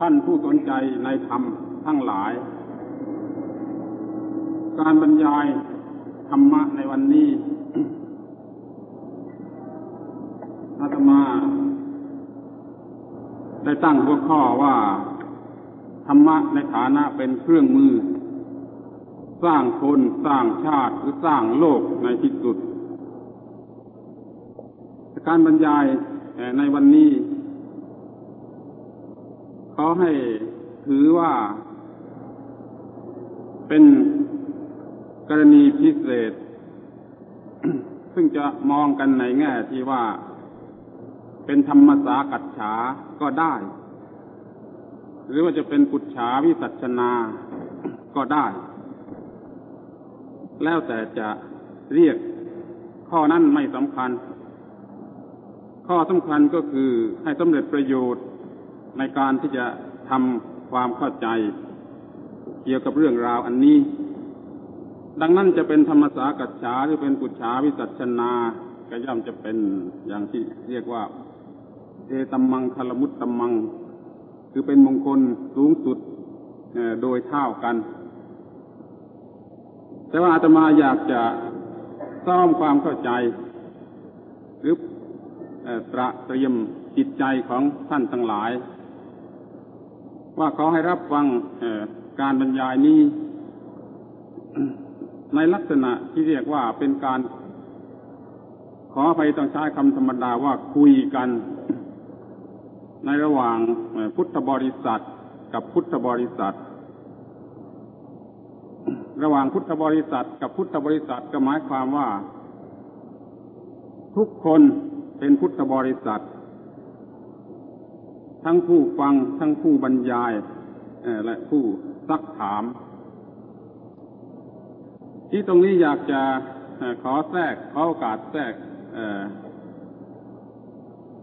ท่านผู้สนใจในธรรมทั้งหลาย การบรรยายธรรมะในวันนี้อาตมา ได้ตั้งหัวข้อว่า ธรรมะในฐานะเป็นเครื่องมือ สร้างคนสร้างชาติหรือสร้างโลกในที่สุด การบรรยายในวันนี้ เขาให้ถือว่า เป็นกรณีพิเศษ ซึ่งจะมองกันในแง่ที่ว่า เป็นธรรมสากัจฉาก็ได้ หรือว่าจะเป็นปุจฉาวิสัชนาก็ได้ แล้วแต่จะเรียกข้อนั้นไม่สำคัญ ข้อสำคัญก็คือให้สำเร็จประโยชน์ ในการที่จะทำความเข้าใจ เกี่ยวกับเรื่องราวอันนี้ ดังนั้นจะเป็นธรรมสากัจฉาหรือเป็นปุจฉาวิสัชนาก็ย่อมจะเป็นอย่างที่เรียกว่าเอตัมมังคลมุตตัมมัง คือเป็นมงคลสูงสุดโดยเท่ากัน แต่ว่าอาตมาอยากจะซ่อมความเข้าใจ หรือตระเตรียมจิตใจของท่านทั้งหลาย ว่าเขาให้รับฟังการบรรยายนี้ ในลักษณะที่เรียกว่าเป็นการ ขอไปต้องใช้คำธรรมดาว่าคุยกัน ในระหว่างพุทธบริษัทกับพุทธบริษัท ระหว่างพุทธบริษัทกับพุทธบริษัทก็หมายความว่า ทุกคนเป็นพุทธบริษัท ทั้งผู้ฟังทั้งผู้บรรยายและผู้ซักถาม ที่ตรงนี้อยากจะขอแทรกขอโอกาสแทรก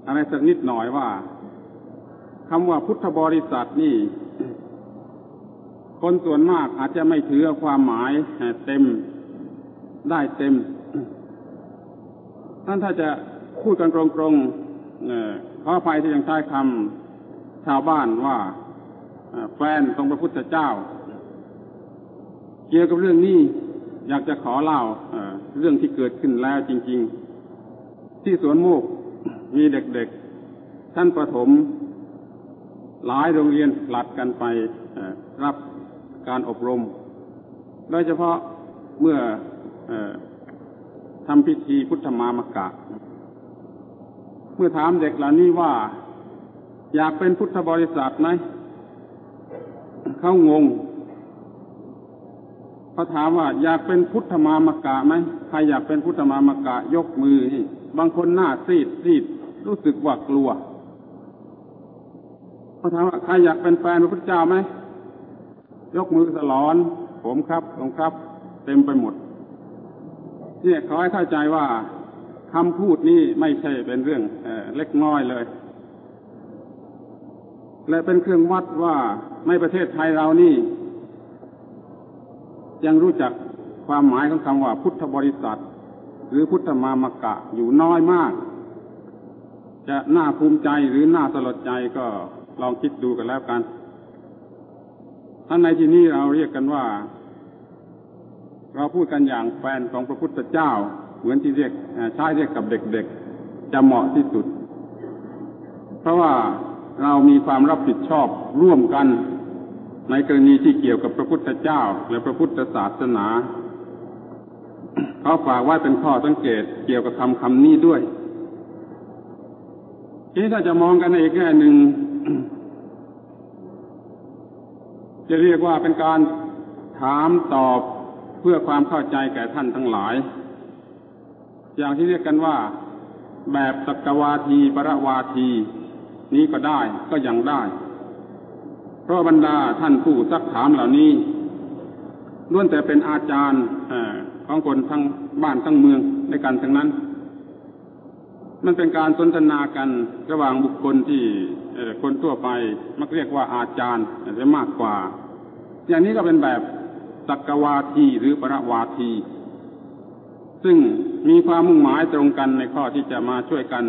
อะไรสักนิดหน่อยว่าคำว่าพุทธบริษัทนี่ คนส่วนมากอาจจะไม่ถือความหมายเต็มได้เต็มท่านถ้าจะพูดกันตรงๆขออภัยที่ยังใช้คำ ชาวบ้านว่าแฟนตรงพระพุทธเจ้า เกี่ยวกับเรื่องนี้อยากจะขอเล่าเรื่องที่เกิดขึ้นแล้วจริง ๆ ที่สวนโมกมีเด็กๆท่านประถม หลายโรงเรียนหลัดกันไปรับการอบรม โดยเฉพาะเมื่ออทำพิธีพุทธมามกะ เมื่อถามเด็กเหล่านี้ว่า อยากเป็นพุทธบริษัทไหมเขางงเขาถามว่า อยากเป็นพุทธมามกะไหมใครอยากเป็นพุทธมามกะยกมือบางคนหน้าซีดซีดรู้สึกว่ากลัวเขาถามว่าใครอยากเป็นแฟนพระพุทธเจ้าไหมยกมือสลอน ผมครับผมครับ เต็มไปหมดเนี่ยขอให้เข้าใจว่าคำพูดนี้ไม่ใช่เป็นเรื่องเล็กน้อยเลย และเป็นเครื่องวัดว่าในประเทศไทยเรานี่ ยังรู้จักความหมายของคำว่าพุทธบริษัท หรือพุทธมามกะอยู่น้อยมาก จะน่าภูมิใจหรือน่าสลดใจก็ลองคิดดูกันแล้วกันท่านในที่นี้เราเรียกกันว่า เราพูดกันอย่างแฟนของพระพุทธเจ้า เหมือนที่เรียกใช้เรียกกับเด็กๆจะเหมาะที่สุด เพราะว่า เรามีความรับผิดชอบร่วมกัน ในกรณีที่เกี่ยวกับพระพุทธเจ้า และพระพุทธศาสนาเขาฝากไว้เป็นข้อสังเกตเกี่ยวกับคำคำนี้ด้วยทีนี้ถ้าจะมองกันในอีกแง่หนึ่งจะเรียกว่าเป็นการถามตอบเพื่อความเข้าใจแก่ท่านทั้งหลาย อย่างที่เรียกกันว่า แบบสักวาที ปรวาที นี้ก็ได้ก็ยังได้ เพราะบรรดาท่านผู้ซักถามเหล่านี้ล้วนแต่เป็นอาจารย์ของคนทั้งบ้านทั้งเมืองในกันทั้งนั้น มันเป็นการสนทนากันระหว่างบุคคลที่คนทั่วไปมักเรียกว่าอาจารย์จะมากกว่า อย่างนี้ก็เป็นแบบสักวาทีหรือปรวาที ซึ่งมีความมุ่งหมายตรงกันในข้อที่จะมาช่วยกัน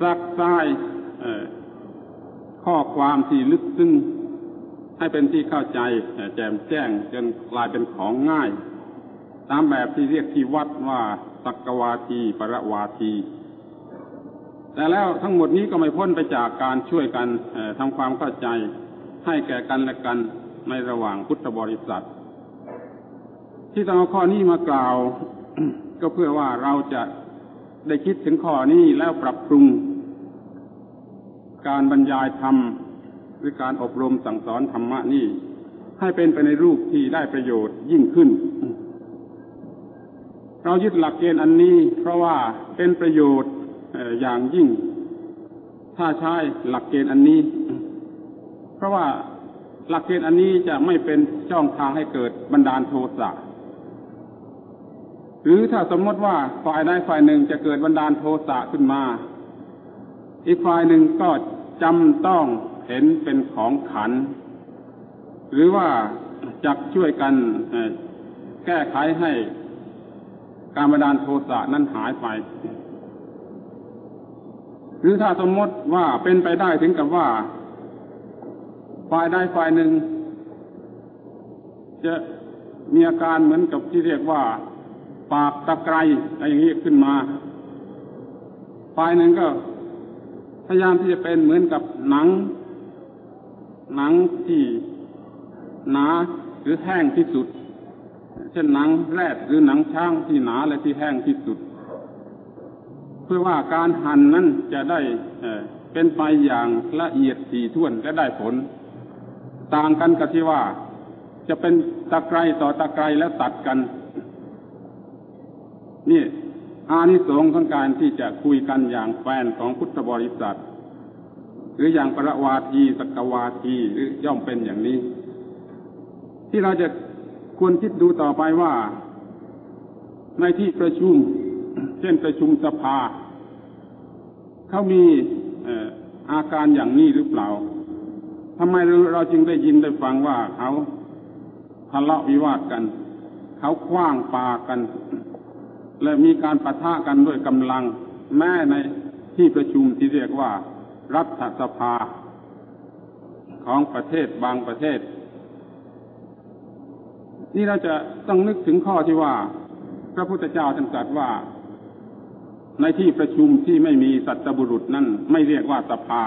ซักซ้าย ข้อความที่ลึกซึ้งให้เป็นที่เข้าใจแจ่มแจ้งจนกลายเป็นของง่าย ตามแบบที่เรียกที่วัดว่าสักวาทีปรวาที แต่แล้วทั้งหมดนี้ก็ไม่พ้นไปจากการช่วยกันทำความเข้าใจ ให้แก่กันและกันในระหว่างพุทธบริษัท ที่ต้องเอาข้อนี้มากล่าว ก็เพื่อว่าเราจะได้คิดถึงข้อนี้แล้วปรับปรุง การบรรยายธรรมหรือการอบรมสั่งสอนธรรมะนี่ ให้เป็นไปในรูปที่ได้ประโยชน์ยิ่งขึ้น เรายึดหลักเกณฑ์อันนี้ เพราะว่าเป็นประโยชน์อย่างยิ่ง ถ้าใช้หลักเกณฑ์อันนี้ เพราะว่าหลักเกณฑ์อันนี้จะไม่เป็นช่องทางให้เกิดบันดาลโทสะหรือถ้าสมมติว่าฝ่ายใดฝ่ายหนึ่งจะเกิดบันดาลโทสะขึ้นมา อีกฝ่ายหนึ่งก็จำต้องเห็นเป็นของขัน หรือว่าจักช่วยกันแก้ไขให้การบันดาลโทสะนั้นหายไป หรือถ้าสมมติว่าเป็นไปได้ถึงกับว่า ฝ่ายใดฝ่ายหนึ่ง จะมีอาการเหมือนกับที่เรียกว่า ปากตะไคร้อะไรอย่างนี้ขึ้นมา ฝ่ายหนึ่งก็ พยายามที่จะเป็นเหมือนกับหนัง หนังที่หนาหรือแห้งที่สุด เช่นหนังแรดหรือหนังช้างที่หนาและที่แห้งที่สุด เพื่อว่าการหั่นนั้นจะได้เป็นไปอย่างละเอียดถี่ถ้วนและได้ผล ต่างกันกับที่ว่าจะเป็นตะไคร้ต่อตะไคร้แล้วตัดกัน นี่ อานิสงส์ของการที่จะคุยกันอย่างแฟนของพุทธบริษัท หรืออย่างประวาทีสกวาทีหรือย่อมเป็นอย่างนี้ ที่เราจะควรคิดดูต่อไปว่า ในที่ประชุม เช่นประชุมสภาเขามีอาการอย่างนี้หรือเปล่าทำไมเราจึงได้ยินได้ฟังว่าเขาทะเลาะวิวาทกัน เขาคว้างปากัน และมีการปะทะกันด้วยกำลัง แม้ในที่ประชุมที่เรียกว่า รัฐสภา ของประเทศบางประเทศ นี่เราจะต้องนึกถึงข้อที่ว่า พระพุทธเจ้าท่านตรัสว่า ในที่ประชุมที่ไม่มีสัตบุรุษนั่นไม่เรียกว่าสภา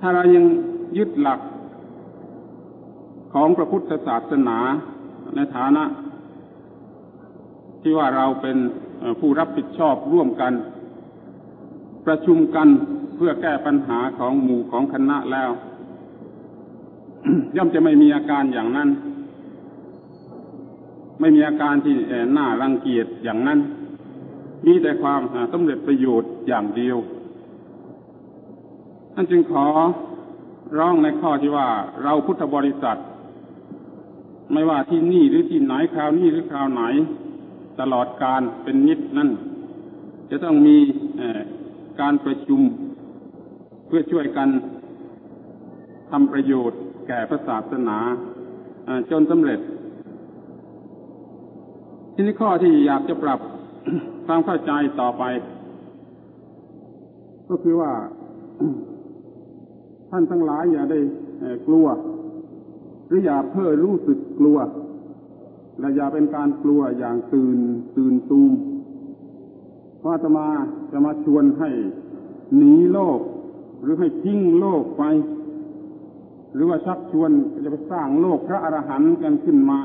ถ้าเรายังยึดหลักของพระพุทธศาสนาในฐานะ ที่ว่าเราเป็นผู้รับผิดชอบร่วมกัน ประชุมกันเพื่อแก้ปัญหาของหมู่ของคณะแล้ว ย่อมจะไม่มีอาการอย่างนั้น ไม่มีอาการที่น่ารังเกียจอย่างนั้น มีแต่ความสำเร็จประโยชน์อย่างเดียวท่านจึงขอร้องในข้อที่ว่าเราพุทธบริษัท ไม่ว่าที่นี่หรือที่ไหนคราวนี้หรือคราวไหน ตลอดการเป็นนิดนั่นจะต้องมีการประชุมเพื่อช่วยกันทำประโยชน์แก่พระศาสนาจนสำเร็จ ที่นี้ข้อที่อยากจะปรับความเข้าใจต่อไป ก็คือว่าท่านทั้งหลายอย่าได้กลัว หรืออย่าเพ้อรู้สึกกลัว และอย่าเป็นการกลัวอย่างตื่นตื่นตูมพระตมาจะมาชวนให้หนีโลก หรือให้ทิ้งโลกไป หรือว่าชักชวนจะไปสร้างโลกพระอรหันต์กันขึ้นมา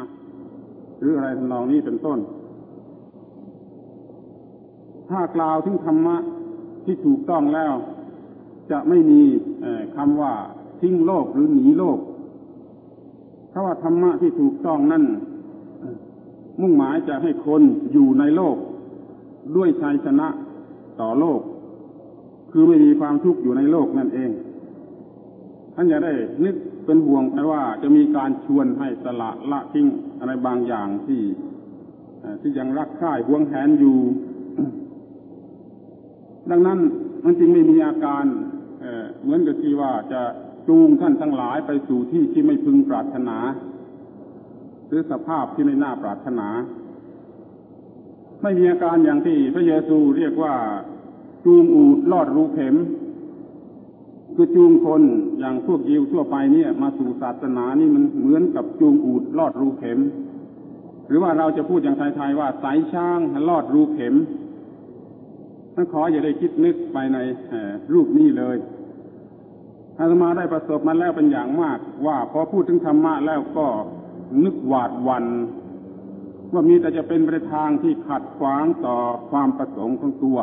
หรืออะไรทำนองนี้เป็นต้น ถ้ากล่าวถึงธรรมะที่ถูกต้องแล้ว จะไม่มีคำว่าทิ้งโลกหรือหนีโลกเพราะว่าธรรมะที่ถูกต้องนั่น มุ่งหมายจะให้คนอยู่ในโลก ด้วยชัยชนะต่อโลก คือไม่มีความทุกข์อยู่ในโลกนั่นเอง ท่านอย่าได้นึกเป็นห่วงไปว่าจะมีการชวนให้สละละทิ้งอะไรบางอย่างที่ที่ยังรักใคร่หวงแหนอยู่ ดังนั้นมันจึงไม่มีอาการเหมือนกับที่ว่าจะจูงท่านทั้งหลายไปสู่ที่ที่ไม่พึงปรารถนา รือสภาพที่ไม่น่าปรารถนา ไม่มีอาการอย่างที่พระเยซูเรียกว่าจูงอูดลอดรูเข็ม คือจูงคนอย่างพวกยิวทั่วไปเนี่ย มาสู่ศาสนานี่มันเหมือนกับจูงอูดลอดรูเข็ม หรือว่าเราจะพูดอย่างไทยๆว่าสายช้างลอดรูเข็มท่านขออย่าได้คิดนึกไปในรูปนี้เลยอาตมาได้ประสบมาแล้วเป็นอย่างมาก ว่าพอพูดถึงธรรมะแล้วก็ นึกหวาดวันว่ามีแต่จะเป็นไปทางที่ขัดขวางต่อความประสงค์ของตัว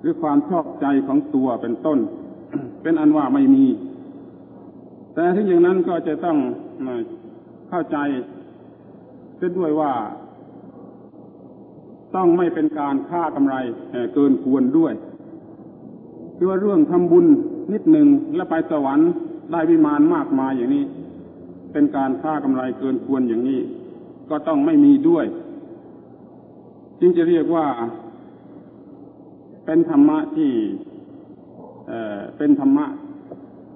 หรือความชอบใจของตัวเป็นต้น เป็นอันว่าไม่มี แต่ถึงอย่างนั้นก็จะต้องเข้าใจเสียด้วยว่า ต้องไม่เป็นการค่ากำไรเกินควรด้วยคือว่าเรื่องทำบุญนิดหนึ่งแล้วไปสวรรค์ได้วิมานมากมายอย่างนี้ เป็นการค่ากำไรเกินควรอย่างนี้ ก็ต้องไม่มีด้วย จึงจะเรียกว่า เป็นธรรมะที่เเป็นธรรมะ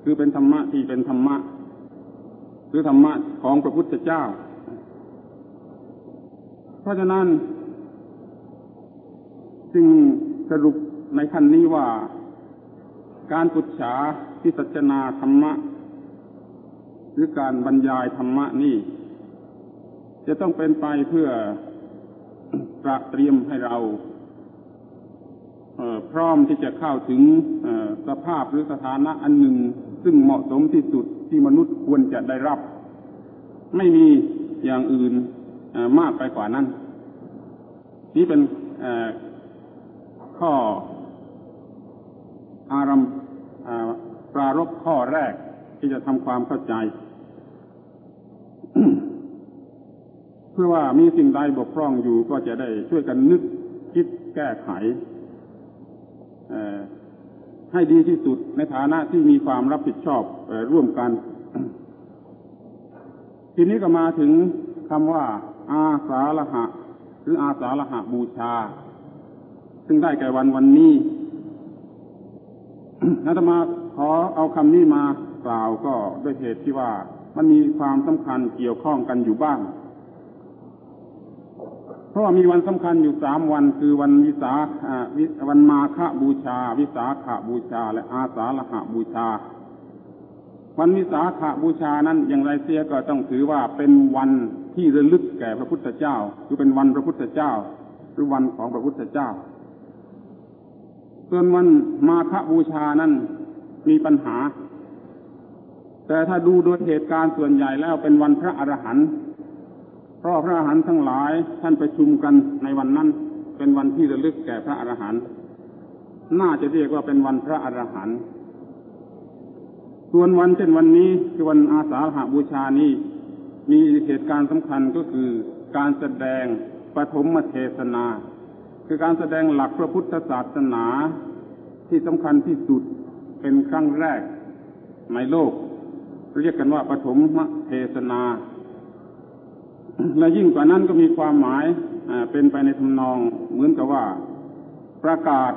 คือเป็นธรรมะที่เป็นธรรมะ หรือธรรมะของพระพุทธเจ้า เพราะฉะนั้น จึงสรุปในขั้นนี้ว่า การปุจฉาพิสัจนาธรรมะ หรือการบรรยายธรรมะนี่ จะต้องเป็นไปเพื่อตระเตรียมให้เราพร้อมที่จะเข้าถึงสภาพหรือสถานะอันหนึ่ง ซึ่งเหมาะสมที่สุดที่มนุษย์ควรจะได้รับ ไม่มีอย่างอื่นมากไปกว่านั้น นี่เป็นข้ออารมณ์ปรารบข้อแรก ที่จะทำความเข้าใจ เพื่อว่ามีสิ่งใดบกพร่องอยู่ก็จะได้ช่วยกันนึกคิดแก้ไขให้ดีที่สุดในฐานะที่มีความรับผิดชอบร่วมกัน ทีนี้ก็มาถึงคำว่า อาสาละหะ หรืออาสาละหะบูชา ซึ่งได้แก่วันวันนี้อาตมาขอเอาคำนี้มา กล่าวก็ด้วยเหตุที่ว่ามันมีความสำคัญเกี่ยวข้องกันอยู่บ้าง เพราะว่ามีวันสำคัญอยู่สามวันคือวันวิสาวันมาฆบูชา วิสาขบูชา และอาสาฬหะบูชา วันวิสาขบูชานั้นอย่างไรเสียก็ต้องถือว่าเป็นวันที่ระลึกแก่พระพุทธเจ้า คือเป็นวันพระพุทธเจ้า หรือวันของพระพุทธเจ้าส่วนวันมาฆบูชานั้นมีปัญหา แต่ถ้าดูโดยเหตุการณ์ส่วนใหญ่แล้วเป็นวันพระอรหันต์เพราะพระอรหันต์ทั้งหลายท่านประชุมกันในวันนั้น เป็นวันที่ระลึกแก่พระอรหันต์น่าจะเรียกว่าเป็นวันพระอรหันต์ส่วนวันเช่นวันนี้คือวันอาสาฬหาบูชานี้มีเหตุการณ์สำคัญก็คือการแสดงปฐมเทศนา คือการแสดงหลักพระพุทธศาสนาที่สำคัญที่สุดเป็นครั้งแรกในโลก เรียกกันว่าปฐมเทศนา และยิ่งกว่านั้นก็มีความหมายเป็นไปในทำนองเหมือนกับว่า ประกาศ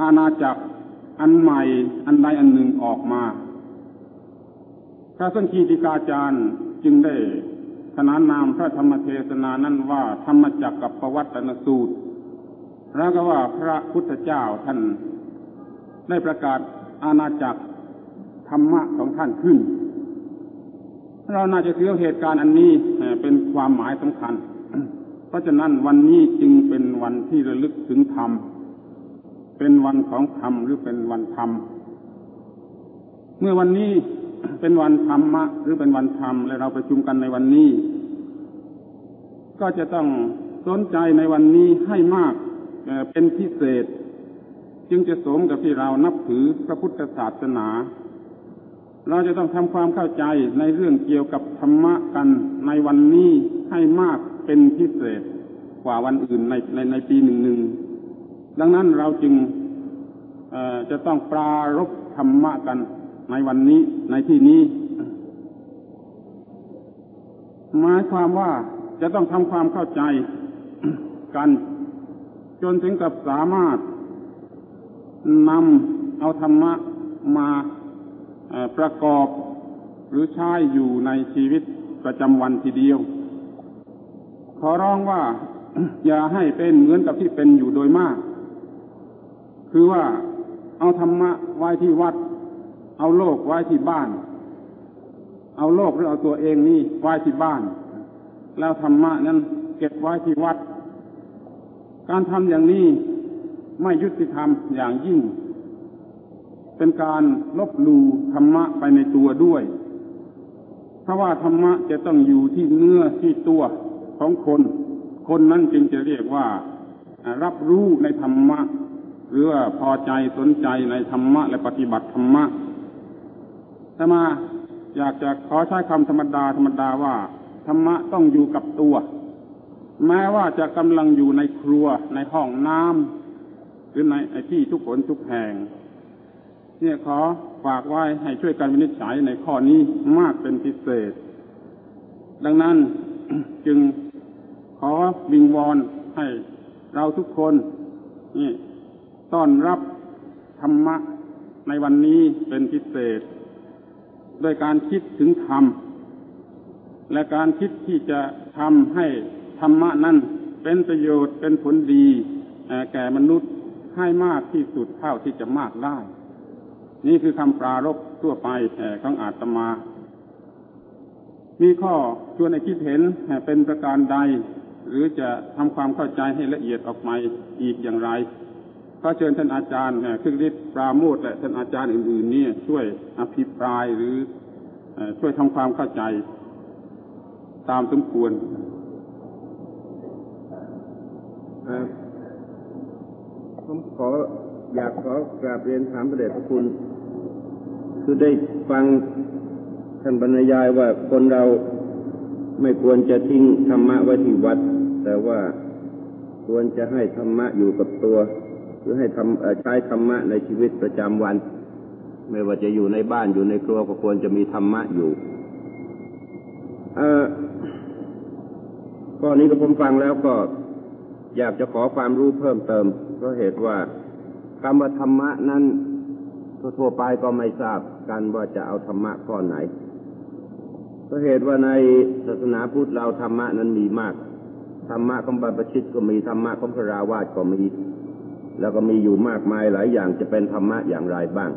อาณาจักรอันใหม่อันใดอันหนึ่งออกมาพระสังคีติกาจารย์จึงได้ขนานนามพระธรรมเทศนานั้นว่า ธรรมจักกับประวัตนสูตร แล้วก็ว่าพระพุทธเจ้าท่านได้ประกาศอาณาจักร ธรรมะของท่านขึ้น เราน่าจะถือเหตุการณ์อันนี้เป็นความหมายสำคัญ เพราะฉะนั้นวันนี้จึงเป็นวันที่ระลึกถึงธรรม เป็นวันของธรรมหรือเป็นวันธรรม เมื่อวันนี้เป็นวันธรรมะหรือเป็นวันธรรมและเราประชุมกันในวันนี้ ก็จะต้องสนใจในวันนี้ให้มากเป็นพิเศษ จึงจะสมกับที่เรานับถือพระพุทธศาสนา เราจะต้องทำความเข้าใจในเรื่องเกี่ยวกับธรรมะกันในวันนี้ให้มากเป็นพิเศษกว่าวันอื่นในในในปีหนึ่งหนึ่งดังนั้นเราจึงจะต้องปรารบธรรมะกันในวันนี้ในที่นี้ หมายความว่าจะต้องทำความเข้าใจกัน จนถึงกับสามารถนำเอาธรรมะมา ประกอบหรือใช้อยู่ในชีวิตประจำวันทีเดียว ขอร้องว่าอย่าให้เป็นเหมือนกับที่เป็นอยู่โดยมาก คือว่าเอาธรรมะไว้ที่วัด เอาโลกไว้ที่บ้าน เอาโลกหรือเอาตัวเองนี่ไว้ที่บ้าน แล้วธรรมะนั้นเก็บไว้ที่วัด การทำอย่างนี้ไม่ยุติธรรมอย่างยิ่ง เป็นการลบลูธรรมะไปในตัวด้วย เพราะว่าธรรมะจะต้องอยู่ที่เนื้อที่ตัวของคน คนนั้นจึงจะเรียกว่ารับรู้ในธรรมะ หรือว่าพอใจสนใจในธรรมะ และปฏิบัติธรรมะถ้ามาอยากจะขอใช้คำธรรมดาธรรมดาว่า ธรรมะต้องอยู่กับตัว แม้ว่าจะกำลังอยู่ในครัวในห้องน้ำหรือในที่ทุกคนทุกแห่ง เนี่ยขอฝากไว้ให้ช่วยกันวินิจฉัยในข้อนี้มากเป็นพิเศษ ดังนั้นจึงขอวิงวอนให้เราทุกคนนี่ต้อนรับธรรมะในวันนี้เป็นพิเศษด้วยการคิดถึงธรรม และการคิดที่จะทำให้ธรรมะนั้นเป็นประโยชน์เป็นผลดีแก่มนุษย์ให้มากที่สุดเท่าที่จะมากได้ นี่คือคำปรารบทั่วไปของอาตมา มีข้อชวนในคิดเห็นเป็นประการใด หรือจะทำความเข้าใจให้ละเอียดออกมาอีกอย่างไรก็เชิญท่านอาจารย์คึกฤทธิ์ปราโมทและท่านอาจารย์อื่นๆนี่ช่วยอภิปรายหรือช่วยทำความเข้าใจ ตามสมควรผมขอ อยากขอกราบเรียนถามประเดชพระคุณ คือได้ฟังท่านบรรยายว่าคนเราไม่ควรจะทิ้งธรรมะไว้ที่วัด แต่ว่าควรจะให้ธรรมะอยู่กับตัว หรือให้ทำใช้ธรรมะในชีวิตประจำวัน ไม่ว่าจะอยู่ในบ้านอยู่ในครัวก็ควรจะมีธรรมะอยู่ข้อนี้ก็ผมฟังแล้วก็อยากจะขอความรู้เพิ่มเติมเพราะเหตุว่า คำว่าธรรมะนั้นทั่วไปก็ไม่ทราบกันว่าจะเอาธรรมะข้อไหนเพราะเหตุว่าในศาสนาพุทธเราธรรมะนั้นมีมาก ธรรมะของบรรพชิตก็มีธรรมะของพระราวาสก็มี แล้วก็มีอยู่มากมายหลายอย่างจะเป็นธรรมะอย่างไรบ้าง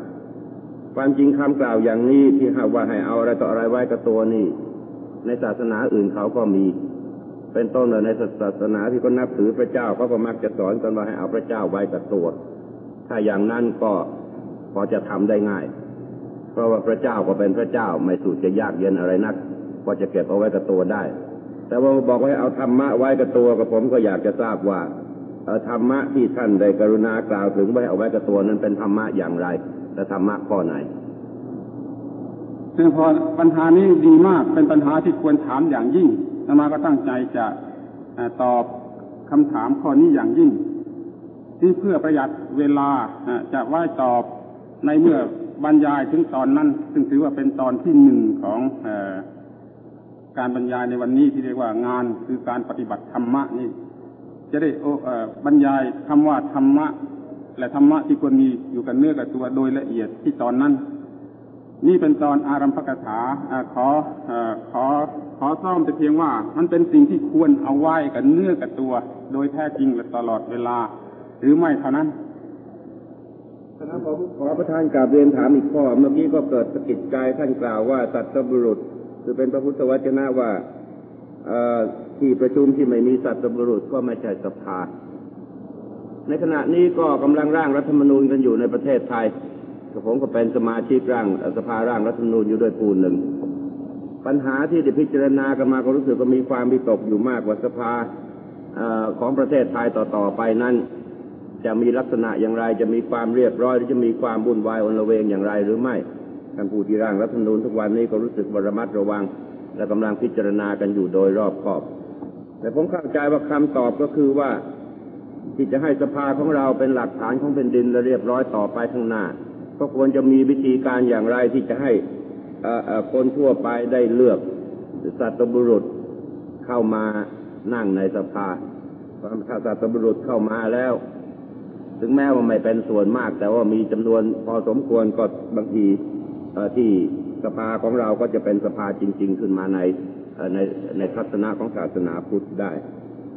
ความจริงคำกล่าวอย่างนี้ที่หาว่าให้เอาอะไรต่ออะไรไว้กับตัวนี่ ในศาสนาอื่นเขาก็มี เป็นต้นเลยในศาสนาที่ก็นับถือพระเจ้าเขาก็มักจะสอนกันว่าให้เอาพระเจ้าไว้กับตัว ถ้าอย่างนั้นก็พอจะทำได้ง่าย เพราะว่าพระเจ้าก็เป็นพระเจ้าไม่สูดจะยากเย็นอะไรนัก ก็จะเก็บเอาไว้กับตัวได้ แต่ว่าบอกไว้เอาธรรมะไว้กับตัวกับผมก็อยากจะทราบว่าธรรมะที่ท่านได้กรุณากล่าวถึงไว้เอาไว้กับตัวนั้นเป็นธรรมะอย่างไร และธรรมะข้อไหนซึ่งพอปัญหานี้ดีมากเป็นปัญหาที่ควรถามอย่างยิ่งธรรมาก็ตั้งใจจะตอบคำถามข้อนี้อย่างยิ่ง ที่เพื่อประหยัดเวลาจะไว้ตอบในเมื่อบรรยายถึงตอนนั้น ซึ่งถือว่าเป็นตอนที่หนึ่งของอการบรรยายในวันนี้ที่เรียกว่างานคือการปฏิบัติธรรมะนี่ จะได้บรรยายคำว่าธรรมะ และธรรมะที่ควรมีอยู่กันเนื้อกับตัวโดยละเอียดที่ตอนนั้น นี่เป็นตอนอารัมภกถาขอขอขอซ่อมแต่เพียงว่า มันเป็นสิ่งที่ควรเอาไว้กันเนื้อกับตัว โดยแท้จริงและตลอดเวลา หรือไม่เท่านั้นคณะผมขอประธานกราบเรียนถามอีกข้อ เมื่อกี้ก็เกิดสกิดใจท่านกล่าวว่าสัตว์บุรุษ คือเป็นพระพุทธวจนะว่าที่ประชุมที่ไม่มีสัตว์บุรุษก็ไม่ใช่สภา ในขณะนี้ก็กำลังร่างรัฐธรรมนูญกันอยู่ในประเทศไทยผมก็เป็นสมาชิกร่างสภาร่างรัฐธรรมนูญอยู่ด้วยปูนหนึ่ง ปัญหาที่ได้พิจารณากันมาก็รู้สึกว่ามีความวิตกอยู่มากว่าสภาอของประเทศไทยต่อๆไปนั้น จะมีลักษณะอย่างไร จะมีความเรียบร้อยหรือจะมีความบุ่นวายอนละเวงอย่างไรหรือไม่ท่านผู้ที่ร่างรัฐธรรมนูญทุกวันนี้ก็รู้สึกระมัดระวัง และกำลังพิจารณากันอยู่โดยรอบขอบ แต่ผมเข้าใจว่าคำตอบก็คือว่าที่จะให้สภาของเราเป็นหลักฐานของเป็นดินและเรียบร้อยต่อไปข้างหน้า ก็ควรจะมีวิธีการอย่างไรที่จะให้คนทั่วไปได้เลือกสัตบุรุษเข้ามานั่งในสภาถ้าสัตบุรุษเข้ามาแล้ว ถึงแม้ว่าไม่เป็นส่วนมาก แต่ว่ามีจำนวนพอสมควรก็บางทีที่สภาของเราก็จะเป็นสภาจริง ๆ ขึ้นมาในในในทัศนะของศาสนาพุทธได้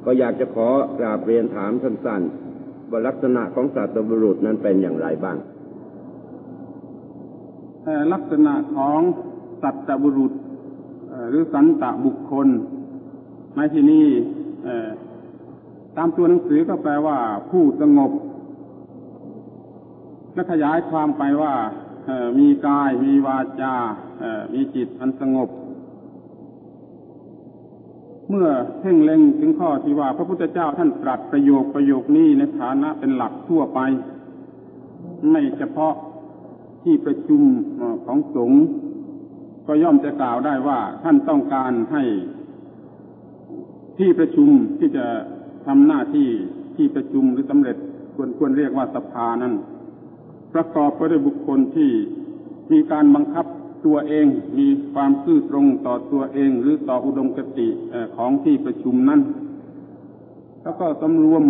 ก็อยากจะขอกราบเรียนถามสั้นๆว่าลักษณะของสัตว์บุรุษนั้นเป็นอย่างไรบ้างลักษณะของสัตบุรุษหรือสันตบุคคลในที่นี้ตามตัวหนังสือก็แปลว่าผู้สงบ และขยายความไปว่ามีกายมีวาจา มีจิตอันสงบ เมื่อเพ่งเล็งถึงข้อที่ว่า พระพุทธเจ้าท่านตรัสประโยคประโยคนี้ในฐานะเป็นหลักทั่วไป ไม่เฉพาะที่ประชุมของสงฆ์ก็ย่อมจะกล่าวได้ว่าท่านต้องการให้ที่ประชุมที่จะทำหน้าที่ที่ประชุมหรือสำเร็จควรควรเรียกว่าสภานั้น ประกอบไปด้วยบุคคลที่มีการบังคับตัวเอง มีความซื่อตรงต่อตัวเอง หรือต่ออุดมคติของที่ประชุมนั้น แล้วก็สำรวม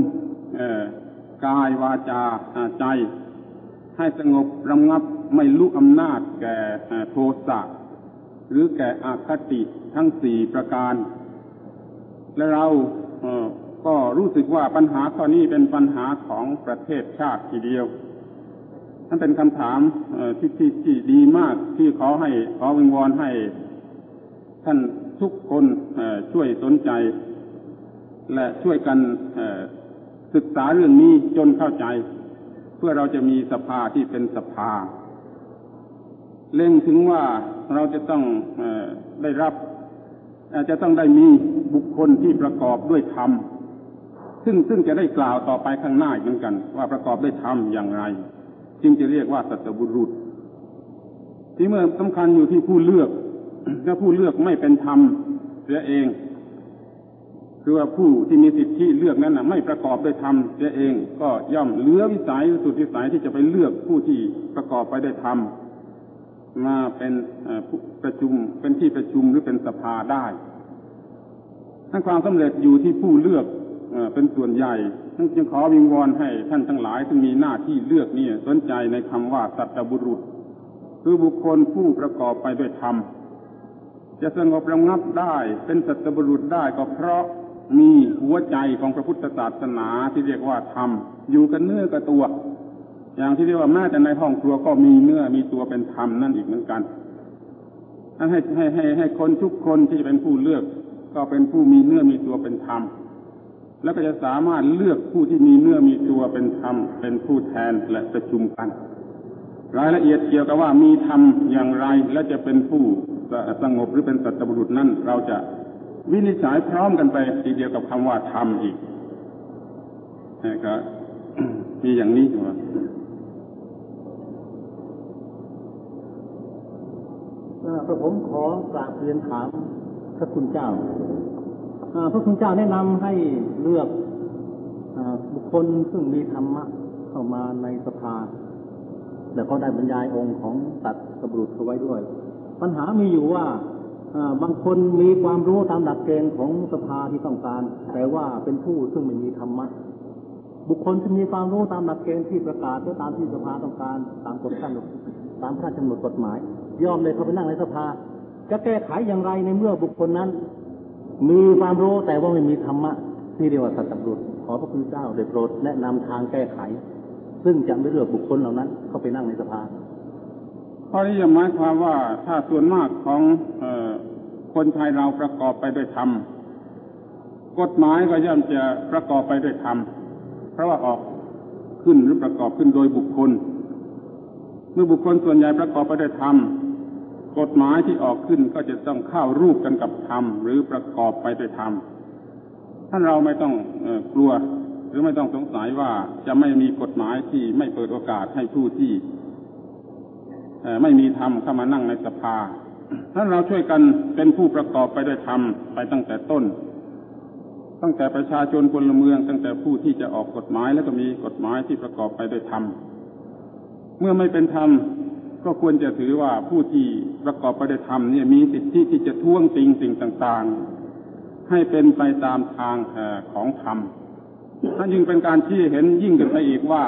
กายวาจาใจ ให้สงบระงับไม่ลุกอำนาจแก่โทสะหรือแก่อาคติทั้งสี่ประการ และเราก็รู้สึกว่าปัญหาข้อนี้เป็นปัญหาของประเทศชาติทีเดียว นั่นเป็นคำถามที่ที่ที่ดีมากที่ขอให้ขอวิงวอนให้ ท่านทุกคนช่วยสนใจ และช่วยกันศึกษาเรื่องนี้จนเข้าใจ เพื่อเราจะมีสภาที่เป็นสภา เล่งถึงว่าเราจะต้องอได้รับจะต้องได้มีบุคคลที่ประกอบด้วยธรรมซึ่งซึ่งจะได้กล่าวต่อไปข้างหน้าเหมือนกัน ว่าประกอบด้วยธรรมอย่างไร จึงจะเรียกว่าสัตบุรุษ ที่เมื่อสำคัญอยู่ที่ผู้เลือกถ้าผู้เลือกไม่เป็นธรรมเสียเองคือว่าผู้ที่มีสิทธิเลือกนั้นนะไม่ประกอบด้วยธรรมเสียเอง ก็ย่อมเลือวิสัยสุดวิสัยที่จะไปเลือกผู้ที่ประกอบไปด้วยธรรมมาเป็นประชุมเป็นที่ประชุมหรือเป็นสภาได้ทั้งความสำเร็จอยู่ที่ผู้เลือก เป็นส่วนใหญ่ทั้งจึงขอวิงวอนให้ท่านทั้งหลายซึ่มีหน้าที่เลือกนี่สนใจในคำว่าสัตบุรุษ คือบุคคลผู้ประกอบไปด้วยธรรม จะสงบระงับได้เป็นสัตบุรุษได้ก็เพราะมีหัวใจของพระพุทธศาสนาที่เรียกว่าธรรม อยู่กันเนื้อกับตัว อย่างที่เรียกว่าแม้แต่ในห้องครัวก็มีเนื้อมีตัวเป็นธรรมนั่นอีกเหมือนกันให้ให้ให้ให้คนทุกคนที่จะเป็นผู้เลือก ก็เป็นผู้มีเนื้อมีตัวเป็นธรรม แล้วก็จะสามารถเลือกผู้ที่มีเนื้อมีตัวเป็นธรรมเป็นผู้แทนและประชุมกัน รายละเอียดเกี่ยวกับว่ามีธรรมอย่างไรและจะเป็นผู้สงบหรือเป็นสัตบุรุษนั่นเราจะวินิจฉัยพร้อมกันไปทีเดียวกับคำว่าธรรมอีกนะครับมีอย่างนี้ว่าพระผมขอกราบเรียนถามพระคุณเจ้า พระคุณเจ้าแนะนำให้เลือกบุคคลซึ่งมีธรรมะเข้ามาในสภา แล้วก็ได้บรรยายองค์ของตัดสบุรุษเอาไว้ด้วย ปัญหามีอยู่ว่าบางคนมีความรู้ตามหลักเกณฑ์ของสภาที่ต้องการ แต่ว่าเป็นผู้ซึ่งไม่มีธรรมะบุคคลที่มีความรู้ตามหลักเกณฑ์ที่ประกาศหรือตามที่สภาต้องการตามกฎกำหนดตามพระราชกำหนดกฎหมายยอมเลยเขาไปนั่งในสภา จะแก้ไขอย่างไรในเมื่อบุคคลนั้น มีความรู้แต่ว่าไม่มีธรรมะที่เรียกว่าสัตบุรุษขอพระคุณเจ้าได้โปรดแนะนำทางแก้ไข ซึ่งจะไม่เลือกบุคคลเหล่านั้น เข้าไปนั่งในสภาข้อนี้จะหมายความว่าถ้าส่วนมากของอคนไทยเราประกอบไปด้วยธรรมกฎหมายก็ย่อมจะประกอบไปด้วยธรรมเพราะว่าออกขึ้นหรือประกอบขึ้นโดยบุคคล เมื่อบุคคลส่วนใหญ่ประกอบไปด้วยธรรม กฎหมายที่ออกขึ้นก็จะต้องเข้ารูปกันกับธรรมหรือประกอบไปด้วยธรรมท่านเราไม่ต้องกลัว หรือไม่ต้องสงสัยว่าจะไม่มีกฎหมายที่ไม่เปิดโอกาสให้ผู้ที่ไม่มีธรรมเข้ามานั่งในสภาท่านเราช่วยกันเป็นผู้ประกอบไปด้วยธรรมไปตั้งแต่ต้น ตั้งแต่ประชาชนพลเมือง ตั้งแต่ผู้ที่จะออกกฎหมายแล้วก็มีกฎหมายที่ประกอบไปด้วยธรรม เมื่อไม่เป็นธรรม ก็ควรจะถือว่าผู้ที่ประกอบไปด้วยธรรมเนี่ยมีสิทธิที่จะท่วงติงสิ่งต่างๆ ให้เป็นไปตามทางของธรรมนั่นยิ่งเป็นการที่เห็นยิ่งขึ้นไปอีกว่า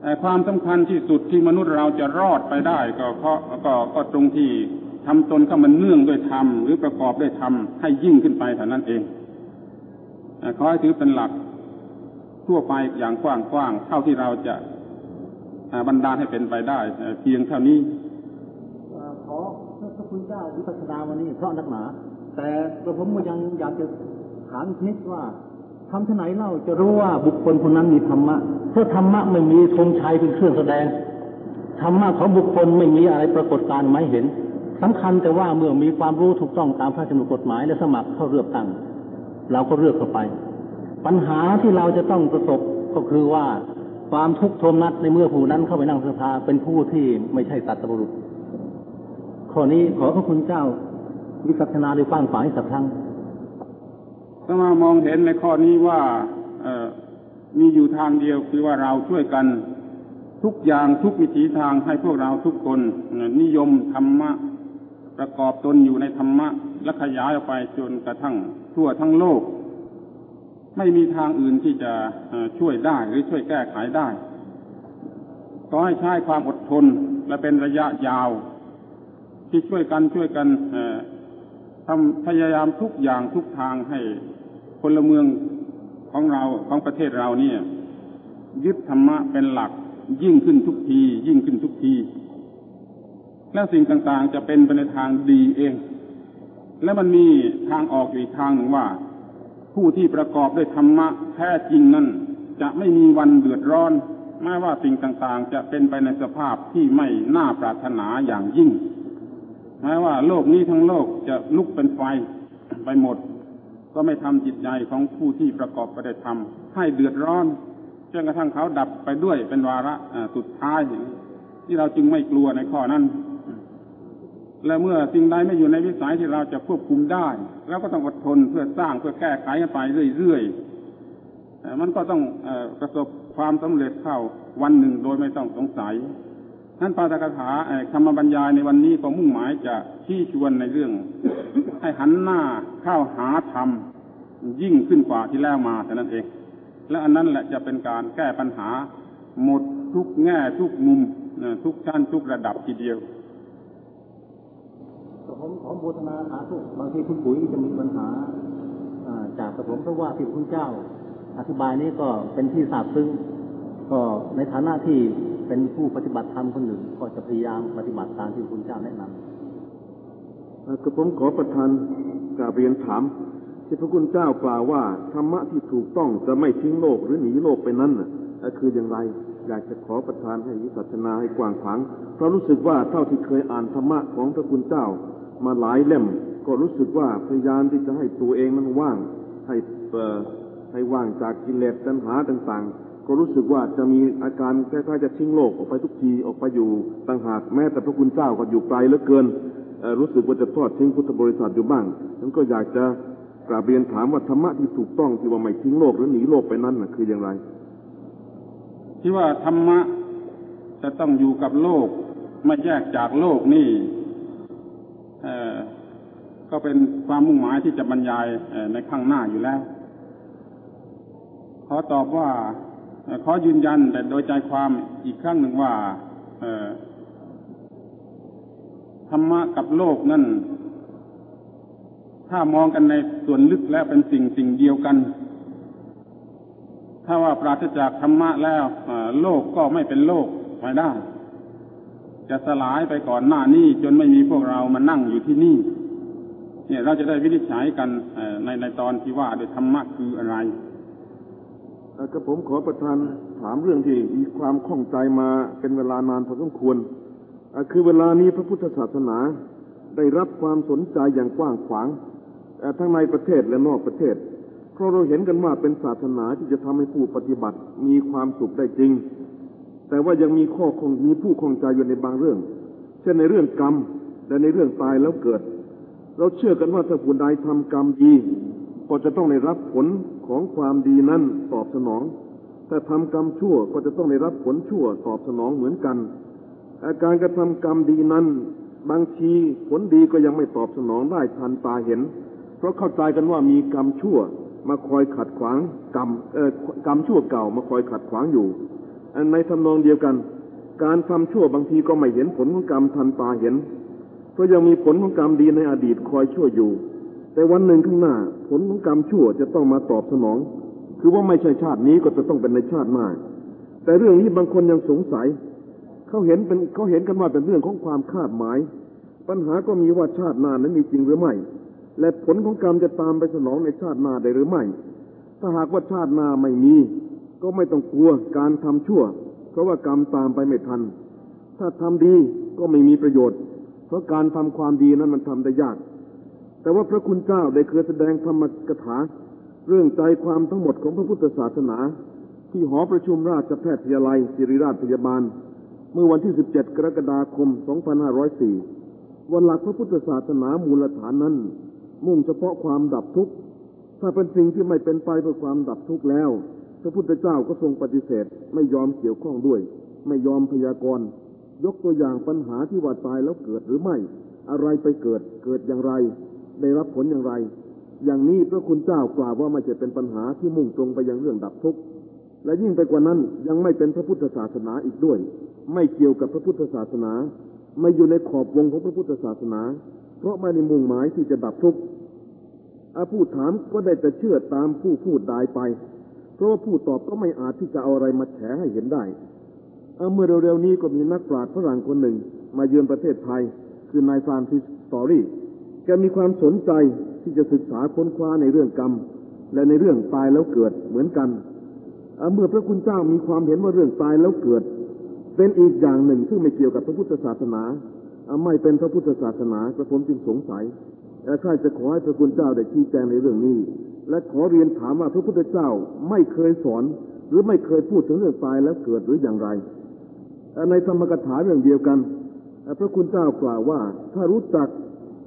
แต่ความสำคัญที่สุดที่มนุษย์เราจะรอดไปได้ ก็เพราะก็ก็ตรงที่ทำตนเข้ามันเนื่องด้วยธรรมหรือประกอบด้วยธรรมให้ยิ่งขึ้นไปเท่านั้นเองขอให้ถือเป็นหลักทั่วไปอย่างกว้างๆเท่าที่เราจะ บันดาลให้เป็นไปได้เพียงเท่านี้ขอพระคุณเจ้าวิปัสสนาวันนี้เพราะนักหนา แต่กระผมก็ยังอยากจะถามนิดว่าทำที่ไหนเล่าจะรู้ว่าบุคคลคนนั้นมีธรรมะเพราะธรรมะไม่มีธงชัยเป็นเครื่องแสดงธรรมะของบุคคลไม่มีอะไรปรากฏการไม่เห็นสำคัญแต่ว่าเมื่อมีความรู้ถูกต้องตามพระราชบัญญัติกฎหมายและสมัครเข้าเลือกตั้งเราก็เลือกเข้าไป ปัญหาที่เราจะต้องประสบก็คือว่า ความทุกข์โทมนัสในเมื่อผู้นั้นเข้าไปนั่งสภาเป็นผู้ที่ไม่ใช่ตัตบุรุษ ข้อนี้ขอพระคุณเจ้าวิสัชนาหรือฟังฝ่ายสักครั้งก็มามองเห็นในข้อนี้ว่ามีอยู่ทางเดียวคือว่าเราช่วยกันทุกอย่างทุกวิถีทางให้พวกเราทุกคนนิยมธรรมะประกอบตนอยู่ในธรรมะและขยายออกไปจนกระทั่งทั่วทั้งโลก ไม่มีทางอื่นที่จะช่วยได้หรือช่วยแก้ไขได้ก็ให้ใช้ความอดทนและเป็นระยะยาว ที่ช่วยกันช่วยกันทำพยายามทุกอย่างทุกทางให้พลเมืองของเราของประเทศเราเนี่ย ยึดธรรมะเป็นหลักยิ่งขึ้นทุกที ยิ่งขึ้นทุกที แล้วสิ่งต่างๆจะเป็นไปในทางดีเอง และมันมีทางออกอีกทางหนึ่งว่า ผู้ที่ประกอบด้วยธรรมะแท้จริงนั้นจะไม่มีวันเดือดร้อนแม้ว่าสิ่งต่างๆ จะเป็นไปในสภาพที่ไม่น่าปรารถนาอย่างยิ่งแม้ว่าโลกนี้ทั้งโลกจะลุกเป็นไฟไปหมด ก็ไม่ทำจิตใจของผู้ที่ประกอบไปด้วยธรรมให้เดือดร้อนจนกระทั่งเขาดับไปด้วยเป็นวาระสุดท้ายที่เราจึงไม่กลัวในข้อนั้น และเมื่อสิ่งใดไม่อยู่ในวิสัยที่เราจะควบคุมได้เราก็ต้องอดทนเพื่อสร้างเพื่อแก้ไขกันไปเรื่อยๆมันก็ต้องประสบความสำเร็จเข้าวันหนึ่งโดยไม่ต้องสงสัยท่านปาตกถาคำบรรยายในวันนี้ก็มุ่งหมายจะชี้ชวนในเรื่อง ให้หันหน้าเข้าหาธรรมยิ่งขึ้นกว่าที่แล้วมาแต่นั้นเอง และอันนั้นแหละจะเป็นการแก้ปัญหาหมดทุกแง่ทุกมุมทุกชั้นทุกระดับทีเดียว ผมขอบูชนาสาธุบางทีคุณปุ๋ยจะมีปัญหาจากกระผมเพราะว่าที่คุณเจ้า อธิบายนี้ก็เป็นที่ทราบซึ้งก็ในฐานะที่เป็นผู้ปฏิบัติธรรมคนหนึ่ง ก็จะพยายามปฏิบัติตามที่คุณเจ้าแนะนำกระผมขอประทานกราบเรียนถามที่พระคุณเจ้ากล่าวว่าธรรมะที่ถูกต้องจะไม่ทิ้งโลกหรือหนีโลกไปนั้นน่ะคืออย่างไรอยากจะขอประทานให้วิสัชนาให้กว้างขวางเพราะรู้สึกว่าเท่าที่เคยอ่านธรรมะของพระคุณเจ้า มาหลายเล่ม ก็รู้สึกว่าพยายามที่จะให้ตัวเองมันว่างให้ให้ว่างจากกิเลสตัณหาต่างๆ ก็รู้สึกว่าจะมีอาการคล้ายๆจะทิ้งโลกออกไปทุกทีออกไปอยู่ต่างหากแม้แต่พระคุณเจ้าก็อยู่ไกลเหลือเกินรู้สึกว่าจะทอดทิ้งพุทธบริษัทอยู่บ้างฉันก็อยากจะกราบเรียนถามว่าธรรมะที่ถูกต้องที่ว่าไม่ทิ้งโลกหรือหนีโลกไปนั้นนะคืออย่างไร ที่ว่าธรรมะจะต้องอยู่กับโลก ไม่แยกจากโลกนี่ ก็เป็นความมุ่งหมายที่จะบรรยายในข้างหน้าอยู่แล้ว ขอตอบว่าขอยืนยันแต่โดยใจความอีกครั้งหนึ่งว่าธรรมะกับโลกนั่น ถ้ามองกันในส่วนลึกแล้วเป็นสิ่งสิ่งเดียวกัน ถ้าว่าปราศจากธรรมะแล้วโลกก็ไม่เป็นโลกไปได้ จะสลายไปก่อนหน้านี้จนไม่มีพวกเรามานั่งอยู่ที่นี่ เนี่ยเราจะได้วินิจฉัยกันในในตอนที่ว่าโดยธรรมะคืออะไรกระผมขอประทานถามเรื่องที่มีความข้องใจมาเป็นเวลานานพอสมควร คือเวลานี้พระพุทธศาสนาได้รับความสนใจอย่างกว้างขวางทั้งในประเทศและนอกประเทศ เพราะเราเห็นกันว่าเป็นศาสนาที่จะทำให้ผู้ปฏิบัติมีความสุขได้จริง แต่ว่ายังมีข้อคงมีผู้คงใจอยู่ในบางเรื่อง เช่นในเรื่องกรรมและในเรื่องตายแล้วเกิด เราเชื่อกันว่าถ้าผู้ใดทำกรรมดี ก็จะต้องได้รับผลของความดีนั้นตอบสนองถ้าทำกรรมชั่วก็จะต้องได้รับผลชั่วตอบสนองเหมือนกัน อาการกระทำกรรมดีนั้น บางทีผลดีก็ยังไม่ตอบสนองได้ทันตาเห็น เพราะเข้าใจกันว่ามีกรรมชั่วมาคอยขัดขวางกรรมเอ่อกรรมชั่วเก่ามาคอยขัดขวางอยู่ ในทำนองเดียวกัน การทำชั่วบางทีก็ไม่เห็นผลของกรรมทันตาเห็น เพราะยังมีผลของกรรมดีในอดีตคอยชั่วอยู่ แต่วันหนึ่งข้างหน้า ผลของกรรมชั่วจะต้องมาตอบสนอง คือว่าไม่ใช่ชาตินี้ก็จะต้องเป็นในชาติหน้าแต่เรื่องนี้บางคนยังสงสัยเขาเห็นเป็นเขาเห็นกันว่าเป็นเรื่องของความคาดหมาย ปัญหาก็มีว่าชาติหน้านั้นมีจริงหรือไม่ และผลของกรรมจะตามไปสนองในชาติหน้าได้หรือไม่ ถ้าหากว่าชาติหน้าไม่มี ก็ไม่ต้องกลัวการทำชั่ว เพราะว่ากรรมตามไปไม่ทัน ถ้าทำดีก็ไม่มีประโยชน์ เพราะการทำความดีนั้นมันทำได้ยาก แต่ว่าพระคุณเจ้าได้เคยแสดงธรรมกถา เรื่องใจความทั้งหมดของพระพุทธศาสนา ที่หอประชุมราชแพทยาลัยศิริราชพยาบาล เมื่อวันที่ 17 กรกฎาคม 2504 วันหลักพระพุทธศาสนามูลฐานนั้น มุ่งเฉพาะความดับทุกข์ถ้าเป็นสิ่งที่ไม่เป็นไปเพื่อความดับทุกข์แล้ว ระพุทธเจ้าก็ทรงปฏิเสธไม่ยอมเกี่ยวข้องด้วย ไม่ยอมพยากรณ์ยกตัวอย่างปัญหาที่ว่าตายแล้วเกิดหรือไม่ อะไรไปเกิดเกิดอย่างไร ได้รับผลอย่างไร อย่างนี้พระคุณเจ้ากล่าวว่าไม่ใช่เป็นปัญหาที่มุ่งตรงไปยังเรื่องดับทุกข์และยิ่งไปกว่านั้นยังไม่เป็นพระพุทธศาสนาอีกด้วย ไม่เกี่ยวกับพระพุทธศาสนา ไม่อยู่ในขอบวงของพระพุทธศาสนา เพราะไม่ได้มุ่งหมายที่จะดับทุกข์อาผู้ถามก็ได้แต่เชื่อตามผู้พูดได้ไป เพราะว่าผู้ตอบก็ไม่อาจที่จะเอาอะไรมาแฉให้เห็นได้เมื่อเร็วๆนี้ก็มีนักปราชญ์ฝรั่งคนหนึ่ง มาเยือนประเทศไทย คือนายฟรานซิสสตอรี่แกมีความสนใจที่จะศึกษาค้นคว้าในเรื่องกรรม และในเรื่องตายแล้วเกิดเหมือนกันเมื่อพระคุณเจ้ามีความเห็นว่าเรื่องตายแล้วเกิด เป็นอีกอย่างหนึ่งซึ่งไม่เกี่ยวกับพระพุทธศาสนาไม่เป็นพระพุทธศาสนากระผมจึงสงสัยและใคร่จะขอให้พระคุณเจ้าได้ชี้แจงในเรื่องนี้ และขอเรียนถามว่าพระพุทธเจ้าไม่เคยสอน หรือไม่เคยพูดถึงเรื่องตายแล้วเกิดหรืออย่างไร ในธรรมกถาเรื่องเดียวกัน พระคุณเจ้ากล่าวว่า ถ้ารู้จัก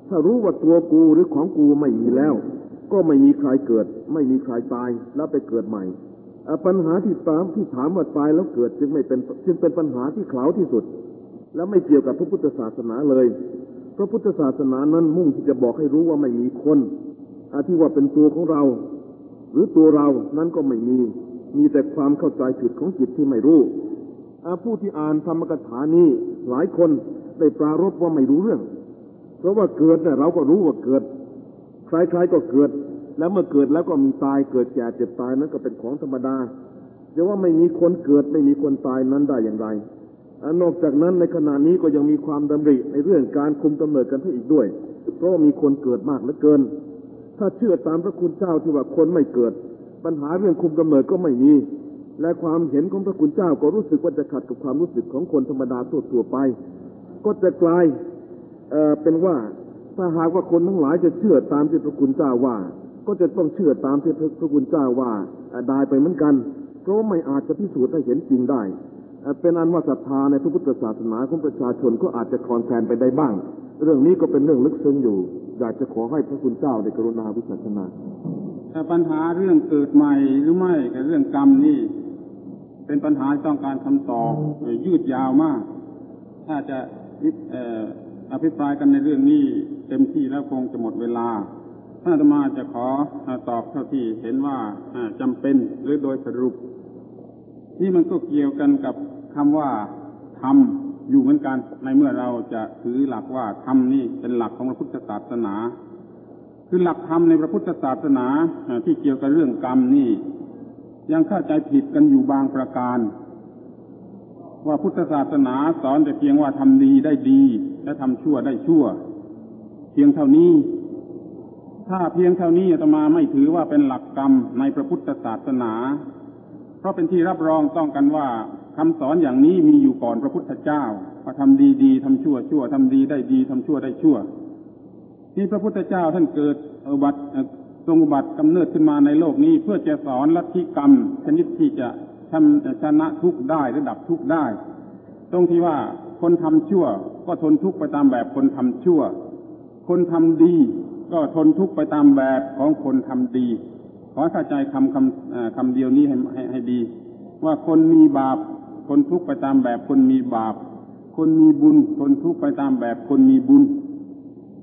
ถ้ารู้ว่าตัวกูหรือของกูไม่มีแล้ว ก็ไม่มีใครเกิด ไม่มีใครตายแล้วไปเกิดใหม่ปัญหาที่ตามที่ถามว่าตายแล้วเกิดจึงไม่เป็นจึงเป็นปัญหาที่ขลาวที่สุด และไม่เกี่ยวกับพระพุทธศาสนาเลยพระพุทธศาสนานั้นมุ่งที่จะบอกให้รู้ว่าไม่มีคน ที่ว่าเป็นตัวของเรา หรือตัวเรานั้นก็ไม่มี มีแต่ความเข้าใจผิดของจิตที่ไม่รู้ผู้ที่อ่านธรรมกถานี้หลายคนได้ปรารบว่าไม่รู้เรื่อง เพราะว่าเกิดเนี่ยเราก็รู้ว่าเกิดใครๆก็เกิด แล้วเมื่อเกิดแล้วก็มีตายเกิดแก่เจ็บตายนั้นก็เป็นของธรรมดาจะว่าไม่มีคนเกิดไม่มีคนตายนั้นได้อย่างไรนอกจากนั้นในขณะนี้ก็ยังมีความดำริในเรื่องการคุมกำเนิดกันให้อีกด้วย เพราะมีคนเกิดมากเหลือเกิน ถ้าเชื่อตามพระคุณเจ้าที่ว่าคนไม่เกิด ปัญหาเรื่องคุมกำเนิดก็ไม่มี และความเห็นของพระคุณเจ้าก็รู้สึกว่าจะขัดกับความรู้สึกของคนธรรมดาทั่วๆไป ก็จะกลายเเป็นว่าถ้าหากว่าคนทั้งหลายจะเชื่อตามที่พระคุณเจ้าว่า ก็จะต้องเชื่อตามที่พระคุณเจ้าว่าได้ไปเหมือนกัน เพราะไม่อาจจะพิสูจน์ให้เห็นจริงได้ เป็นอันว่าศรัทธาในพระพุทธศาสนาของประชาชนก็อาจจะคลอนแคลนไปได้บ้าง เรื่องนี้ก็เป็นเรื่องลึกซึ้งอยู่ อยากจะขอให้พระคุณเจ้าได้กรุณาวิจารณาแต่ปัญหาเรื่องเกิดใหม่หรือไม่กับเรื่องกรรมนี่ เป็นปัญหาต้องการคำตอบยืดยาวมาก ถ้าจะอภิปรายกันในเรื่องนี้เต็มที่แล้วคงจะหมดเวลาท่านธรรมาจะขอตอบเท่าที่เห็นว่าจำเป็นหรือโดยสรุป นี่มันก็เกี่ยวกันกับคำว่าธรรม อยู่เหมือนกันในเมื่อเราจะถือหลักว่าธรรมนี่เป็นหลักของพระพุทธศาสนา คือหลักธรรมในพระพุทธศาสนาที่เกี่ยวกับเรื่องกรรมนี่ ยังเข้าใจผิดกันอยู่บางประการ ว่าพุทธศาสนาสอนแต่เพียงว่าทำดีได้ดี และทำชั่วได้ชั่ว เพียงเท่านี้ ถ้าเพียงเท่านี้อาตมาไม่ถือว่าเป็นหลักกรรมในพระพุทธศาสนา เพราะเป็นที่รับรองต้องกันว่า คำสอนอย่างนี้มีอยู่ก่อนพระพุทธเจ้าว่าทำดีดีทำชั่วชั่วทำดีได้ดีทำชั่วได้ชั่ว ที่พระพุทธเจ้าท่านเกิดอุบัติทรงอุบัติกำเนิดขึ้นมาในโลกนี้ เพื่อจะสอนลัทธิกรรมชนิดที่จะทำชนะทุกข์ได้รือดับทุกข์ได้ ตรงที่ว่าคนทำชั่ว ก็ทนทุกข์ไปตามแบบคนทำชั่ว คนทำดี ก็ทนทุกข์ไปตามแบบของคนทำดี ขอเข้าใจคำคำคำเดียวนี้ให้ให้ให้ดี ว่าคนมีบาป ทนทุกข์ไปตามแบบคนมีบาป คนมีบุญทนทุกข์ไปตามแบบคนมีบุญ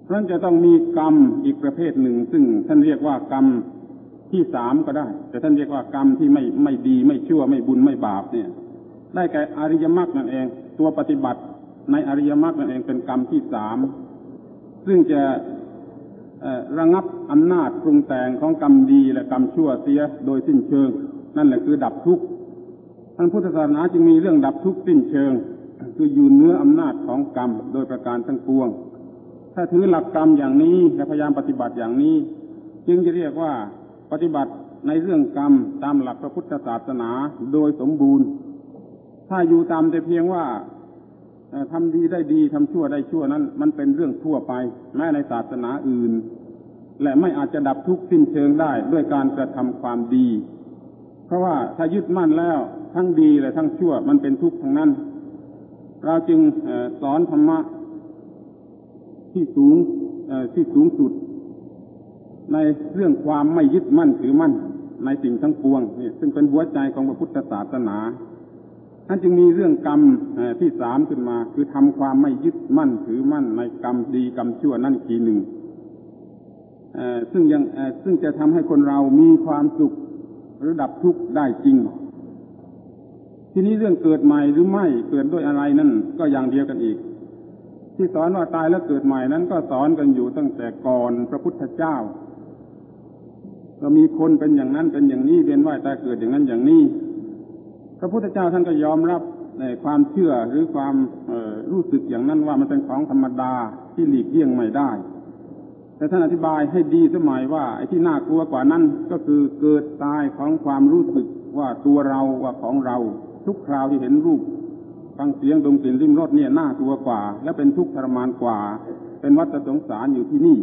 เพราะจะต้องมีกรรมอีกประเภทหนึ่ง ซึ่งท่านเรียกว่ากรรมที่สามก็ได้ แต่ท่านเรียกว่ากรรมที่ไม่ไม่ดีไม่ชั่วไม่บุญไม่บาปเนี่ย ได้แก่อริยมรรคนั่นเอง ตัวปฏิบัติในอริยมรรคนั่นเองเป็นกรรมที่สามซึ่งจะระงับอำนาจปรุงแต่งของกรรมดีและกรรมชั่วเสียโดยสิ้นเชิง นั่นแหละคือดับทุกข์ ทางพุทธศาสนาจึงมีเรื่องดับทุกข์สิ้นเชิง คืออยู่เนื้ออำนาจของกรรมโดยประการทั้งปวง ถ้าถือหลักกรรมอย่างนี้และพยายามปฏิบัติอย่างนี้ จึงจะเรียกว่าปฏิบัติในเรื่องกรรมตามหลักพระพุทธศาสนาโดยสมบูรณ์ ถ้าอยู่ตามแต่เพียงว่าทำดีได้ดีทำชั่วได้ชั่วนั้น มันเป็นเรื่องทั่วไป แม้ในศาสนาอื่น และไม่อาจจะดับทุกข์สิ้นเชิงได้ด้วยการกระทำความดี เพราะว่าถ้ายึดมั่นแล้ว ทั้งดีและทั้งชั่ว มันเป็นทุกข์ทั้งนั้น เราจึงสอนธรรมะที่สูงที่สูงสุด ในเรื่องความไม่ยึดมั่นถือมั่น ในสิ่งทั้งปวงนี่ซึ่งเป็นหัวใจของพระพุทธศาสนาท่านจึงมีเรื่องกรรมที่สามขึ้นมา คือทำความไม่ยึดมั่นถือมั่นในกรรมดีกรรมชั่วนั่นทีหนึ่งซึ่งยังซึ่งจะทำให้คนเรามีความสุขรือดับทุกข์ได้จริง ทีนี้เรื่องเกิดใหม่หรือไม่เกิดด้วยอะไรนั่นก็อย่างเดียวกันอีก ที่สอนว่าตายแล้วเกิดใหม่นั้นก็สอนกันอยู่ตั้งแต่ก่อนพระพุทธเจ้าเรามีคนเป็นอย่างนั้นเป็นอย่างนี้เวียนว่ายตายเกิดอย่างนั้นอย่างนี้ พระพุทธเจ้าท่านก็ยอมรับในความเชื่อหรือความรู้สึกอย่างนั้นว่ามันเป็นของธรรมดาที่หลีกเลี่ยงไม่ได้ แต่ท่านอธิบายให้ดีสมัยว่าไอ้ที่น่ากลัวกว่านั้นก็คือเกิดตายของความรู้สึกว่าตัวเราว่าของเรา ทุกคราวที่เห็นรูปฟังเสียงดมกลิ่นริมรสเนี่ยน่ากลัวกว่า และเป็นทุกข์ทรมานกว่า เป็นวัฏสงสารอยู่ที่นี่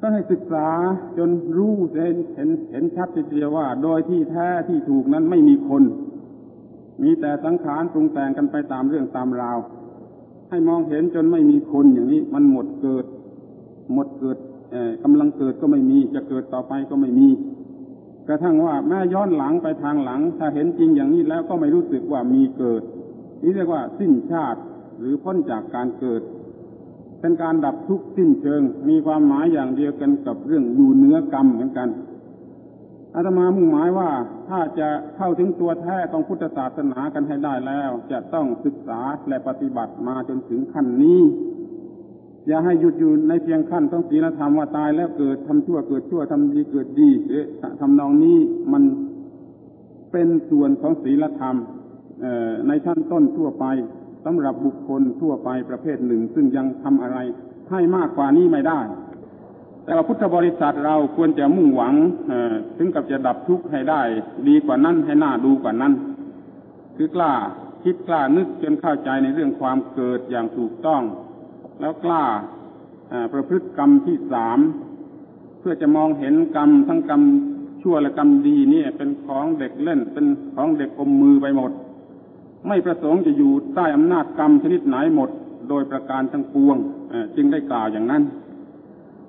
ก็ให้ศึกษาจนรู้เห็นเห็นเห็นชัดเจนว่า โดยที่แท้ที่ถูกนั้นไม่มีคน มีแต่สังขารปรุงแต่งกันไปตามเรื่องตามราว ให้มองเห็นจนไม่มีคนอย่างนี้ มันหมดเกิด หมดเกิดกำลังเกิดก็ไม่มี จะเกิดต่อไปก็ไม่มี กระทั่งว่าแม่ย้อนหลังไปทางหลัง ถ้าเห็นจริงอย่างนี้แล้วก็ไม่รู้สึกว่ามีเกิด นี่เรียกว่าสิ้นชาติหรือพ้นจากการเกิด เป็นการดับทุกข์สิ้นเชิง มีความหมายอย่างเดียวกันกับเรื่องอยู่เนื้อกรรมเหมือนกันอาตมามุ่งหมายว่าถ้าจะเข้าถึงตัวแท้ของพุทธศาสนากันให้ได้แล้ว จะต้องศึกษาและปฏิบัติมาจนถึงขั้นนี้ อย่าให้หยุดอยู่ในเพียงขั้นต้องศีลธรรมว่าตายแล้วเกิดทำชั่วเกิดชั่วทำดีเกิดดีหรือทำนองนี้มันเป็นส่วนของศีลธรรมในชั้นต้นทั่วไปสำหรับบุคคลทั่วไปประเภทหนึ่ง ซึ่งยังทำอะไรให้มากกว่านี้ไม่ได้ แต่ว่าพุทธบริษัทเราควรจะมุ่งหวังถึงกับจะดับทุกข์ให้ได้ ดีกว่านั้นให้หน่าดูกว่านั้น คือกล้าคิดกล้านึกจนเข้าใจในเรื่องความเกิดอย่างถูกต้อง แล้วกล้าประพฤติกรรมที่สามเพื่อจะมองเห็นกรรมทั้งกรรมชั่วและกรรมดีนี่เป็นของเด็กเล่น เป็นของเด็กอมมือไปหมด ไม่ประสงค์จะอยู่ใต้อำนาจกรรมชนิดไหนหมด โดยประการทั้งปวงจึงได้กล่าวอย่างนั้น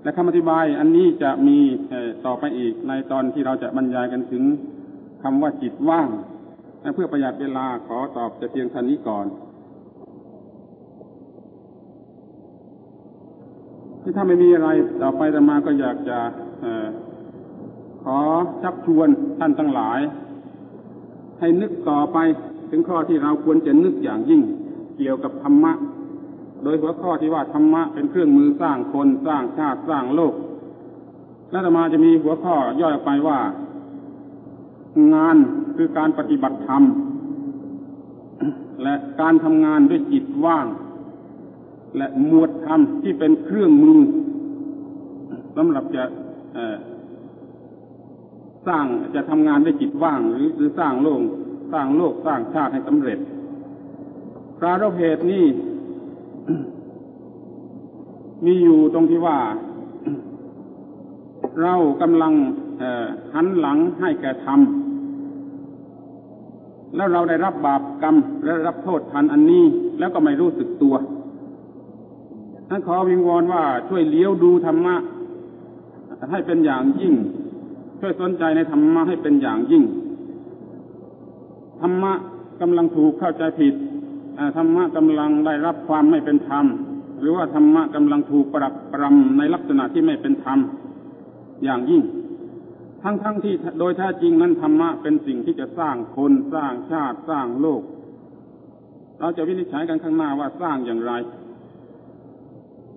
และคำอธิบายอันนี้จะมีต่อไปอีกในตอนที่เราจะบรรยายกันถึงคำว่าจิตว่าง เพื่อประหยัดเวลาขอตอบจะเพียงท่านี้ก่อน ที่ถ้าไม่มีอะไรต่อไปแต่มาก็อยากจะขอชักชวนท่านทั้งหลาย ให้นึกต่อไปถึงข้อที่เราควรจะนึกอย่างยิ่งเกี่ยวกับธรรมะ โดยหัวข้อที่ว่าธรรมะเป็นเครื่องมือสร้างคนสร้างชาติสร้างโลกและต่อมาจะมีหัวข้อย่อยไปว่า งานคือการปฏิบัติธรรม และการทำงานด้วยจิตว่าง และหมวดธรรมที่เป็นเครื่องมือสำหรับจะสร้างจะทำงานด้วยจิตว่าง หรือหรือสร้างโลกสร้างโลกสร้างชาติให้สำเร็จปรารบเหตุนี้มีอยู่ตรงที่ว่า เรากำลังหันหลังให้แก่ธรรมแล้วเราได้รับบาปกรรมและรับโทษทันอันนี้ แล้วก็ไม่รู้สึกตัว ท่านขอวิงวอนว่าช่วยเลี้ยวดูธรรมะให้เป็นอย่างยิ่ง ช่วยสนใจในธรรมะให้เป็นอย่างยิ่ง ธรรมะกำลังถูกเข้าใจผิดธรรมะกำลังได้รับความไม่เป็นธรรม หรือว่าธรรมะกำลังถูกปรับปรำในลักษณะที่ไม่เป็นธรรมอย่างยิ่ง ทั้งๆทที่โดยแท้จริงนั้นธรรมะเป็นสิ่งที่จะสร้างคนสร้างชาติสร้างโลก เราจะวินิจฉัยกันข้างหน้าว่าสร้างอย่างไร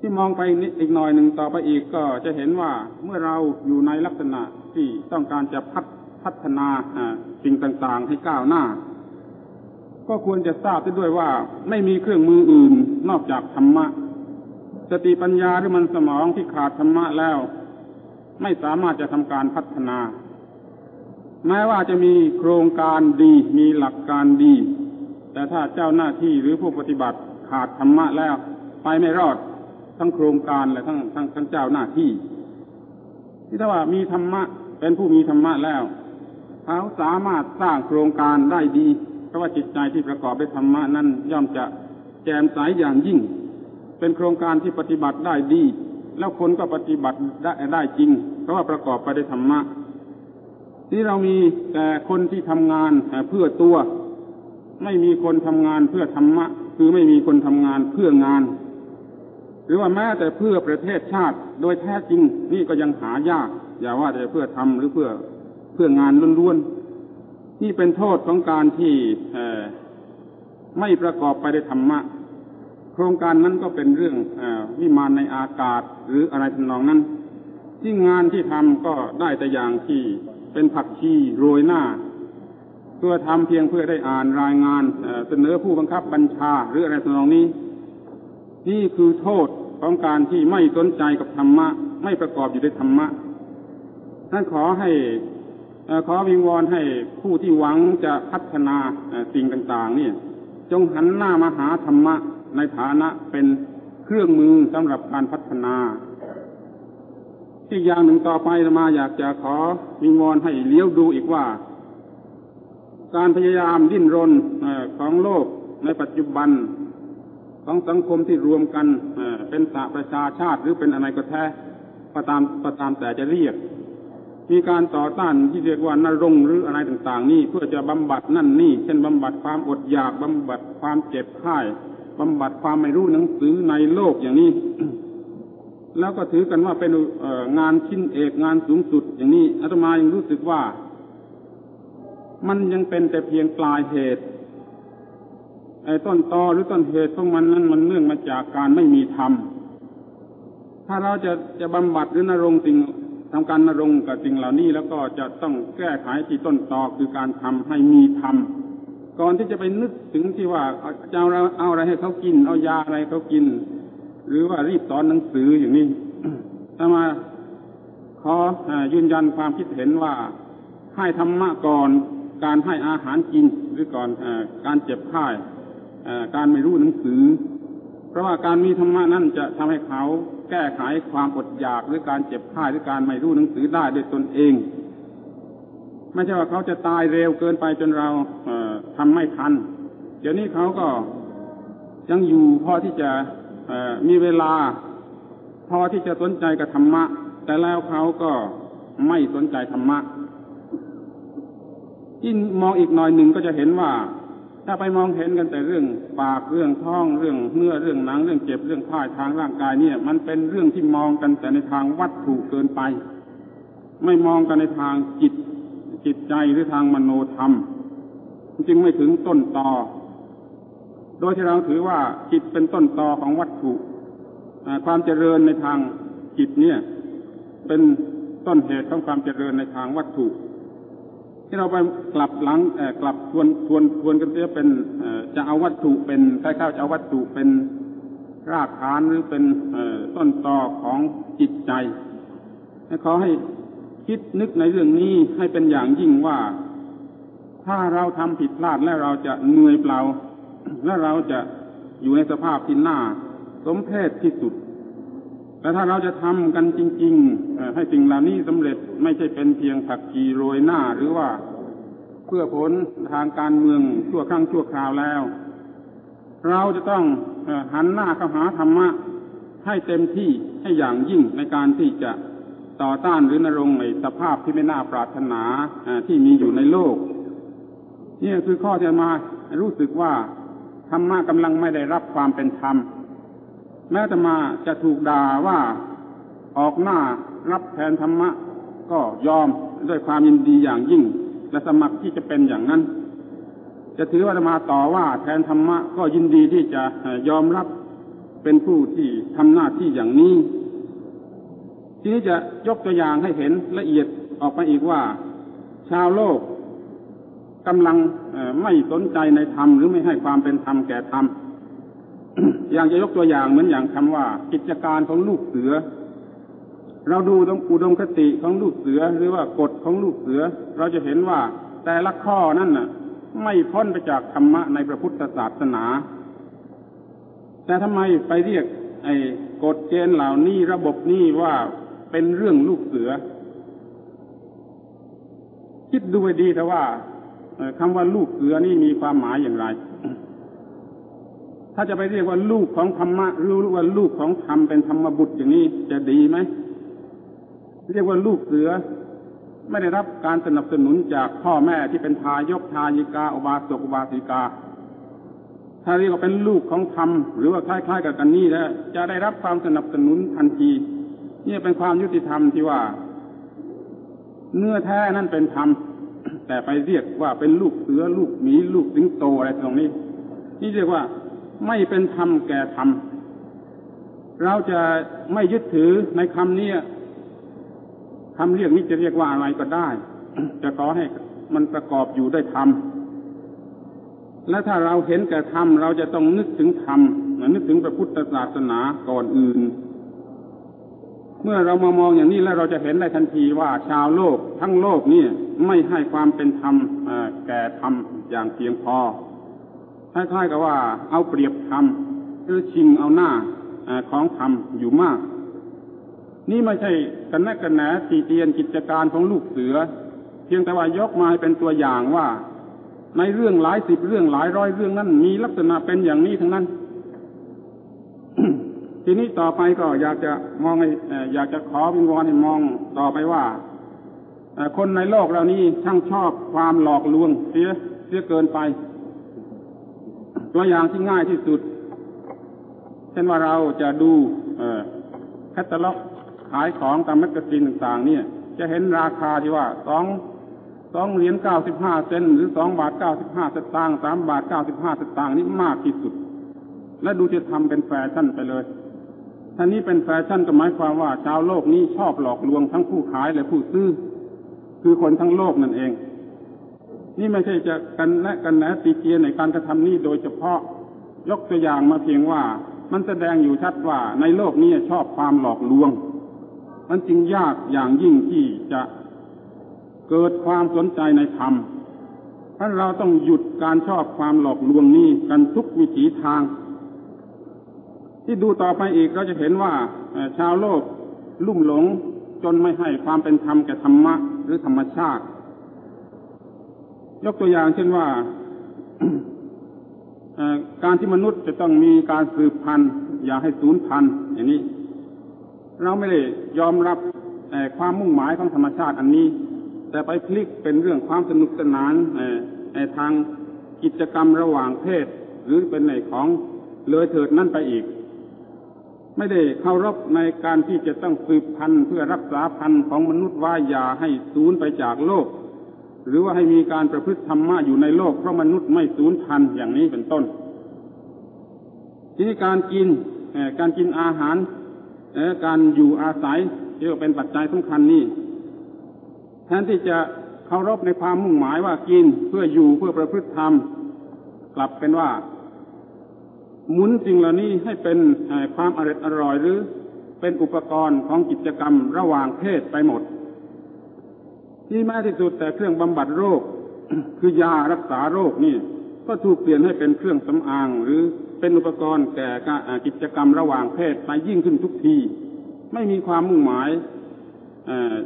ที่มองไปนิดอีกหน่อยหนึ่งต่อไปอีกก็จะเห็นว่าเมื่อเราอยู่ในลักษณะที่ต้องการจะพัฒพัฒนาสิ่งต่างๆให้ก้าวหน้า ก็ควรจะทราบด้วยว่าไม่มีเครื่องมืออื่นนอกจากธรรมะ สติปัญญาหรือมันสมองที่ขาดธรรมะแล้ว ไม่สามารถจะทำการพัฒนา แม้ว่าจะมีโครงการดีมีหลักการดี แต่ถ้าเจ้าหน้าที่หรือผู้ปฏิบัติขาดธรรมะแล้ว ไปไม่รอด ทั้งโครงการและทั้งทั้งทั้งเจ้าหน้าที่ ที่ถ้าว่ามีธรรมะเป็นผู้มีธรรมะแล้วเขาสามารถสร้างโครงการได้ดี เพราะว่าจิตใจที่ประกอบด้วยธรรมะนั้นย่อมจะแจ่มใสอย่างยิ่ง เป็นโครงการที่ปฏิบัติได้ดี แล้วคนก็ปฏิบัติได้ได้จริง เพราะว่าประกอบไปด้วยธรรมะนี่เรามีแต่คนที่ทำงานเพื่อตัว ไม่มีคนทำงานเพื่อธรรมะ คือไม่มีคนทำงานเพื่องาน หรือว่าแม้แต่เพื่อประเทศชาติโดยแท้จริง นี่ก็ยังหายาก อย่าว่าแต่เพื่อทำหรือเพื่อเพื่องานล้วนๆ นี่เป็นโทษของการที่ไม่ประกอบไปด้วยธรรมะ โครงการนั้นก็เป็นเรื่องอวิมานในอากาศหรืออะไรทำนองนั้นที่งานที่ทำก็ได้แต่อย่างที่เป็นผักชีโรยหน้า เพื่อทำเพียงเพื่อได้อ่านรายงานเสนอผู้บังคับบัญชาหรืออะไรทำนองนี้ นี่คือโทษของการที่ไม่สนใจกับธรรมะ ไม่ประกอบอยู่ด้วยธรรมะท่านขอให้ขอวิงวอนให้ผู้ที่หวังจะพัฒนาสิ่งต่างๆนี่จงหันหน้ามาหาธรรมะในฐานะเป็นเครื่องมือสำหรับการพัฒนาอีกอย่างหนึ่งต่อไปมาอยากจะขอวิงวอนให้เลี้ยวดูอีกว่า การพยายามดิ้นรนของโลกในปัจจุบัน ของสังคมที่รวมกันเป็นสหประชาชาติหรือเป็นอะไรก็แท้ก็ตามก็ตามแต่จะเรียก มีการต่อต้านที่เรียกว่านรงหรืออะไรต่าง ๆ นี่เพื่อจะบำบัดนั่นนี่ เช่นบำบัดความอดอยากบำบัดความเจ็บไข้บำบัดความไม่รู้หนังสือในโลกอย่างนี้ แล้วก็ถือกันว่าเป็นงานชิ้นเอกงานสูงสุด อย่างนี้อาตมายังรู้สึกว่า มันยังเป็นแต่เพียงปลายเหตุ ไอ้ต้นตอหรือต้นเหตุของมันนั้นมันเนื่องมาจากการไม่มีธรรม ถ้าเราจะจะบำบัดหรือนรงสิ่งทำการนรงกับสิ่งเหล่านี้แล้วก็จะต้องแก้ไขที่ต้นตอคือการทำให้มีธรรมก่อนที่จะไปนึกถึงที่ว่าจะเอาเอาอะไรให้เขากิน เอายาอะไรเขากิน หรือว่ารีบสอนหนังสืออย่างนี้ถ้ามาขอยืนยันความคิดเห็นว่าให้ธรรมะก่อนการให้อาหารกินหรือก่อนอการเจ็บไข้ การไม่รู้หนังสือ เพราะว่าการมีธรรมะนั่นจะทำให้เขาแก้ไขความอดอยากหรือการเจ็บไข้หรือการไม่รู้หนังสือได้ด้วยตนเอง ไม่ใช่ว่าเขาจะตายเร็วเกินไปจนเราเทำไม่ทัน เดี๋ยวนี้เขาก็ยังอยู่พอที่จะมีเวลา พอที่จะสนใจกับธรรมะ แต่แล้วเขาก็ไม่สนใจธรรมะยิ่งมองอีกหน่อยหนึ่งก็จะเห็นว่า ถ้าไปมองเห็นกันแต่เรื่องปากเรื่องท้องเรื่องเนื้อเรื่องหนังเรื่องเจ็บเรื่องท่ายทางร่างกายเนี่ย มันเป็นเรื่องที่มองกันแต่ในทางวัตถุเกินไป ไม่มองกันในทางจิต จิตใจหรือทางมโนธรรม จึงไม่ถึงต้นตอโดยที่เราถือว่าจิตเป็นต้นตอของวัตถุความเจริญในทางจิตเนี่ย เป็นต้นเหตุของความเจริญในทางวัตถุ ที่เราไปกลับหลังกลับทวนทวนทวนกันเสียเป็นจะเอาวัตถุเป็นใครเข้าจะเอาวัตถุเป็นรากฐานหรือเป็นต้นตอของจิตใจขอให้คิดนึกในเรื่องนี้ให้เป็นอย่างยิ่งว่า ถ้าเราทำผิดพลาดแล้วเราจะเหนื่อยเปล่า และเราจะอยู่ในสภาพที่น่า สมเพศที่สุด แต่ถ้าเราจะทำกันจริงๆให้สิ่งเหล่านี้สำเร็จไม่ใช่เป็นเพียงผักกีโรยหน้าหรือว่าเพื่อผลทางการเมืองชั่วครั้งชั่วคราวแล้ว เราจะต้องหันหน้าเข้าหาธรรมะให้เต็มที่ให้อย่างยิ่งในการที่จะต่อต้านหรือนรงในสภาพที่ไม่น่าปรารถนาที่มีอยู่ในโลกนี่คือข้อที่มารู้สึกว่าธรรมะกำลังไม่ได้รับความเป็นธรรม แม้แต่มาจะถูกด่าว่าออกหน้ารับแทนธรรมะ ก็ยอมด้วยความยินดีอย่างยิ่ง และสมัครที่จะเป็นอย่างนั้น จะถือว่ามาต่อว่าแทนธรรมะ ก็ยินดีที่จะยอมรับเป็นผู้ที่ทำหน้าที่อย่างนี้ทีนี้จะยกตัวอย่างให้เห็นละเอียดออกไปอีกว่า ชาวโลกกำลังไม่สนใจในธรรมหรือไม่ให้ความเป็นธรรมแก่ธรรม อย่างจะยกตัวอย่างเหมือนอย่างคำว่า กิจการของลูกเสือ เราดูตรงอุดมคติของลูกเสือหรือว่ากฎของลูกเสือ เราจะเห็นว่าแต่ละข้อนั่นน่ะ ไม่พ้นไปจากธรรมะในพระพุทธศาสนา แต่ทำไมไปเรียก ไอ้กฎเกณฑ์เหล่านี้ระบบนี้ว่าเป็นเรื่องลูกเสือ คิดดูให้ดีแต่ว่าคำว่าลูกเสือนี่มีความหมายอย่างไร ถ้าจะไปเรียกว่าลูกของธรรมะรู้ว่าลูกของธรรมเป็นธรรมบุตรอย่างนี้จะดีไหมเรียกว่าลูกเสือ ไม่ได้รับการสนับสนุนจากพ่อแม่ที่เป็นทายกทายิกา อบาสกอบาสิกา ถ้าเรียกว่าเป็นลูกของธรรมหรือว่าคล้ายๆกับกันนี้แล้วจะได้รับความสนับสนุนทันทีนี่เป็นความยุติธรรมที่ว่า เนื้อแท้นั่นเป็นธรรมแต่ไปเรียกว่าเป็นลูกเสือลูกหมีลูกสิงโตอะไรตรงนี้ นี่เรียกว่า ไม่เป็นธรรมแก่ธรรม เราจะไม่ยึดถือในคำนี้คำเรียกนี้จะเรียกว่าอะไรก็ได้ จะขอให้มันประกอบอยู่ด้วยธรรม และถ้าเราเห็นแก่ธรรม เราจะต้องนึกถึงธรรมนึกถึงพระพุทธศาสนาก่อนอื่น เมื่อเรามามองอย่างนี้แล้วเราจะเห็นได้ทันทีว่าชาวโลกทั้งโลกนี่ไม่ให้ความเป็นธรรมแก่ธรรมอย่างเพียงพอ คล้ายๆกับว่าเอาเปรียบธรรมหรือชิงเอาหน้าของธรรมอยู่มาก นี่ไม่ใช่กันแนกันแหนตีเตียนกิจการของลูกเสือ เพียงแต่ว่ายกมาเป็นตัวอย่างว่า ในเรื่องหลายสิบเรื่องหลายร้อยเรื่องนั้นมีลักษณะเป็นอย่างนี้ทั้งนั้น ทีนี้ต่อไปก็อยากจะมองอยากจะขอวิงวอนให้มองต่อไปว่าคนในโลกเรานี้ช่างชอบความหลอกลวงเสียเสียเกินไป ตัวอย่างที่ง่ายที่สุด เช่นว่าเราจะดูแคตตาล็อกขายของตามแมกกาซีนต่างๆ เนี่ย จะเห็นราคาที่ว่าสองสองเหรียญเก้าสิบห้าเซนหรือสองบาทเก้าสิบห้าสตางค์สามบาทเก้าสิบห้าสตางค์นี่มากที่สุด และดูจะทำเป็นแฟชั่นไปเลยถ้านี้เป็นแฟชั่นก็หมายความว่าชาวโลกนี้ชอบหลอกลวงทั้งผู้ขายและผู้ซื้อ คือคนทั้งโลกนั่นเอง นี่ไม่ใช่จะกระแนะกระแหนติเตียนในการกระทำนี้โดยเฉพาะ ยกตัวอย่างมาเพียงว่ามันแสดงอยู่ชัดว่าในโลกนี้ชอบความหลอกลวง มันจึงยากอย่างยิ่งที่จะเกิดความสนใจในธรรมถ้าเราต้องหยุดการชอบความหลอกลวงนี้กันทุกวิถีทาง ที่ดูต่อไปอีกเราจะเห็นว่าชาวโลกลุ่มหลงจนไม่ให้ความเป็นธรรมแก่ธรรมะหรือธรรมชาติ ยกตัวอย่างเช่นว่าการที่มนุษย์จะต้องมีการสืบพันธุ์อย่าให้สูญพันธุ์อย่างนี้ เราไม่ได้ยอมรับความมุ่งหมายของธรรมชาติอันนี้ แต่ไปพลิกเป็นเรื่องความสนุกสนานในทางกิจกรรมระหว่างเพศ หรือเป็นในของเลยเถิดนั่นไปอีก ไม่ได้เคารพในการที่จะต้องสืบพันธุ์เพื่อรักษาพันธุ์ของมนุษย์ว่าอย่าให้สูญไปจากโลก หรือว่าให้มีการประพฤติธรรมะอยู่ในโลกเพราะมนุษย์ไม่สูญพันธุ์อย่างนี้เป็นต้น ทีนี้การกินการกินอาหารการอยู่อาศัยที่เป็นปัจจัยสำคัญนี่แทนที่จะเคารพในความมุ่งหมายว่ากินเพื่ออยู่เพื่อประพฤติธรรม กลับเป็นว่า หมุนสิ่งเหล่านี้ให้เป็นความอร่อยอร่อยหรือเป็นอุปกรณ์ของกิจกรรมระหว่างเพศไปหมด ที่แม้ที่สุดแต่เครื่องบำบัดโรค คือยารักษาโรคนี่ ก็ถูกเปลี่ยนให้เป็นเครื่องสำอาง หรือเป็นอุปกรณ์แก่กิจกรรมระหว่างเพศไปยิ่งขึ้นทุกที ไม่มีความมุ่งหมาย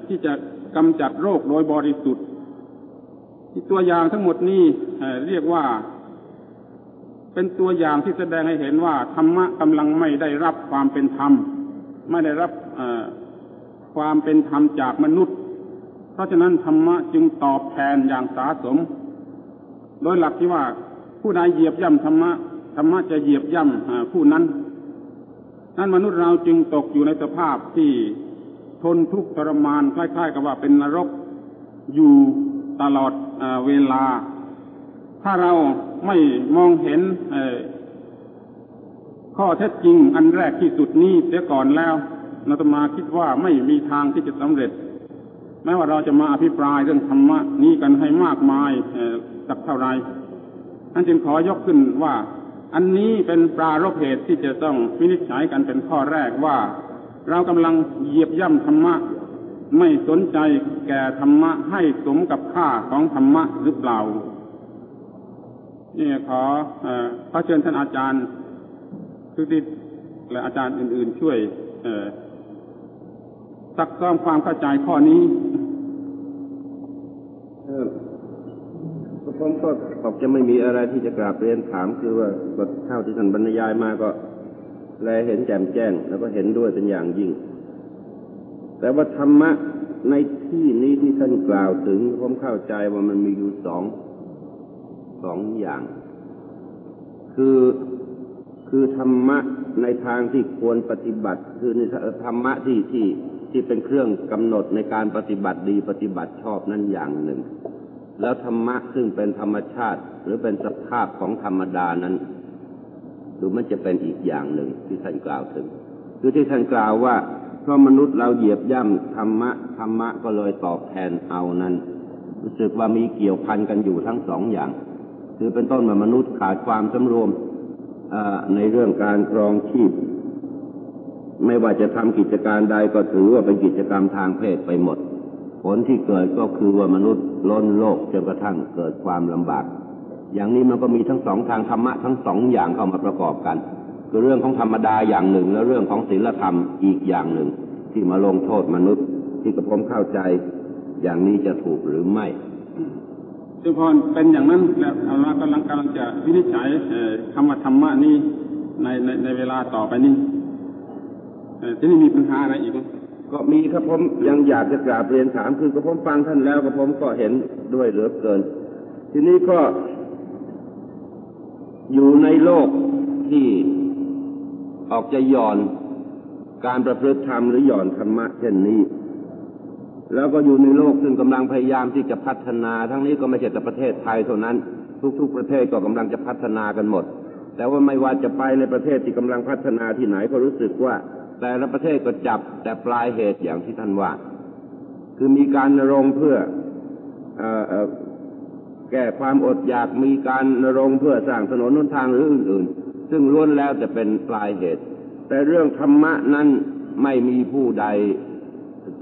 ที่จะกำจัดโรคโดยบริสุทธิ์ตัวอย่างทั้งหมดนี้เรียกว่า เป็นตัวอย่างที่แสดงให้เห็นว่าธรรมะกำลังไม่ได้รับความเป็นธรรม ไม่ได้รับความเป็นธรรมจากมนุษย์ เพราะฉะนั้นธรรมะจึงตอบแทนอย่างสาสม โดยหลักที่ว่าผู้ใดเหยียบย่ำธรรมะธรรมะจะเหยียบย่ำผู้นั้น นั้นมนุษย์เราจึงตกอยู่ในสภาพที่ทนทุกข์ทรมานคล้ายๆ กับว่าเป็นนรกอยู่ตลอดเวลา ถ้าเราไม่มองเห็นข้อเท็จจริงอันแรกที่สุดนี้เสียก่อนแล้วนาตมาคิดว่าไม่มีทางที่จะสำเร็จ แม้ว่าเราจะมาอภิปรายเรื่องธรรมะนี้กันให้มากมายสักเท่าไรท่านจึงขอยกขึ้นว่า อันนี้เป็นปรารภเหตุที่จะต้องวินิจฉัยกันเป็นข้อแรกว่า เรากำลังเหยียบย่ำธรรมะ ไม่สนใจแก่ธรรมะให้สมกับค่าของธรรมะหรือเปล่านี่ขอขอเชิญท่านอาจารย์ทุกทิและอาจารย์อื่น ๆ ช่วย ซักซ้อมความเข้าใจข้อนี้ผมก็ออกจะไม่มีอะไรที่จะกราบเรียนถามคือว่าบทเท่าที่ท่านบรรยายมาก็แลเห็นแจ่มแจ้ง แล้วก็เห็นด้วยเป็นอย่างยิ่ง แต่ว่าธรรมะในที่นี้ที่ท่านกล่าวถึงผมเข้าใจว่ามันมีอยู่สองสองอย่าง คือคือธรรมะในทางที่ควรปฏิบัติ คือในธรรมะที่ที่ ที่เป็นเครื่องกำหนดในการปฏิบัติดีปฏิบัติชอบนั่นอย่างหนึ่ง แล้วธรรมะซึ่งเป็นธรรมชาติ หรือเป็นสภาพของธรรมดานั้นดูมันจะเป็นอีกอย่างหนึ่งที่ท่านกล่าวถึง คือที่ท่านกล่าวว่า เพราะมนุษย์เราเหยียบย่ำธรรมะธรรมะก็เลยตอบแทนเอานั้น รู้สึกว่ามีเกี่ยวพันกันอยู่ทั้งสองอย่าง คือเป็นต้นว่ามนุษย์ขาดความสำรวมในเรื่องการครองชีพ ไม่ว่าจะทำกิจการใดก็ถือว่าเป็นกิจกรรมทางเพศไปหมด ผลที่เกิดก็คือว่ามนุษย์ล้นโลกจนกระทั่งเกิดความลำบาก อย่างนี้มันก็มีทั้งสองทางธรรมะทั้งสองอย่างเข้ามาประกอบกัน คือเรื่องของธรรมดาอย่างหนึ่ง และเรื่องของศีลธรรมอีกอย่างหนึ่ง ที่มาลงโทษมนุษย์ที่กระผมเข้าใจ อย่างนี้จะถูกหรือไม่จึงพอเป็นอย่างนั้นแล้วเรากำลังกำลังจะวินิจฉัยคำว่าธรรมะนี้ในในในเวลาต่อไปนี้ ทีนี้มีปัญหาอะไรอีกไหมก็มีครับผมยังอยากจะกราบเรียนถามคือกระผมฟังท่านแล้วกระผมก็เห็นด้วยเหลือเกิน ทีนี้ก็ อยู่ในโลกที่ออกจะหย่อนการประพฤติธรรมหรือหย่อนธรรมะเช่นนี้ แล้วก็อยู่ในโลกซึ่งกำลังพยายามที่จะพัฒนา ทั้งนี้ก็ไม่ใช่แต่ประเทศไทยเท่านั้น ทุก ๆ ประเทศก็กำลังจะพัฒนากันหมด แต่ว่าไม่ว่าจะไปในประเทศที่กำลังพัฒนาที่ไหนก็รู้สึกว่า แต่ละประเทศก็จับแต่ปลายเหตุอย่างที่ท่านว่า คือมีการรงเพื่ออแก้ความอดอยากมีการรงเพื่อสร้างถนนนนทางหรืออื่น ๆ ซึ่งล้วนแล้วจะเป็นปลายเหตุ แต่เรื่องธรรมะนั้นไม่มีผู้ใด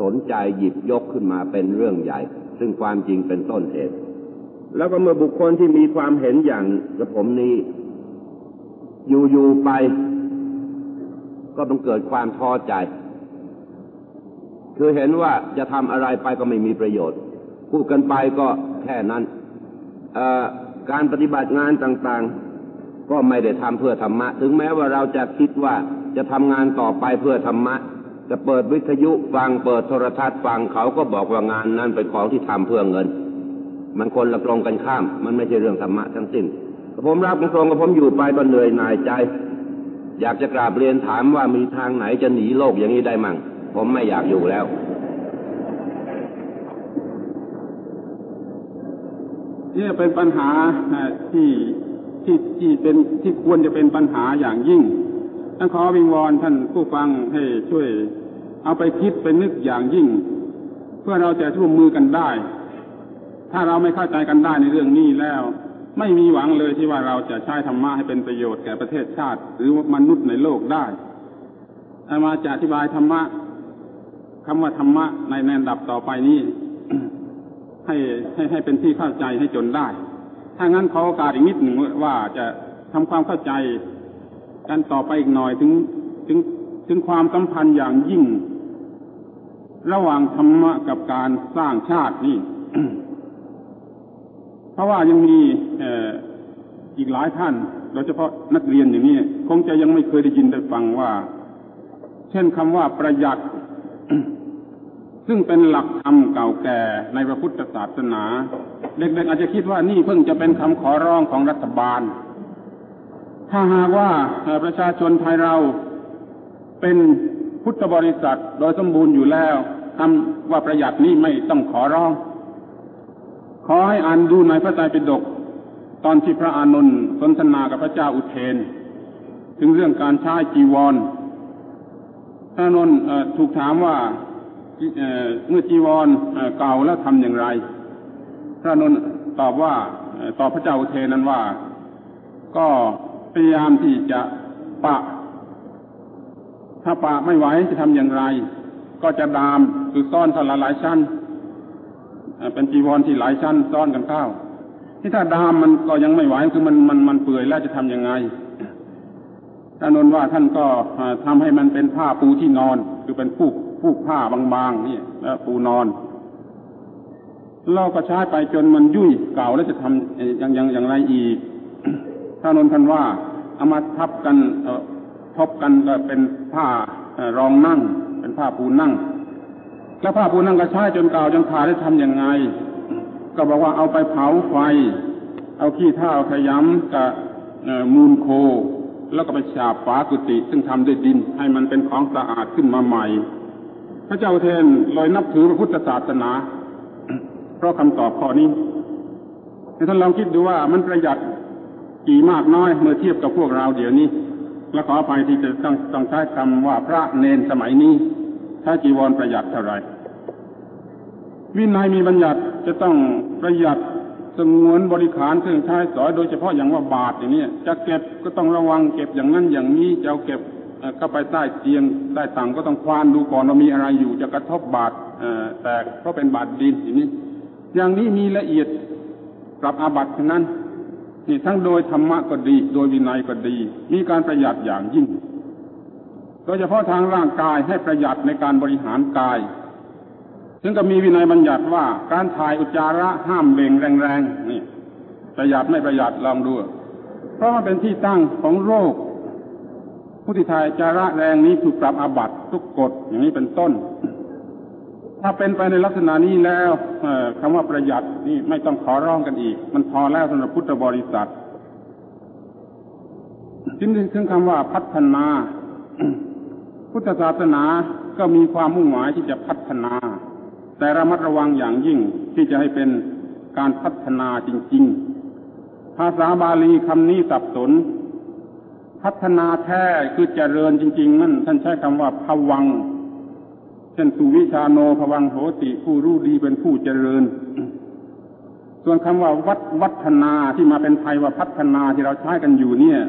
สนใจหยิบยกขึ้นมาเป็นเรื่องใหญ่ ซึ่งความจริงเป็นต้นเหตุ แล้วก็เมื่อบุคคลที่มีความเห็นอย่างกระผมนี้ อยู่ๆไป ก็ต้องเกิดความท้อใจ คือเห็นว่าจะทำอะไรไปก็ไม่มีประโยชน์ พูดกันไปก็แค่นั้น การปฏิบัติงานต่างๆ ก็ไม่ได้ทำเพื่อธรรมะ ถึงแม้ว่าเราจะคิดว่าจะทำงานต่อไปเพื่อธรรมะจะเปิดวิทยุฟังเปิดโทรทัศน์ฟังเขาก็บอกว่างานนั้นเป็นของที่ทำเพื่อเงิน มันคนละตรงกันข้าม มันไม่ใช่เรื่องธรรมะทั้งสิ้นผมรับตรงกับผมอยู่ไปก็เหนื่อยหน่ายใจ อยากจะกราบเรียนถามว่ามีทางไหนจะหนีโลกอย่างนี้ได้มั่ง ผมไม่อยากอยู่แล้ว นี่เป็นปัญหาที่ที่ที่เป็นที่ควรจะเป็นปัญหาอย่างยิ่งท่านขอวิงวอนท่านผู้ฟังให้ช่วย เอาไปคิดไปนึกอย่างยิ่ง เพื่อเราจะร่วมมือกันได้ ถ้าเราไม่เข้าใจกันได้ในเรื่องนี้แล้ว ไม่มีหวังเลยที่ว่าเราจะใช้ธรรมะให้เป็นประโยชน์แก่ประเทศชาติ หรือมนุษย์ในโลกได้อามาจะอธิบายธรรมะคำว่าธรรมะในแนนดับต่อไปนี้ ให้ให้ให้เป็นที่เข้าใจให้จนได้ ถ้างั้นขอโอกาสอีกนิดหนึ่งว่าจะทำความเข้าใจกันต่อไปอีกหน่อยถึงถึงถึงความสัมพันธ์อย่างยิ่ง ระหว่างธรรมะกับการสร้างชาตินี่ เพราะว่ายังมีอีกหลายท่านโดยเฉพาะนักเรียนอย่างนี้คงจะยังไม่เคยได้ยินได้ฟังว่า เช่นคำว่าประหยัด ซึ่งเป็นหลักธรรมเก่าแก่ในพระพุทธศาสนา เด็กๆอาจจะคิดว่านี่เพิ่งจะเป็นคำขอร้องของรัฐบาล ถ้าหากว่าประชาชนไทยเราเป็นพุทธบริษัทโดยสมบูรณ์อยู่แล้วคำว่าประหยัดนี้ไม่ต้องขอร้อง ขอให้อ่านดูในพระไตรปิฎกตอนที่พระอานนท์สนทนากับพระเจ้าอุเทน ถึงเรื่องการใช้จีวร พระอานนท์ถูกถามว่าเมื่อจีวรเก่าแล้วทำอย่างไร พระอานนท์ตอบว่าต่อพระเจ้าอุเทนนั้นว่า ก็พยายามที่จะปะ ถ้าปะไม่ไหวจะทำอย่างไร ก็จะดามคือซ่อนสลหลายชั้น เป็นจีวรที่หลายชั้นซ่อนกันเข้าที่ถ้าดามมันก็ยังไม่ไหวคือมันมันมันเปื่อยแล้วจะทํำยังไงท่านนนว่าท่านก็ทำให้มันเป็นผ้าปูที่นอน คือเป็นผูกผูกผ้าบางๆนี่แล้วปูนอนเราก็ใช้ไปจนมันยุ่ยเก่าแล้วจะทำอย่างอย่างอย่างไรอีกท่านนนท่านว่าเอามาทับกันทบกันก็เป็นผ้ารองนั่ง เป็นผ้าปูนั่ง แล้วผ้าปูนั่งก็ใช้จนเก่าจนขาดได้ทำยังไง ก็บอกว่าเอาไปเผาไฟ เอาขี้เถ้าขยำกับมูลโค แล้วก็ไปฉาบฝากุฏิซึ่งทำด้วยดิน ให้มันเป็นของสะอาดขึ้นมาใหม่ พระเจ้าเทนเลยนับถือพระพุทธศาสนา เพราะคำตอบข้อนี้ท่านลองคิดดูว่ามันประหยัดกี่มากน้อยเมื่อเทียบกับพวกเราเดี๋ยวนี้ และขออภัยที่จะต้องต้องใช้คำว่าพระเนนสมัยนี้ ถ้าจีวรประหยัดเท่าไหร่ วินัยมีบัญญัติจะต้องประหยัดสงวนบริขารเครื่องใช้สอยโดยเฉพาะอย่างว่าบาทอย่างนี้จะเก็บก็ต้องระวังเก็บอย่างนั้นอย่างนี้จะเอาเก็บเข้าไปใต้เตียงใต้ตังก็ต้องควานดูก่อนว่ามีอะไรอยู่จะกระทบบาทแตกเพราะเป็นบาทดินอย่างนี้ อย่างนี้มีละเอียดปรับอาบัติทั้งนั้นนี่ทั้งโดยธรรมะก็ดี โดยวินัยก็ดี มีการประหยัดอย่างยิ่งโดยเฉพาะทางร่างกายให้ประหยัดในการบริหารกาย ซึ่งก็มีวินัยบัญญัติว่าการถ่ายอุจจาระห้ามเบ่งแรงๆนี่ประหยัดไม่ประหยัดลองดู เพราะมันเป็นที่ตั้งของโรค ผู้ที่ถ่ายอุจาระแรงนี้ถูกปรับอาบัติทุกกฎอย่างนี้เป็นต้น ถ้าเป็นไปในลักษณะนี้แล้วคำว่าประหยัดนี่ไม่ต้องขอร้องกันอีก มันพอแล้วสำหรับพุทธบริษัทที่นี้ถึงคำว่าพัฒนา พุทธศาสนาก็มีความมุ่งหมายที่จะพัฒนา แต่ระมัดระวังอย่างยิ่งที่จะให้เป็นการพัฒนาจริง ๆ ภาษาบาลีคำนี้สับสน พัฒนาแท้คือเจริญจริง ๆ นั่นท่านใช้คำว่าภวัง เช่นสุวิชาโนภวังโหติผู้รู้ดีเป็นผู้เจริญ ส่วนคำว่าวัดวัฒนาที่มาเป็นไทยว่าพัฒนาที่เราใช้กันอยู่เนี่ย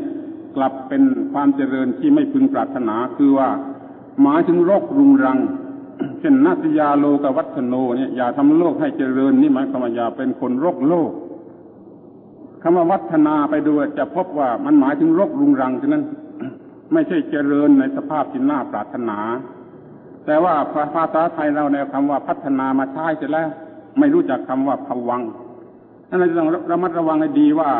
กลับเป็นความเจริญที่ไม่พึงปรารถนาคือว่าหมายถึงโรครุงรัง เช่นนัสยาโลกวัฒโนเนี่ยอย่าทำโลกให้เจริญนี่หมายความว่าอย่าเป็นคนรกโลกคำว่าวัฒนาไปดูจะพบว่ามันหมายถึงรกรุงรังฉะนั้น ไม่ใช่เจริญในสภาพที่น่าปรารถนา แต่ว่าภาษาไทยเราในคำว่าพัฒนามาใช้เสร็จแล้ว ไม่รู้จักคำว่าภวังนั่นเราจะต้องระมัดระวังให้ดีว่า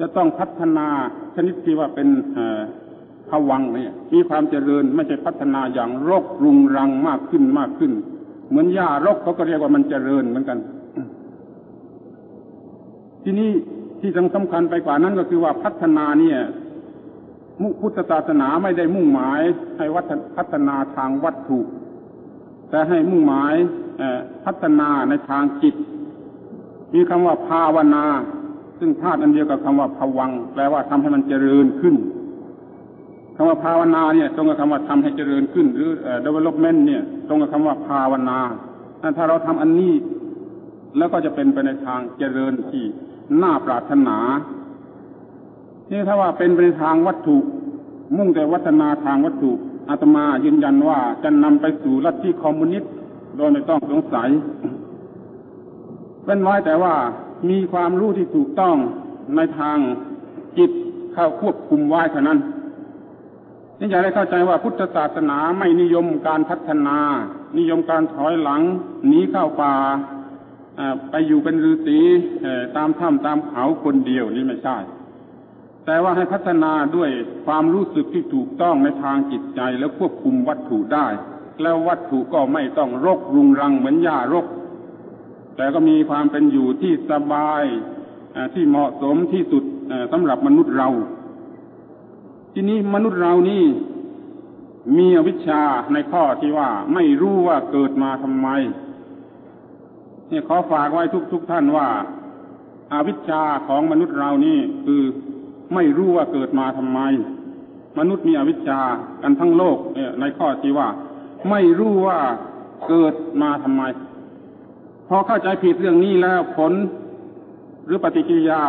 จะต้องพัฒนาชนิดที่ว่าเป็น ผวังเนี่ย มีความเจริญไม่ใช่พัฒนาอย่างรกรุงรังมากขึ้นมากขึ้น เหมือนหญ้ารกเขาก็เรียกว่ามันเจริญเหมือนกัน ที่นี้ที่สำคัญไปกว่านั้นก็คือว่าพัฒนาเนี่ยมุพุทธศาสนาไม่ได้มุ่งหมายให้วัฒพัฒนาทางวัตถุ แต่ให้มุ่งหมายพัฒนาในทางจิต มีคำว่าภาวนา ซึ่งธาตุอันเดียวกับคำว่าผวัง แปลว่าทำให้มันเจริญขึ้น คำว่าภาวนาเนี่ย ตรงกับคำว่าทำให้เจริญขึ้น หรือ development เนี่ย ตรงกับคำว่าภาวนาถ้าเราทำอันนี้ แล้วก็จะเป็นไปในทางเจริญที่น่าปรารถนานี่ถ้าว่าเป็นไปในทางวัตถุ มุ่งแต่วัฒนาทางวัตถุอาตมายืนยันว่าจะนำไปสู่ลัทธิคอมมิวนิสต์โดยไม่ต้องสงสัยเป็นไว้แต่ว่ามีความรู้ที่ถูกต้องในทางจิตเข้าควบคุมไว้เท่านั้น นี่อยากให้เข้าใจว่าพุทธศาสนาไม่นิยมการพัฒนา นิยมการถอยหลังหนีเข้าป่าไปอยู่เป็นฤาษีตามถ้ำตามเขาคนเดียวนี่ไม่ใช่ แต่ว่าให้พัฒนาด้วยความรู้สึกที่ถูกต้องในทางจิตใจแล้วควบคุมวัตถุได้ แล้ววัตถุก็ไม่ต้องรกรุงรังเหมือนหญ้ารก แต่ก็มีความเป็นอยู่ที่สบายที่เหมาะสมที่สุดสำหรับมนุษย์เรา ทีนี้มนุษย์เรานี่ มีอวิชชาในข้อที่ว่าไม่รู้ว่าเกิดมาทำไม เนี่ยขอฝากไว้ทุกทุกท่านว่าอาวิชชาของมนุษย์เรานี่คือไม่รู้ว่าเกิดมาทำไม มนุษย์มีอวิชชากันทั้งโลกในข้อที่ว่า ไม่รู้ว่าเกิดมาทำไม พอเข้าใจผิดเรื่องนี้แล้วผลหรือปฏิกิริยา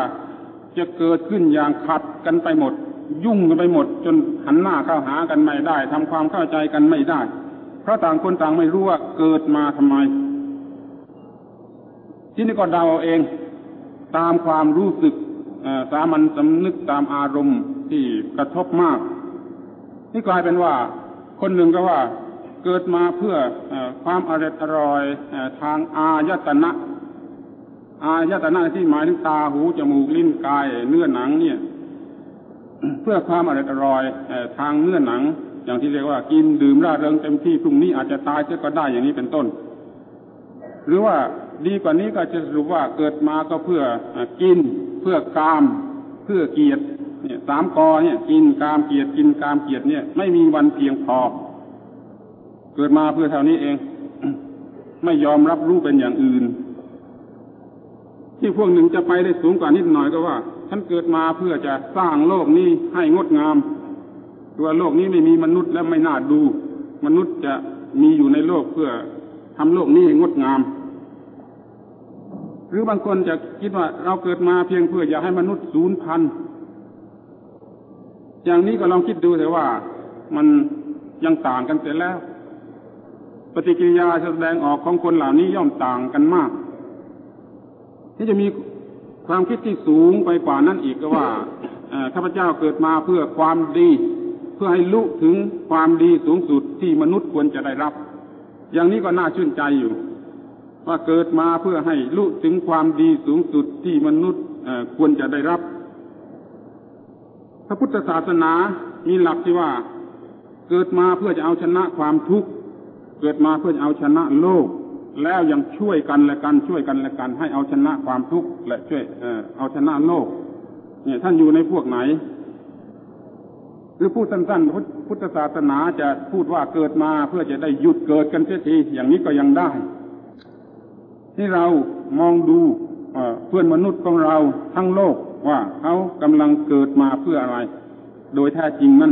จะเกิดขึ้นอย่างขัดกันไปหมด ยุ่งกันไปหมด จนหันหน้าเข้าหากันไม่ได้ทำความเข้าใจกันไม่ได้ เพราะต่างคนต่างไม่รู้ว่าเกิดมาทำไม ที่นี่ก็เดาเอง ตามความรู้สึกสามัญสำนึกตามอารมณ์ที่กระทบมาก นี่กลายเป็นว่า คนหนึ่งก็ว่าเกิดมาเพื่ออความอร่อยอร่อยทางอายตนะ อายตนะที่หมายถึงตาหูจมูกลิ้นกายเนื้อหนังเนี่ย เพื่อความอร่อยอร่อยทางเนื้อหนัง อย่างที่เรียกว่ากินดื่มร่าเริงเต็มที่พรุ่งนี้อาจจะตายเสียก็ได้อย่างนี้เป็นต้น หรือว่าดีกว่านี้ก็จะสรุปว่าเกิดมาก็เพื่อกิน เพื่อกาม เพื่อเกียรติเนี่ยสามกอเนี่ย กินกามเกียรติกินกามเกียรติเนี่ย ไม่มีวันเพียงพอ เกิดมาเพื่อเท่านี้เอง ไม่ยอมรับรู้เป็นอย่างอื่น ที่พวกหนึ่งจะไปได้สูงกว่านิดหน่อยก็ว่า ฉันเกิดมาเพื่อจะสร้างโลกนี้ให้งดงาม ตัวโลกนี้ไม่มีมนุษย์และไม่น่าดู มนุษย์จะมีอยู่ในโลกเพื่อทำโลกนี้ให้งดงาม หรือบางคนจะคิดว่าเราเกิดมาเพียงเพื่ออยากให้มนุษย์สูญพันธุ์อย่างนี้ก็ลองคิดดูแต่ว่ามันยังต่างกันเสร็จแล้ว ปฏิกิริยาแสดงออกของคนเหล่านี้ย่อมต่างกันมาก ที่จะมี ความคิดที่สูงไปกว่านั้นอีกก็ว่าข้าพเจ้าเกิดมาเพื่อความดี เพื่อให้ลุถึงความดีสูงสุดที่มนุษย์ควรจะได้รับ อย่างนี้ก็น่าชื่นใจอยู่ ว่าเกิดมาเพื่อให้ลุถึงความดีสูงสุดที่มนุษย์ควรจะได้รับ พระพุทธศาสนามีหลักที่ว่า เกิดมาเพื่อจะเอาชนะความทุกข์ เกิดมาเพื่อจะเอาชนะโลก แล้วยังช่วยกันและกันช่วยกันและกัน ให้เอาชนะความทุกข์และช่วยเอาชนะโลก เนี่ยท่านอยู่ในพวกไหน หรือพูดสั้นๆพุทธศาสนาจะพูดว่าเกิดมาเพื่อจะได้หยุดเกิดกันเสียทีอย่างนี้ก็ยังได้ ที่เรามองดูเพื่อนมนุษย์ของเราทั้งโลกว่าเขากำลังเกิดมาเพื่ออะไร โดยแท้จริงนั้น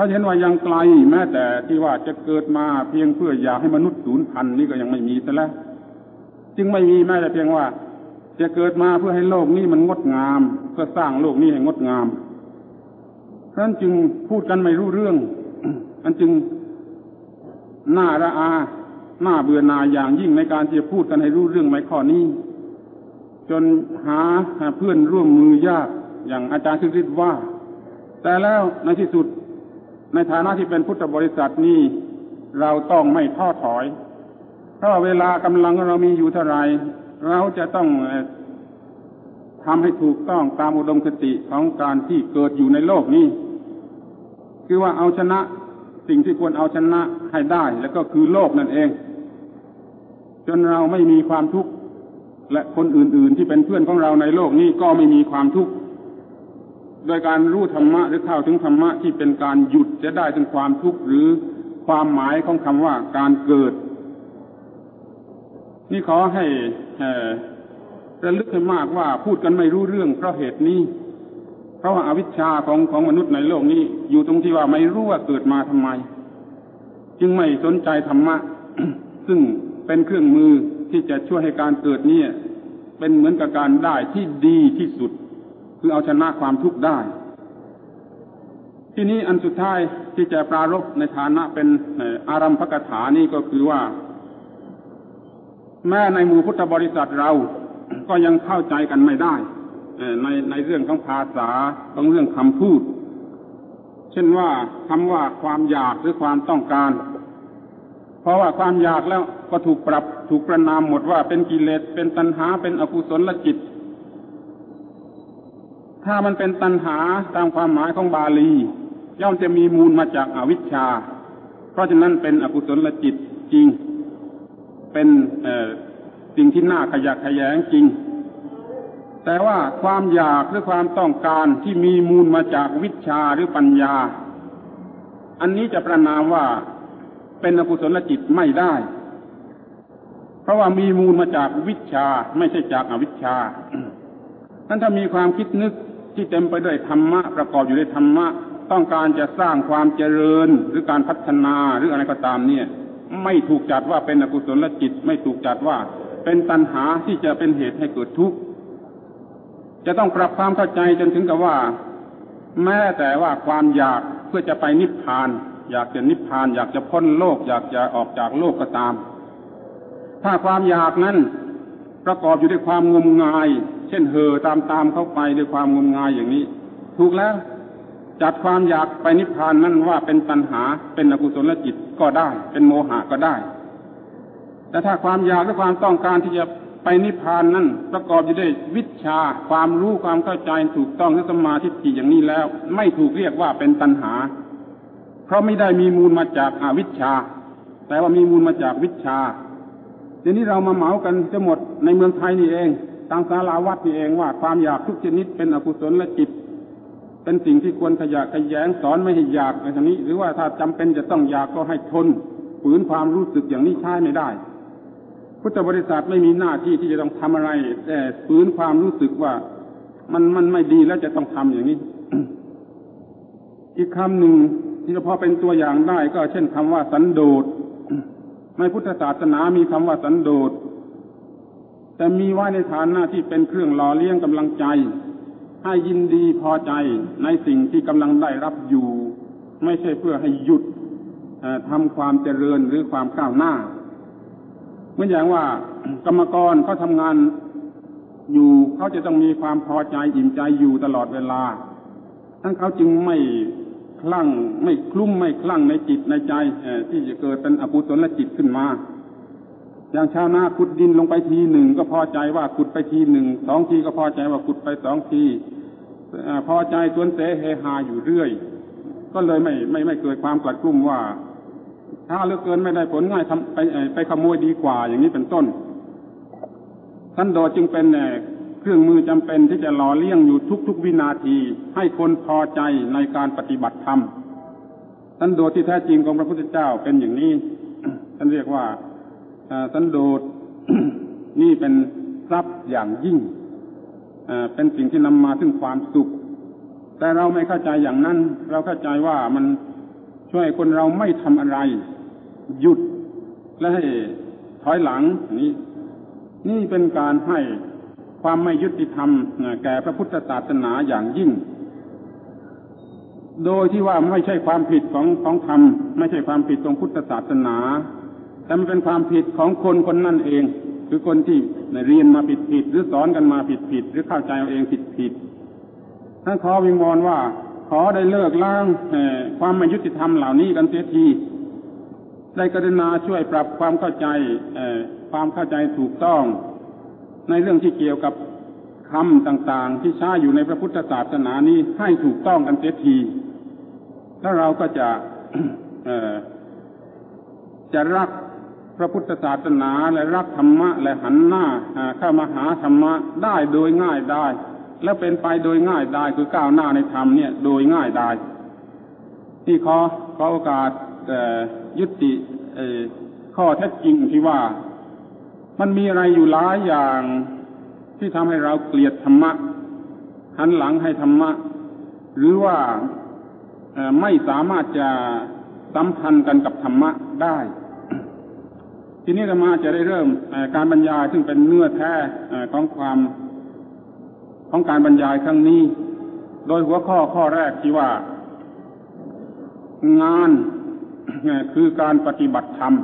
ถ้าเห็นว่ายังไกลแม้แต่ที่ว่าจะเกิดมาเพียงเพื่ออยากให้มนุษย์สูญพันธุ์นี่ก็ยังไม่มีซะแล้วจึงไม่มีแม้แต่เพียงว่า จะเกิดมาเพื่อให้โลกนี้มันงดงาม เพื่อสร้างโลกนี้ให้งดงามเพราะนั้นจึงพูดกันไม่รู้เรื่อง อันจึงน่าระอาหน้าเบื่อหน่ายอย่างยิ่งในการที่จะพูดกันให้รู้เรื่องไม่ข้อนี้ จนหาเพื่อนร่วมมือยากอย่างอาจารย์คึกฤทธิ์ว่า แต่แล้วในที่สุด ในฐานะที่เป็นพุทธบริษัทนี้เราต้องไม่ท้อถอย เพราะเวลากำลังเรามีอยู่เท่าไรเราจะต้องทำให้ถูกต้องตามอุดมคติของการที่เกิดอยู่ในโลกนี้ คือว่าเอาชนะสิ่งที่ควรเอาชนะให้ได้ แล้วก็คือโลกนั่นเอง จนเราไม่มีความทุกข์และคนอื่น ๆ ที่เป็นเพื่อนของเราในโลกนี้ก็ไม่มีความทุกข์ โดยการรู้ธรรมะหรือเข้าถึงธรรมะที่เป็นการหยุดจะได้ถึงความทุกข์หรือความหมายของคำว่าการเกิด นี่ขอให้ระลึกให้มากว่าพูดกันไม่รู้เรื่องเพราะเหตุนี้เพราะว่าอาวิชชาของของมนุษย์ในโลกนี้ อยู่ตรงที่ว่าไม่รู้ว่าเกิดมาทำไม จึงไม่สนใจธรรมะ ซึ่งเป็นเครื่องมือที่จะช่วยให้การเกิดนี้เป็นเหมือนกับการได้ที่ดีที่สุด คือเอาชนะความทุกข์ได้ ที่นี้อันสุดท้ายที่จะปรารบในฐานะเป็นอารัมพกถานี่ก็คือว่า แม้ในหมู่พุทธบริษัทเราก็ยังเข้าใจกันไม่ได้ในในเรื่องของภาษาของเรื่องคำพูด เช่นว่าคำว่าความอยากหรือความต้องการ เพราะว่าความอยากแล้วก็ถูกปรับถูกประนามหมดว่าเป็นกิเลสเป็นตัณหาเป็นอกุศลจิต ถ้ามันเป็นตัณหาตามความหมายของบาลี ย่อมจะมีมูลมาจากอาวิชชา เพราะฉะนั้นเป็นอกุศลจิตจริง เป็นสิ่งที่น่าขยะขยงจริง แต่ว่าความอยากหรือความต้องการที่มีมูลมาจากวิชาหรือปัญญา อันนี้จะประนามว่าเป็นอกุศลจิตไม่ได้ เพราะว่ามีมูลมาจากวิชาไม่ใช่จากอวิชชานั้นถ้ามีความคิดนึก ที่เต็มไปด้วยธรรมะประกอบอยู่ในธรรมะ ต้องการจะสร้างความเจริญหรือการพัฒนาหรืออะไรก็ตามเนี่ย ไม่ถูกจัดว่าเป็นอกุศลจิต ไม่ถูกจัดว่าเป็นตัณหาที่จะเป็นเหตุให้เกิดทุกข์จะต้องปรับความเข้าใจจนถึงกับว่า แม้แต่ว่าความอยากเพื่อจะไปนิพพาน อยากจะนิพพาน อยากจะพ้นโลก อยากจะออกจากโลกก็ตาม ถ้าความอยากนั้น ประกอบอยู่ด้วยความงมงาย เช่นเห่อตามตามเข้าไปด้วยความงมงายอย่างนี้ ถูกแล้ว จัดความอยากไปนิพพานนั้นว่าเป็นตัณหาเป็นอกุศลจิตก็ได้ เป็นโมหะก็ได้ แต่ถ้าความอยากและความต้องการที่จะไปนิพพานนั้นประกอบอยู่ด้วยวิชาความรู้ความเข้าใจถูกต้องและสมาธิจิอย่างนี้แล้ว ไม่ถูกเรียกว่าเป็นตัณหา เพราะไม่ได้มีมูลมาจากอาวิชชา แต่ว่ามีมูลมาจากวิชา เดี๋ยวนี้เรามาเหมากันจะหมดในเมืองไทยนี่เองตามสาราวัดนี่เองว่าความอยากทุกชนิดเป็นอกุศลและจิต เป็นสิ่งที่ควรขยะขยงสอนไม่ให้อยากในทางนี้ หรือว่าถ้าจำเป็นจะต้องอยากก็ให้ทนฝืนความรู้สึกอย่างนี้ใช้ไม่ได้ พุทธบริษัทไม่มีหน้าที่ที่จะต้องทำอะไร แต่ฝืนความรู้สึกว่า มันมันไม่ดีแล้วจะต้องทำอย่างนี้ อีกคำหนึ่งที่เราพอเป็นตัวอย่างได้ก็เช่นคำว่าสันโดษ ในพุทธศาสนามีคำว่าสันโดษ แต่มีไว้ในฐานะที่เป็นเครื่องหล่อเลี้ยงกำลังใจ ให้ยินดีพอใจในสิ่งที่กำลังได้รับอยู่ ไม่ใช่เพื่อให้หยุดทำความเจริญหรือความก้าวหน้าเหมือนอย่างว่ากรรมกรเขาทำงานอยู่เขาจะต้องมีความพอใจอิ่มใจอยู่ตลอดเวลาทั้งเขาจึงไม่ คลั่งไม่คลุ้มไม่คลั่งในจิตในใจที่จะเกิดเป็นอกุศลจิตขึ้นมา อย่างชาวนาขุดดินลงไปทีหนึ่งก็พอใจว่าขุดไปทีหนึ่งสองทีก็พอใจว่าขุดไปสองทีพอใจสวนเสเฮฮาอยู่เรื่อย ก็เลยไม่ไม่ไม่เกิดความกลัดกลุ้มว่า ถ้าเลือกเกินไม่ได้ผลง่ายทำไปไปขโมยดีกว่าอย่างนี้เป็นต้นท่านโดจึงเป็น เครื่องมือจำเป็นที่จะหล่อเลี้ยงอยู่ทุกๆวินาที ให้คนพอใจในการปฏิบัติธรรมสันโดษที่แท้จริงของพระพุทธเจ้าเป็นอย่างนี้ท่านเรียกว่าสันโดษนี่เป็นทรัพย์อย่างยิ่งเป็นสิ่งที่นำมาถึงความสุข แต่เราไม่เข้าใจอย่างนั้น เราเข้าใจว่ามันช่วยคนเราไม่ทำอะไร หยุดและให้ถอยหลังนี่นี่เป็นการให้ ความไม่ยุติธรรมแก่พระพุทธศาสนาอย่างยิ่ง โดยที่ว่าไม่ใช่ความผิดของของธรรม ไม่ใช่ความผิดของพุทธศาสนา แต่มันเป็นความผิดของคนคนนั่นเอง คือคนที่เรียนมาผิดผิดหรือสอนกันมาผิดผิดหรือเข้าใจเอาเองผิดผิดท่านขอวิงวอนว่า ขอได้เลิกล้างความไม่ยุติธรรมเหล่านี้กันเสียทีได้กรุณาช่วยปรับความเข้าใจความเข้าใจถูกต้อง ในเรื่องที่เกี่ยวกับคำต่างๆ ที่ใช้อยู่ในพระพุทธศาสนานี้ให้ถูกต้องกันเสียทีแล้วเราก็จะจะรักพระพุทธศาสนาและรักธรรมะ และหันหน้าเข้ามาหาธรรมะได้โดยง่ายได้ และเป็นไปโดยง่ายได้คือก้าวหน้าในธรรมเนี่ยโดยง่ายได้ ที่ขอขอโอกาสยุติข้อเท็จจริงที่ว่า มันมีอะไรอยู่หลายอย่างที่ทำให้เราเกลียดธรรมะหันหลังให้ธรรมะ หรือว่าไม่สามารถจะสัมพันธ์กันกับธรรมะได้ ทีนี้ธรรมาจะได้เริ่มการบรรยายซึ่งเป็นเนื้อแท้ของความของการบรรยายครั้งนี้ โดยหัวข้อข้อแรกที่ว่า งานคือการปฏิบัติธรรม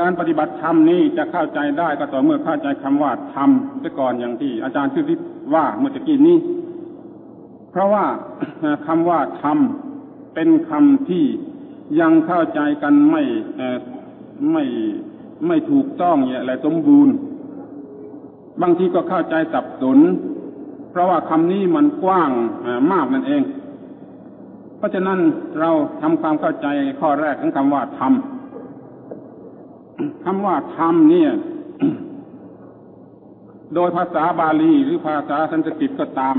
การปฏิบัติธรรมนี้จะเข้าใจได้ก็ต่อเมื่อเข้าใจคำว่าธรรมซะก่อนอย่างที่ อาจารย์ชื่อทิศว่าเมื่อกี้นี้ เพราะว่าคำว่าธรรมเป็นคำที่ยังเข้าใจกันไม่ไม่ไม่ถูกต้องเนี่ยอะไรสมบูรณ์ บางทีก็เข้าใจสับสน เพราะว่าคำนี้มันกว้างมากนั่นเอง เพราะฉะนั้นเราทำความเข้าใจข้อแรกของคำว่าธรรม คำว่าธรรมเนี่ย โดยภาษาบาลีหรือภาษาสันสกฤตก็ตาม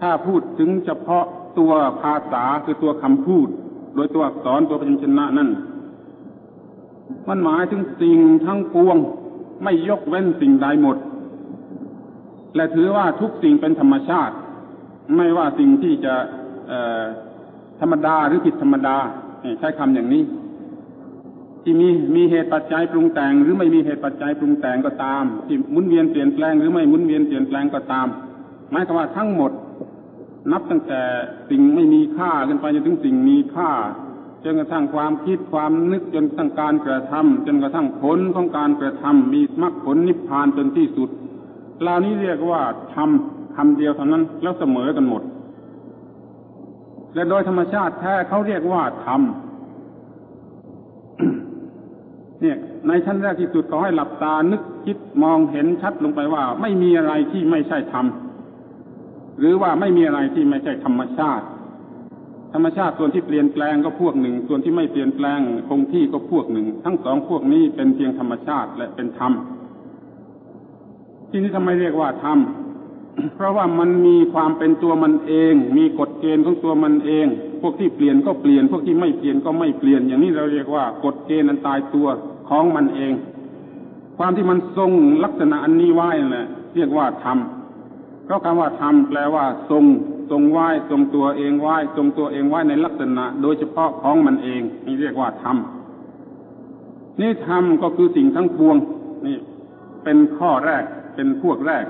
ถ้าพูดถึงเฉพาะตัวภาษาคือตัวคำพูด โดยตัวอักษรตัวพยัญชนะนั่น มันหมายถึงสิ่งทั้งปวง ไม่ยกเว้นสิ่งใดหมด และถือว่าทุกสิ่งเป็นธรรมชาติ ไม่ว่าสิ่งที่จะธรรมดาหรือผิดธรรมดา ใช้คำอย่างนี้ ที่มีมีเหตุปัจจัยปรุงแต่ง หรือไม่มีเหตุปัจจัยปรุงแต่งก็ตาม ที่หมุนเวียนเปลี่ยนแปลงหรือไม่หมุนเวียนเปลี่ยนแปลงก็ตามหมายความว่าทั้งหมด นับตั้งแต่สิ่งไม่มีค่าขึ้นไปจนถึงสิ่งมีค่าจนกระทั่งความคิดความนึกจนกระทั่งการกระทำจนกระทั่งผลของการกระทำมีมรรคผลนิพพานจนที่สุดเหล่านี้เรียกว่าทำคำเดียวเท่านั้นแล้วเสมอกันหมด และโดยธรรมชาติแท้เขาเรียกว่าธรรม เนี่ยในชั้นแรกที่สุดขอให้หลับตานึกคิดมองเห็นชัดลงไปว่า ไม่มีอะไรที่ไม่ใช่ธรรมหรือว่าไม่มีอะไรที่ไม่ใช่ธรรมชาติ ธรรมชาติส่วนที่เปลี่ยนแปลงก็พวกหนึ่ง ส่วนที่ไม่เปลี่ยนแปลงคงที่ก็พวกหนึ่ง ทั้งสองพวกนี้เป็นเพียงธรรมชาติและเป็นธรรมที่นี้ทำไมเรียกว่าธรรมเพราะว่ามันมีความเป็นตัวมันเอง มีกฎ เกณฑ์ของตัวมันเอง พวกที่เปลี่ยนก็เปลี่ยน พวกที่ไม่เปลี่ยนก็ไม่เปลี่ยน อย่างนี้เราเรียกว่ากฎเกณฑ์อันตายตัวของมันเอง ความที่มันทรงลักษณะอันนี้ไว้นั่นแหละเรียกว่าธรรมเพราะคำว่าธรรมแปลว่าทรงทรงไหว้ทรงตัวเองไหว้ทรงตัวเองไหว้ในลักษณะ โดยเฉพาะของมันเอง นี่เรียกว่าธรรมนี่ธรรมก็คือสิ่งทั้งปวง นี่ เป็นข้อแรกเป็นพวกแรก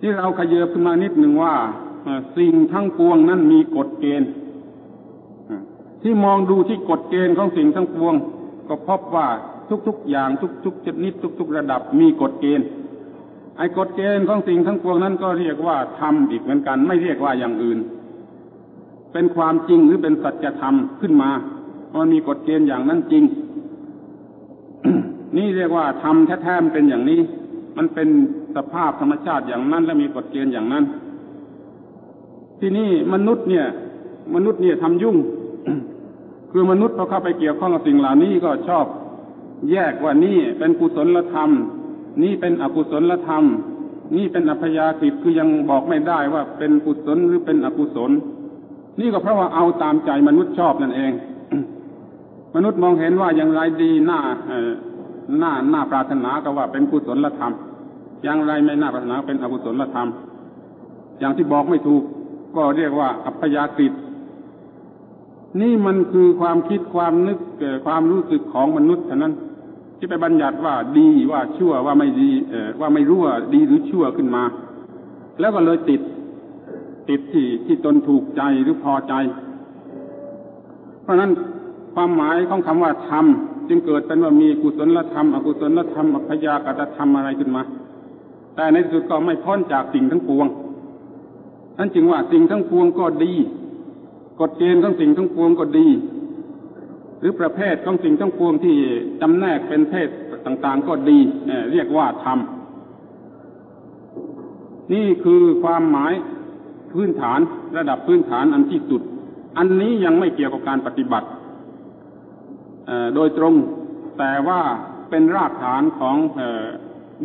ที่เราขยืบขึ้นมานิดหนึ่งว่า สิ่งทั้งปวงนั้นมีกฎเกณฑ์ที่มองดูที่กฎเกณฑ์ของสิ่งทั้งปวง ก็พบว่าทุกๆอย่างทุกๆชนิดทุก ๆ ระดับมีกฎเกณฑ์ไอ้กฎเกณฑ์ของสิ่งทั้งปวงนั้นก็เรียกว่าธรรมอีกเหมือนกัน ไม่เรียกว่าอย่างอื่น เป็นความจริงหรือเป็นสัจธรรมขึ้นมามันมีกฎเกณฑ์อย่างนั้นจริง นี่เรียกว่าธรรมแท้ๆเป็นอย่างนี้ มันเป็นสภาพธรรมชาติอย่างนั้น และมีกฎเกณฑ์อย่างนั้น ที่นี่มนุษย์เนี่ย มนุษย์เนี่ยทำยุ่ง คือมนุษย์พอเข้าไปเกี่ยวข้องกับสิ่งเหล่านี้ก็ชอบ แยกว่านี่เป็นกุศลธรรม นี่เป็นอกุศลธรรม นี่เป็นอัพยากฤตคือยังบอกไม่ได้ว่าเป็นกุศลหรือเป็นอกุศล นี่ก็เพราะว่าเอาตามใจมนุษย์ชอบนั่นเอง มนุษย์มองเห็นว่าอย่างไรดีหน้าหน้าหน้าปรารถนาก็ว่าเป็นกุศลธรรม อย่างไรไม่น่าปรารถนาเป็นอกุศลธรรม อย่างที่บอกไม่ถูก ก็เรียกว่า อัพยากฤตนี่มันคือความคิดความนึกความรู้สึกของมนุษย์เท่านั้น ที่ไปบัญญัติว่าดีว่าชั่วว่าไม่ดีเอว่าไม่รู้ว่าดีหรือชั่วขึ้นมา แล้วก็เลยติด ติดที่ที่ตนถูกใจหรือพอใจ เพราะนั้นความหมายของคำว่าธรรมจึงเกิดเป็นว่ามีกุศลธรรม อกุศลธรรมอัพยากตธรรมอะไรขึ้นมา แต่ในที่สุดก็ไม่พ้นจากสิ่งทั้งปวง นั่นจึงว่าสิ่งทั้งปวงก็ดีกฎเกณฑ์ของสิ่งทั้งปวงก็ดี หรือประเภทของสิ่งทั้งปวงที่จำแนกเป็นเพศต่าง ๆ ก็ดีเรียกว่าธรรมนี่คือความหมายพื้นฐานระดับพื้นฐานอันที่สุด อันนี้ยังไม่เกี่ยวกับการปฏิบัติโดยตรงแต่ว่าเป็นรากฐานของ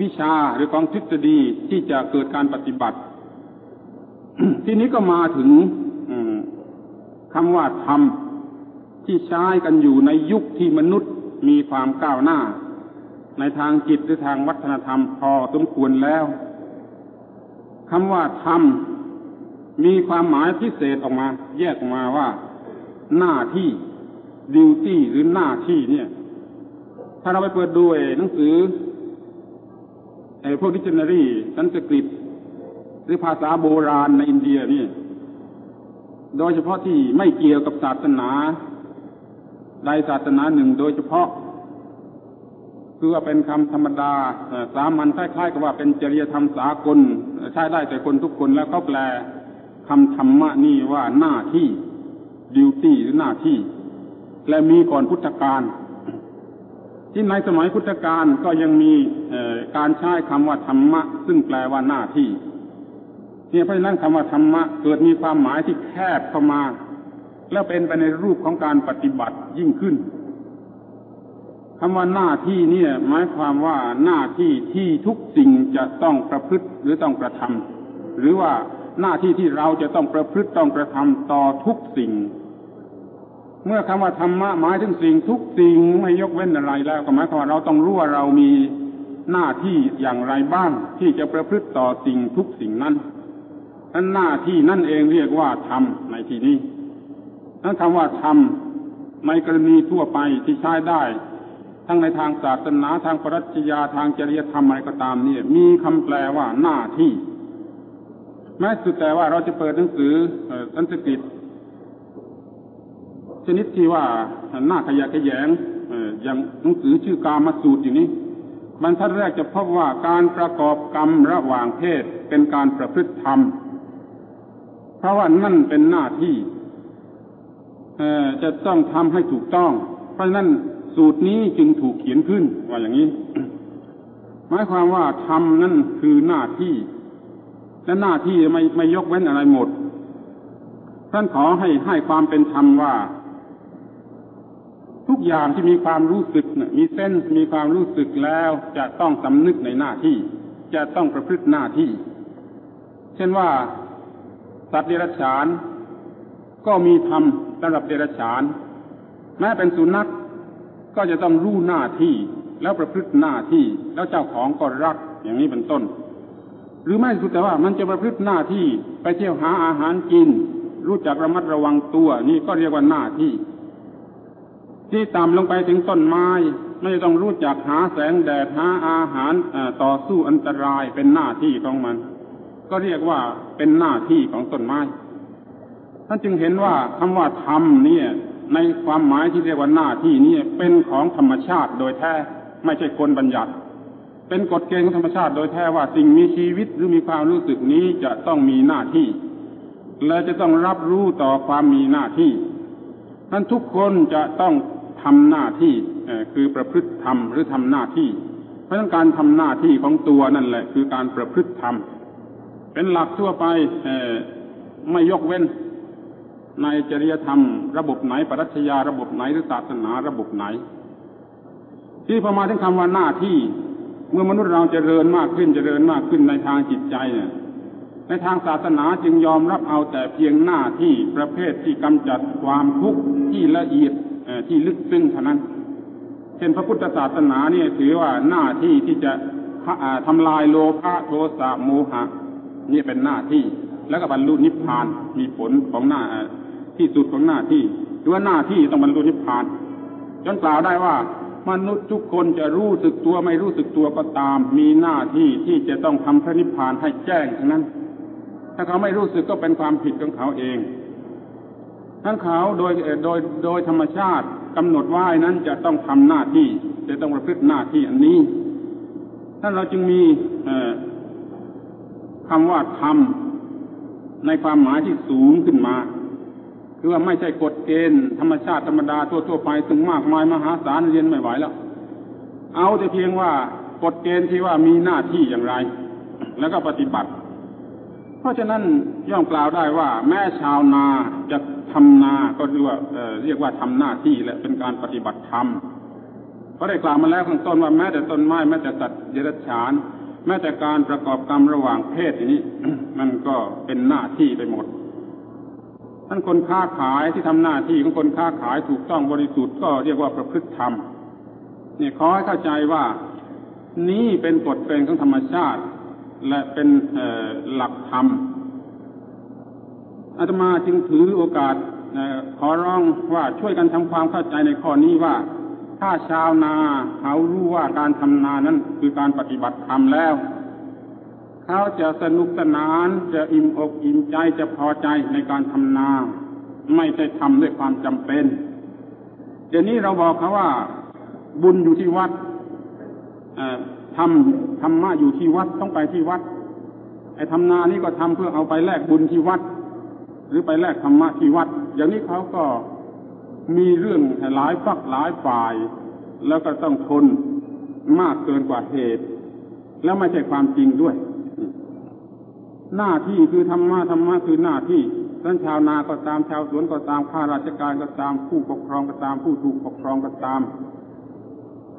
วิชาหรือของทฤษฎีที่จะเกิดการปฏิบัติ ที่นี้ก็มาถึงคำว่าธรรมที่ใช้กันอยู่ในยุคที่มนุษย์มีความก้าวหน้า ในทางจิตหรือทางวัฒนธรรมพอสมควรแล้วคำว่าธรรมมีความหมายพิเศษออกมา แยกออกมาว่า หน้าที่ดิวตี้หรือหน้าที่เนี่ย ถ้าเราไปเปิดดูหนังสือไอ้พวกดิจิเนอรี่สันสกฤต หรือภาษาโบราณในอินเดียนี่โดยเฉพาะที่ไม่เกี่ยวกับศาสนาใดศาสนาหนึ่งโดยเฉพาะ คือว่าเป็นคำธรรมดาสามัญคล้ายๆกับว่าเป็นจริยธรรมสากลใช้ได้แต่คนทุกคนแล้วเขาแปลคำธรรมะนี่ว่าหน้าที่ดิวตี้หรือหน้าที่ และมีก่อนพุทธกาลที่ในสมัยพุทธกาลก็ยังมีการใช้คำว่าธรรมะ ซึ่งแปลว่าหน้าที่ เนี่ยเพราะฉะนั้นคำว่าธรรมะเกิดมีความหมายที่แคบเข้ามา แล้วเป็นไปในรูปของการปฏิบัติยิ่งขึ้นคำว่าหน้าที่เนี่ย หมายความว่าหน้าที่ที่ทุกสิ่งจะต้องประพฤติหรือต้องกระทำหรือว่าหน้าที่ที่เราจะต้องประพฤติต้องกระทำต่อทุกสิ่ง เมื่อคำว่าธรรมะหมายถึงสิ่งทุกสิ่งไม่ยกเว้นอะไรแล้วก็หมายความว่าเราต้องรู้ว่าเรามีหน้าที่อย่างไรบ้างที่จะประพฤติต่อสิ่งทุกสิ่งนั้น นั้นหน้าที่นั่นเองเรียกว่าธรรมในที่นี้นั้นคำว่าธรรมในกรณีทั่วไปที่ใช้ได้ ทั้งในทางศาสนาทางปรัชญาทางจริยธรรมอะไรก็ตามเนี่ย มีคำแปลว่าหน้าที่ แม้สุดแต่ว่าเราจะเปิดหนังสือสันสกฤตชนิดที่ว่าหน้าขยะขยงอย่างหนังสือชื่อกามาสูตรอย่างนี้บรรทัดแรกจะพบว่าการประกอบกรรมระหว่างเพศเป็นการประพฤติธรรม ราะว่านั่นเป็นหน้าที่จะต้องทำให้ถูกต้อง เพราะนั้นสูตรนี้จึงถูกเขียนขึ้นว่าอย่างนี้ หมายความว่าทำนั่นคือหน้าที่ และหน้าที่ไม่ไม่ยกเว้นอะไรหมด ท่านขอให้ให้ความเป็นธรรมว่า ทุกอย่างที่มีความรู้สึกมีเส้นมีความรู้สึกแล้วจะต้องสำนึกในหน้าที่ จะต้องประพฤติหน้าที่ เช่นว่า สัตว์เดรัจฉาน ก็มีธรรมสำหรับเดรัจฉาน แม้เป็นสุนัขก็จะต้องรู้หน้าที่แล้วประพฤติหน้าที่แล้วเจ้าของก็รักอย่างนี้เป็นต้น หรือไม่สุดแต่ว่ามันจะประพฤติหน้าที่ไปเที่ยวหาอาหารกิน รู้จักระมัดระวังตัวนี่ก็เรียกว่าหน้าที่ ที่ต่ำลงไปถึงต้นไม้ไม่ต้องรู้จักหาแสงแดดหาอาหารต่อสู้อันตรายเป็นหน้าที่ของมัน ก็เรียกว่าเป็นหน้าที่ของต้นไม้ ท่านจึงเห็นว่าคำว่าธรรมเนี่ย ในความหมายที่เรียกว่าหน้าที่นี้เป็นของธรรมชาติโดยแท้ ไม่ใช่คนบัญญัติ เป็นกฎเกณฑ์ของธรรมชาติโดยแท้ว่าสิ่งมีชีวิตหรือมีความรู้สึกนี้จะต้องมีหน้าที่ และจะต้องรับรู้ต่อความมีหน้าที่ท่านทุกคนจะต้องทำหน้าที่คือประพฤติธรรมหรือทำหน้าที่ เพราะฉะนั้นการทำหน้าที่ของตัวนั่นแหละ คือการประพฤติธรรม เป็นหลักทั่วไปไม่ยกเว้น ในจริยธรรม ระบบไหนปรัชญาระบบไหนหรือศาสนาระบบไหน ที่พอมาถึงคำว่าหน้าที่ เมื่อมนุษย์เราจเจริญมากขึ้นจเจริญมากขึ้นในทางจิตใจเนี่ยในทางศาสนาจึงยอมรับเอาแต่เพียงหน้าที่ประเภทที่กำจัดความทุกข์ที่ละเอียดที่ลึกซึ้งเท่านั้น เช่นพระพุทธศาสนาเนี่ยถือว่าหน้าที่ที่จะทำลายโลภะโทสะโมหะ นี่เป็นหน้าที่ แล้วก็บรรลุนิพพานมีผลของหน้าที่สุดของหน้าที่หรือว่าหน้าที่ต้องบรรลุนิพพาน จนกล่าวได้ว่ามนุษย์ทุกคนจะรู้สึกตัวไม่รู้สึกตัวก็ตาม มีหน้าที่ที่จะต้องทำพระนิพพานให้แจ้งทั้งนั้น ถ้าเขาไม่รู้สึกก็เป็นความผิดของเขาเองทั้งเขาโดยโดยโดยธรรมชาติกำหนดว่านั้นจะต้องทำหน้าที่ จะต้องประพฤติหน้าที่อันนี้ท่านเราจึงมี คำว่าทำในความหมายที่สูงขึ้นมา คือว่าไม่ใช่กฎเกณฑ์ธรรมชาติธรรมดาทั่วๆไปถึงมากมายมหาศาลเรียนไม่ไหวแล้ว เอาแต่เพียงว่ากฎเกณฑ์ที่ว่ามีหน้าที่อย่างไร แล้วก็ปฏิบัติ เพราะฉะนั้นย่อมกล่าวได้ว่า แม้ชาวนาจะทำนาก็เรียกว่าเรียกว่าทำหน้าที่และเป็นการปฏิบัติธรรมเพราะได้กล่าวมาแล้วข้างต้นว่าแม้แต่ต้นไม้แม้แต่สัตว์เดรัจฉาน แม้แต่การประกอบกรรมระหว่างเพศนี้ มันก็เป็นหน้าที่ไปหมดท่านคนค้าขายที่ทำหน้าที่ของคนค้าขายถูกต้องบริสุทธิ์ก็เรียกว่าประพฤติธรรมเนี่ยขอให้เข้าใจว่านี้เป็นกฎเกณฑ์ของธรรมชาติ และเป็นหลักธรรมอาตมาจึงถือโอกาสขอร้องว่าช่วยกันทำความเข้าใจในข้อนี้ว่า ถ้าชาวนาเขารู้ว่าการทำนานั้นคือการปฏิบัติธรรมแล้ว เขาจะสนุกสนานจะอิ่มอกอิ่มใจจะพอใจในการทำนา ไม่ใช่ทำด้วยความจำเป็น เดี๋ยวนี้เราบอกเขาว่า บุญอยู่ที่วัดทำธรรมะอยู่ที่วัดต้องไปที่วัด ไอ้ทำนานี่ก็ทำเพื่อเอาไปแลกบุญที่วัด หรือไปแลกธรรมะที่วัด อย่างนี้เขาก็ มีเรื่องหลายฝักหลายฝ่าย แล้วก็ต้องทนมากเกินกว่าเหตุ แล้วไม่ใช่ความจริงด้วย หน้าที่คือธรรมะธรรมะคือหน้าที่ท่านชาวนาก็ตามชาวสวนก็ตามข้าราชการก็ตามผู้ปกครองก็ตามผู้ถูกปกครองก็ตาม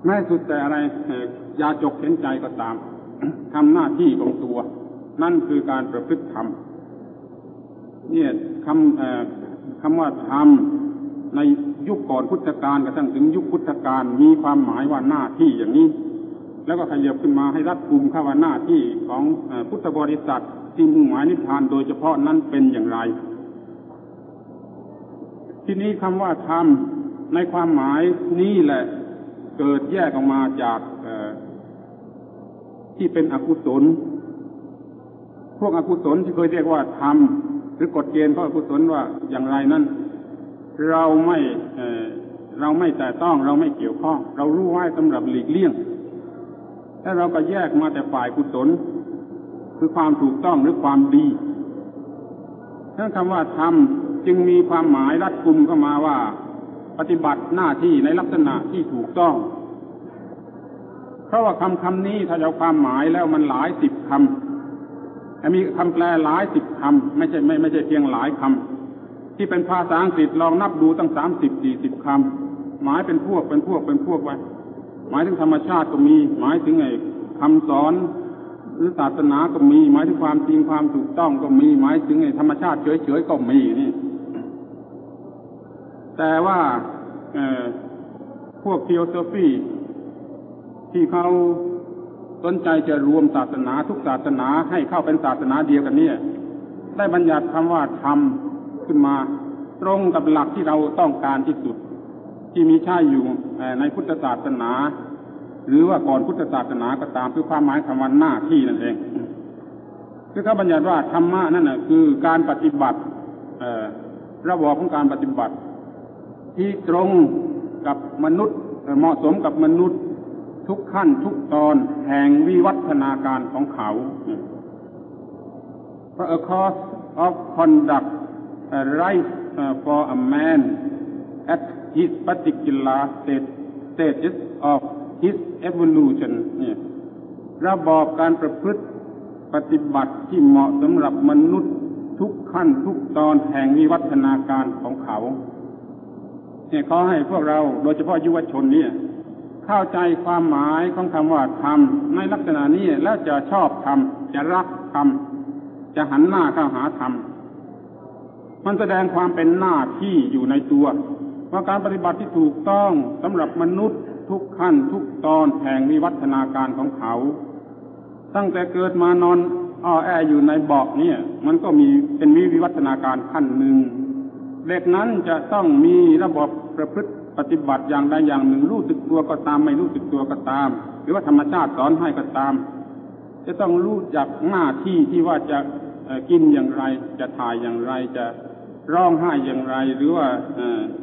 แม้สุดแต่อะไรยาจกเห็นใจก็ตามทำหน้าที่ของตัว นั่นคือการประพฤติธรรมเนี่ยคำคำว่าธรรม ในยุคก่อนพุทธกาลกระทั่งถึงยุคพุทธกาลมีความหมายว่าหน้าที่อย่างนี้ แล้วก็ขยับขึ้นมาให้รัดกลุ่มข้าว่าหน้าที่ของพุทธบริษัทที่มุ่งหมายนิพพานโดยเฉพาะนั้นเป็นอย่างไร ที่นี้คำว่าธรรมในความหมายนี่แหละเกิดแยกออกมาจากที่เป็นอกุศล พวกอกุศลที่เคยเรียกว่าธรรมหรือกฎเกณฑ์ของอกุศลว่าอย่างไรนั้น เราไม่เราไม่แต่ต้องเราไม่เกี่ยวข้อง เรารู้ไว้สำหรับหลีกเลี่ยงแล้วเราก็แยกมาแต่ฝ่ายกุศลคือความถูกต้องหรือความดีทั้งคำว่าธรรมจึงมีความหมายรัดกุมเข้ามาว่า ปฏิบัติหน้าที่ในลักษณะที่ถูกต้อง เพราะว่าคำคำนี้ถ้าเอาความหมายแล้วมันหลายสิบคำมีคำแปลหลายสิบคำไม่ใช่ไม่ไม่ใช่เพียงหลายคำ ที่เป็นภาษาอังกฤษลองนับดูตั้งสามสิบสี่สิบคำหมายเป็นพวกเป็นพวกเป็นพวกไว้ หมายถึงธรรมชาติก็มี หมายถึงไอ้คำสอนหรือศาสนาก็มี หมายถึงความจริงความถูกต้องก็มี หมายถึงไอ้ธรรมชาติเฉยๆก็มีนี่ แต่ว่าพวกเทโอโซฟีที่เขาสนใจจะรวมศาสนาทุกศาสนาให้เข้าเป็นศาสนาเดียวกันเนี่ย ได้บัญญัติคำว่าธรรม ขึ้นมา ตรงกับหลักที่เราต้องการที่สุด ที่มีใช่อยู่ในพุทธศาสนา หรือว่าก่อนพุทธศาสนาก็ตามคือความหมายคำว่าหน้าที่นั่นเองคือเขาบัญญัติว่าธรรมะนั่นนะคือการปฏิบัติระบอบของการปฏิบัติ ที่ตรงกับมนุษย์เหมาะสมกับมนุษย์ทุกขั้นทุกตอนแห่งวิวัฒนาการของเขา A course of conduct right for a man at his particular state, stages of his evolution เนี่ยระบอบการประพฤติปฏิบัติที่เหมาะสำหรับมนุษย์ทุกขั้นทุกตอนแห่งวิวัฒนาการของเขาเนี่ยขอให้พวกเราโดยเฉพาะยุวชนเนี่ยเข้าใจความหมายของคำว่าธรรมในลักษณะนี้แล้วจะชอบธรรมจะรักธรรมจะหันหน้าเข้าหาธรรม มันแสดงความเป็นหน้าที่อยู่ในตัว ว่าการปฏิบัติที่ถูกต้องสำหรับมนุษย์ทุกขั้นทุกตอนแห่งวิวัฒนาการของเขา ตั้งแต่เกิดมานอนอ้อแออยู่ในเบาะเนี่ย มันก็มีเป็นวิวัฒนาการขั้นหนึ่งเด็กนั้นจะต้องมีระบบประพฤติปฏิบัติอย่างใดอย่างหนึ่งรู้สึกตัวก็ตามไม่รู้สึกตัวก็ตาม หรือว่าธรรมชาติสอนให้ก็ตาม จะต้องรู้จักหน้าที่ที่ว่าจะกินอย่างไร จะถ่ายอย่างไรจะ ร้องไห้อย่างไร หรือว่า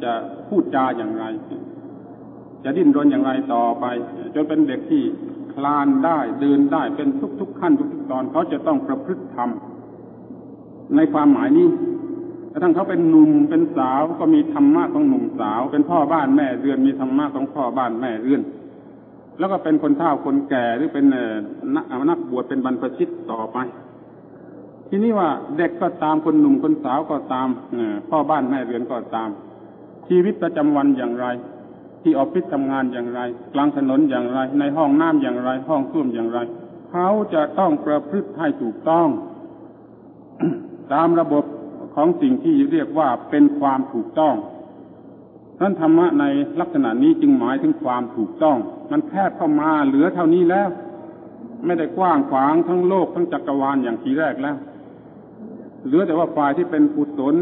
จะพูดจาอย่างไร จะดิ้นรนอย่างไรต่อไป จนเป็นเด็กที่คลานได้เดินได้เป็นทุกๆขั้นทุกๆตอนเขาจะต้องประพฤติธรรมในความหมายนี้กระทั่งเขาเป็นหนุ่มเป็นสาวก็มีธรรมะของหนุ่มสาว เป็นพ่อบ้านแม่เรือนมีธรรมะของพ่อบ้านแม่เรือน แล้วก็เป็นคนเฒ่าคนแก่หรือเป็นนักนักบวชเป็นบรรพชิตต่อไป ทีนี้ว่าเด็กก็ตามคนหนุ่มคนสาวก็ตามพ่อบ้านแม่เรือนก็ตาม ชีวิตประจำวันอย่างไร ที่ออฟฟิศทำงานอย่างไร กลางถนนอย่างไร ในห้องน้ำอย่างไร ห้องส้วมอย่างไร เขาจะต้องประพฤติให้ถูกต้อง ตามระบบของสิ่งที่เรียกว่าเป็นความถูกต้องนั้นธรรมะในลักษณะนี้จึงหมายถึงความถูกต้อง มันแคบเข้ามาเหลือเท่านี้แล้ว ไม่ได้กว้างขวางทั้งโลกทั้งจักรวาลอย่างทีแรกแล้ว เหลือแต่ว่าฝ่ายที่เป็นกุศล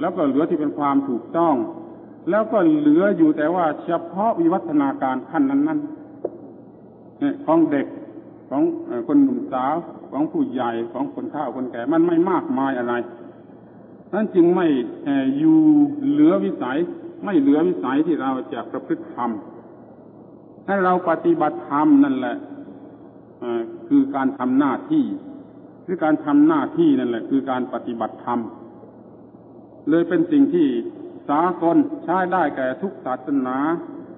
แล้วก็เหลือที่เป็นความถูกต้อง แล้วก็เหลืออยู่แต่ว่าเฉพาะวิวัฒนาการขั้นนั้นๆของเด็กของคนหนุ่มสาวของผู้ใหญ่ของคนเฒ่าคนแก่มันไม่มากมายอะไรนั้นจึงไม่อยู่เหลือวิสัย ไม่เหลือวิสัยที่เราจะประพฤติธรรมให้เราปฏิบัติธรรมนั่นแหละคือการทำหน้าที่ คือการทำหน้าที่นั่นแหละ คือการปฏิบัติธรรม เลยเป็นสิ่งที่สากลใช้ได้แก่ทุกศาสนา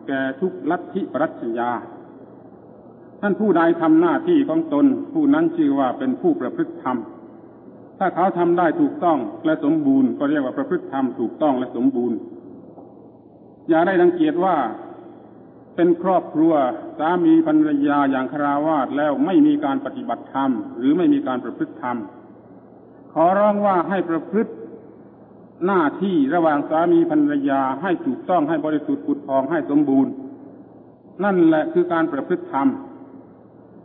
แก่ทุกลัทธิปรัชญา ท่านผู้ใดทำหน้าที่ของตน ผู้นั้นชื่อว่าเป็นผู้ประพฤติธรรม ถ้าเขาทำได้ถูกต้องและสมบูรณ์ก็เรียกว่าประพฤติธรรมถูกต้องและสมบูรณ์ อย่าได้ดังเกียจว่า เป็นครอบครัวสามีภรรยาอย่างคราวาสแล้วไม่มีการปฏิบัติธรรม หรือไม่มีการประพฤติธรรม ขอร้องว่าให้ประพฤติหน้าที่ระหว่างสามีภรรยาให้ถูกต้องให้บริสุทธิ์ปุดทองให้สมบูรณ์ นั่นแหละคือการประพฤติธรรม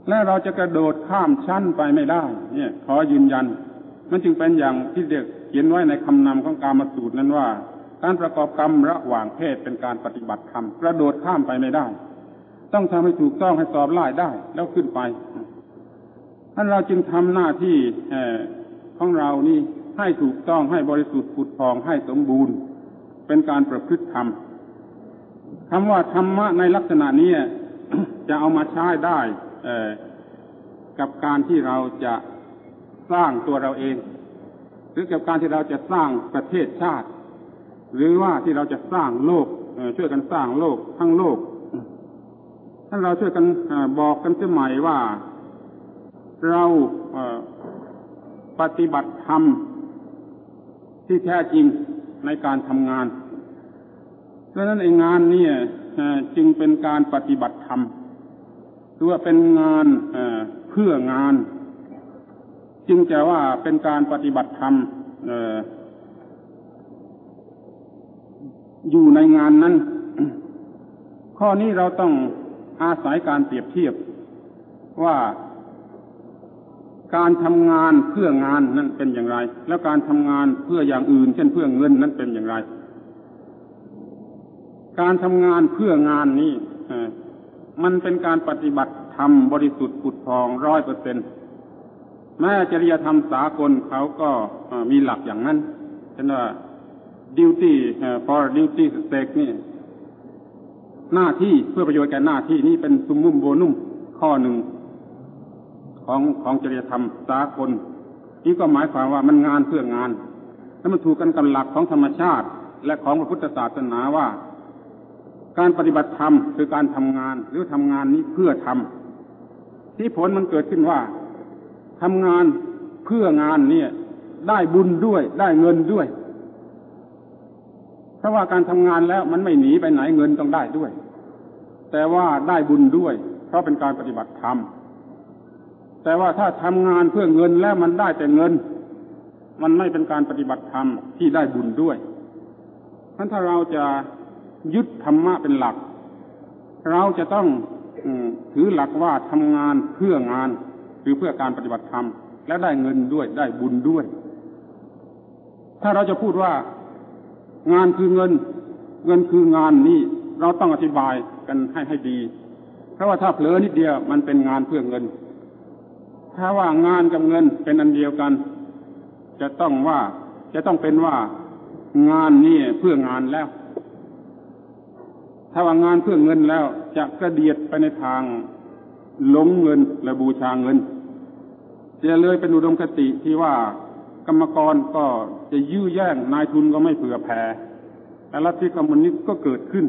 และเราจะกระโดดข้ามชั้นไปไม่ได้ เนี่ย ขอยืนยัน มันจึงเป็นอย่างที่เด็กเขียนไว้ในคำนำของกามาสูตรนั้นว่า การประกอบกรรมระหว่างเพศเป็นการปฏิบัติธรรมกระโดดข้ามไปไม่ได้ ต้องทำให้ถูกต้องให้สอบไล่ได้แล้วขึ้นไปท่านเราจึงทำหน้าที่ของเรานี่ให้ถูกต้องให้บริสุทธิ์ผุดพองให้สมบูรณ์ เป็นการประพฤติธรรมคำว่าธรรมะในลักษณะนี้จะเอามาใช้ได้กับการที่เราจะสร้างตัวเราเอง หรือกับการที่เราจะสร้างประเทศชาติ หรือว่าที่เราจะสร้างโลกช่วยกันสร้างโลกทั้งโลกถ้าเราช่วยกันบอกกันเสมัยว่า เราปฏิบัติธรรมที่แท้จริงในการทำงานดังนั้นเองงานนี้จึงเป็นการปฏิบัติธรรมหรือว่าเป็นงานเพื่องาน จึงจะว่าเป็นการปฏิบัติธรรม อยู่ในงานนั้น ข้อนี้เราต้องอาศัยการเปรียบเทียบว่าการทำงานเพื่องานนั้นเป็นอย่างไร แล้วการทำงานเพื่ออย่างอื่น เช่นเพื่อเงินนั้นเป็นอย่างไร การทำงานเพื่องานนี้มันเป็นการปฏิบัติธรรมบริสุทธิ์ผุดพองร้อยเปอร์เซ็นแม้จริยธรรมสากลเขาก็มีหลักอย่างนั้นเช่นว่า duty for duty stake นี่หน้าที่เพื่อประโยชน์แก่หน้าที่นี้เป็นซุมมุมโบนุ่มข้อหนึ่งของของจริยธรรมสากลนี่ก็หมายความว่ามันงานเพื่องาน แล้วมันถูกกันกับหลักของธรรมชาติ และของพระพุทธศาสนาว่า การปฏิบัติธรรมคือการทำงาน หรือทำงานนี้เพื่อทำที่ผลมันเกิดขึ้นว่าทำงานเพื่องานเนี่ย ได้บุญด้วยได้เงินด้วย ถ้าว่าการทำงานแล้วมันไม่หนีไปไหนเงินต้องได้ด้วย แต่ว่าได้บุญด้วย เพราะเป็นการปฏิบัติธรรมแต่ว่าถ้าทำงานเพื่อเงินแล้วมันได้แต่เงิน มันไม่เป็นการปฏิบัติธรรมที่ได้บุญด้วยท่านถ้าเราจะยึดธรรมะเป็นหลัก เราจะต้องถือหลักว่าทำงานเพื่องานหรือเพื่อการปฏิบัติธรรมและได้เงินด้วยได้บุญด้วย ถ้าเราจะพูดว่า งานคือเงิน เงินคืองานนี่เราต้องอธิบายกันให้ให้ดี เพราะว่าถ้าเผลอนิดเดียวมันเป็นงานเพื่อเงิน ถ้าว่างานกับเงินเป็นอันเดียวกัน จะต้องว่าจะต้องเป็นว่างานนี่เพื่องานแล้ว ถ้าว่างานเพื่อเงินแล้วจะกระเดียดไปในทางหลงเงินและบูชาเงินจะเลยเป็นอุดมคติที่ว่า กรรมกรก็จะยื้อแย่งนายทุนก็ไม่เผื่อแผ่แต่ลัทธิคอมมิวนิสต์ก็เกิดขึ้น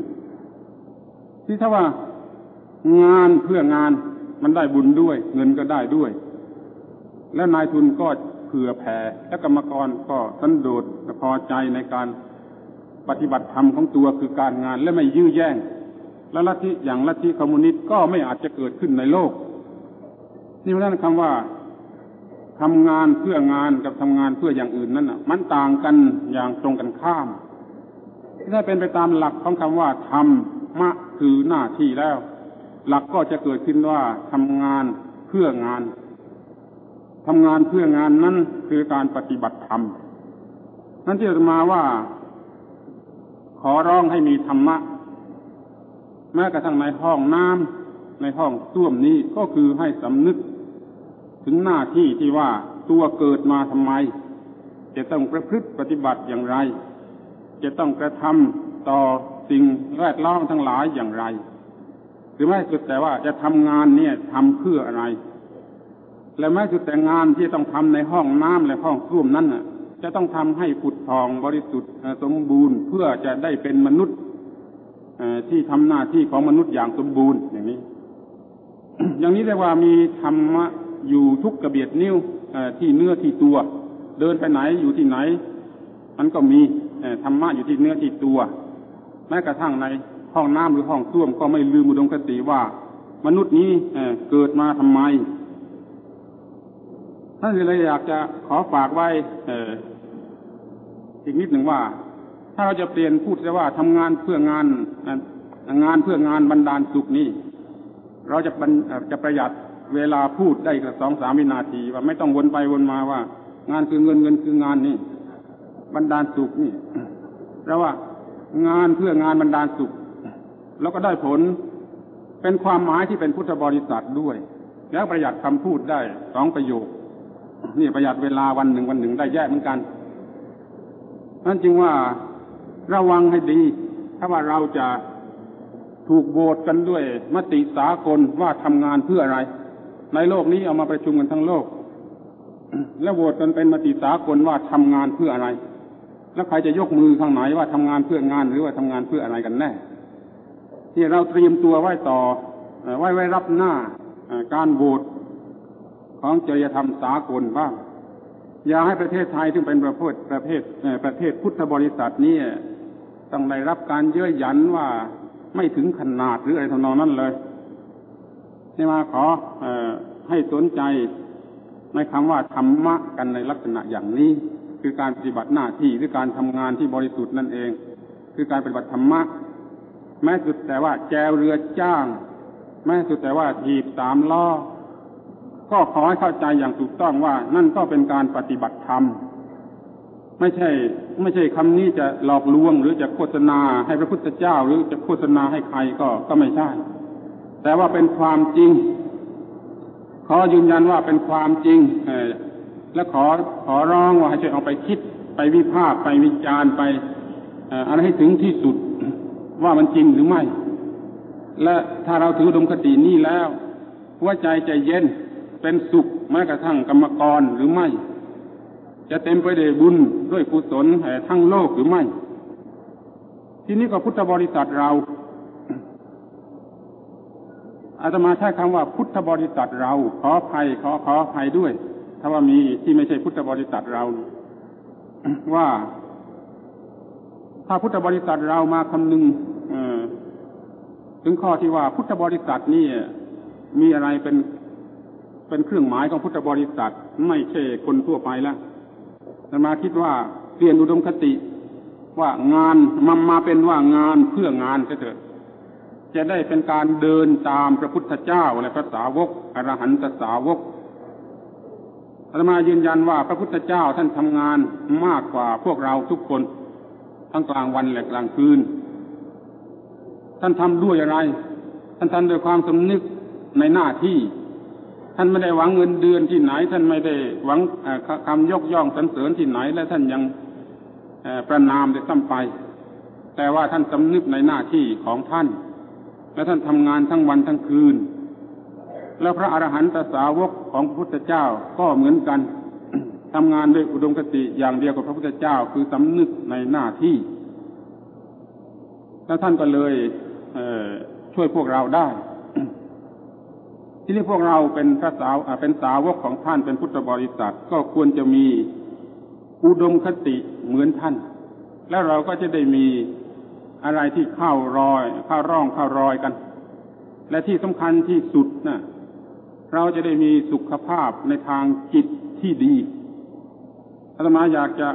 ที่ถ้าว่างานเพื่องานมันได้บุญด้วย เงินก็ได้ด้วย และนายทุนก็เผื่อแผ่และกรรมกรก็สันโดษพอใจในการปฏิบัติธรรมของตัวคือการงานและไม่ยื้อแย่ง และลัทธิอย่างลัทธิคอมมิวนิสต์ก็ไม่อาจจะเกิดขึ้นในโลกนี่เพราะนั้นคำว่า ทำงานเพื่องานกับทำงานเพื่ออย่างอื่นนั้นอะ มันต่างกันอย่างตรงกันข้ามถ้าเป็นไปตามหลักของคำว่าทำมะคือหน้าที่แล้ว หลักก็จะเกิดขึ้นว่าทำงานเพื่องานทำงานเพื่องานนั้นคือการปฏิบัติธรรมนั่นที่จะมาว่า ขอร้องให้มีธรรมะ แม้กระทั่งในห้องน้ำในห้องส้วมนี้ก็คือให้สำนึก ถึงหน้าที่ที่ว่าตัวเกิดมาทำไม จะต้องประพฤติปฏิบัติอย่างไร จะต้องกระทำต่อสิ่งแวดล้อมทั้งหลายอย่างไร หรือไม่สุดแต่ว่าจะทำงานเนี่ยทำเพื่ออะไร และแม้จุดแต่งานที่ต้องทำในห้องน้ำและห้องร่วมนั้นจะต้องทำให้ผุดทองบริสุทธิ์สมบูรณ์เพื่อจะได้เป็นมนุษย์ที่ทำหน้าที่ของมนุษย์อย่างสมบูรณ์อย่างนี้ อย่างนี้เรียกว่ามีธรรมะ อยู่ทุกกระเบียดนิ้วที่เนื้อที่ตัว เดินไปไหนอยู่ที่ไหน มันก็มีธรรมะอยู่ที่เนื้อที่ตัว แม้กระทั่งในห้องน้ำหรือห้องส้วมก็ไม่ลืมมุดมคติว่า มนุษย์นี้เกิดมาทำไมท่านเลยอยากจะขอฝากไว้อีกนิดหนึ่งว่า ถ้าเราจะเปลี่ยนพูดจะว่าทำงานเพื่องานงานเพื่องานบรรดาลสุขนี้ เราจะจะประหยัด เวลาพูดได้สองสามวินาที ว่าไม่ต้องวนไปวนมาว่า งานคือเงินเงินคืองานนี่บรรดาลสุขนี่แล้วว่างานเพื่องานบรรดาลสุข แล้วก็ได้ผลเป็นความหมายที่เป็นพุทธบริษัทด้วย แล้วประหยัดคำพูดได้สองประโยค นี่ประหยัดเวลาวันหนึ่งวันหนึ่งได้แยะเหมือนกันนั่นจึงว่าระวังให้ดี ถ้าว่าเราจะถูกโหวตกันด้วย มติสากลว่าทำงานเพื่ออะไร ในโลกนี้เอามาประชุมกันทั้งโลก แล้วโหวตกันเป็นมติสากลว่าทำงานเพื่ออะไร แล้วใครจะยกมือข้างไหนว่าทำงานเพื่องานหรือว่าทำงานเพื่ออะไรกันแน่ที่เราเตรียมตัวไว้ต่อไว้ไว้รับหน้าการโหวตของจริยธรรมสากลบ้าง อย่าให้ประเทศไทยซึ่งเป็นประเภทประเภทประเทศพุทธบริษัทนี้ต้องได้รับการเย้ยหยันว่าไม่ถึงขนาดหรืออะไรทำนองนั้นเลย นี่มาขออให้สนใจในคำว่าธรรมะกันในลักษณะอย่างนี้ คือการปฏิบัติหน้าที่หรือการทำงานที่บริสุทธิ์นั่นเอง คือการปฏิบัติธรรมะแม้สุดแต่ว่าแจวเรือจ้าง แม้สุดแต่ว่าถีบสามล้อก็ขอให้เข้าใจอย่างถูกต้องว่า นั่นก็เป็นการปฏิบัติธรรมไม่ใช่ ไม่ใช่คำนี้จะหลอกลวงหรือจะโฆษณาให้พระพุทธเจ้า หรือจะโฆษณาให้ใครก็ก็ไม่ใช่ แต่ว่าเป็นความจริง ขอยืนยันว่าเป็นความจริงและขอขอร้องว่าให้ช่วยเอาไปคิดไปวิพากษ์ไปวิจารณ์ไปอะไรให้ถึงที่สุดว่ามันจริงหรือไม่ และถ้าเราถือดมคตินี้แล้ว หัวใจใจเย็นเป็นสุขแม้กระทั่งกรรมกรหรือไม่ จะเต็มไปด้วยบุญด้วยกุศลแห่ทั้งโลกหรือไม่ ที่นี้ก็พุทธบริษัทเรา อาตมาใช้คำว่าพุทธบริษัทเรา ขอภัยขอขอภัยด้วย ถ้าว่ามีที่ไม่ใช่พุทธบริษัทเรา ว่า ถ้าพุทธบริษัทเรามาคำนึงถึงข้อที่ว่าพุทธบริษัทนี่มีอะไรเป็นเป็นเครื่องหมายของพุทธบริษัท ไม่ใช่คนทั่วไปแล้วแต่มาคิดว่าเปลี่ยนอุดมคติว่างานมันมาเป็นว่างานเพื่องานก็เถอะ จะได้เป็นการเดินตามพระพุทธเจ้าและพระสาวกอรหันตสาวกอาตมายืนยันว่าพระพุทธเจ้าท่านทำงานมากกว่าพวกเราทุกคน ทั้งกลางวันและกลางคืน ท่านทำด้วยอะไร ท่านทำด้วยความสำนึกในหน้าที่ ท่านไม่ได้หวังเงินเดือนที่ไหน ท่านไม่ได้หวังคำยกย่องสรรเสริญที่ไหน และท่านยังประนามได้ซ้ำไป แต่ว่าท่านสำนึกในหน้าที่ของท่าน และท่านทำงานทั้งวันทั้งคืน แล้วพระอรหันตสาวกของพระพุทธเจ้าก็เหมือนกันทำงานด้วยอุดมคติอย่างเดียวกับพระพุทธเจ้าคือสำนึกในหน้าที่ แล้วท่านก็เลยเช่วยพวกเราได้ ที่นี้พวกเราเป็นพระสาวเป็นสาวกของท่านเป็นพุทธบริษัทก็ควรจะมีอุดมคติเหมือนท่าน แล้วเราก็จะได้มี อะไรที่เข้ารอยเข้าร่องเข้ารอยกัน และที่สำคัญที่สุดนะเราจะได้มีสุขภาพในทางจิตที่ดีอาตมาอยากจะ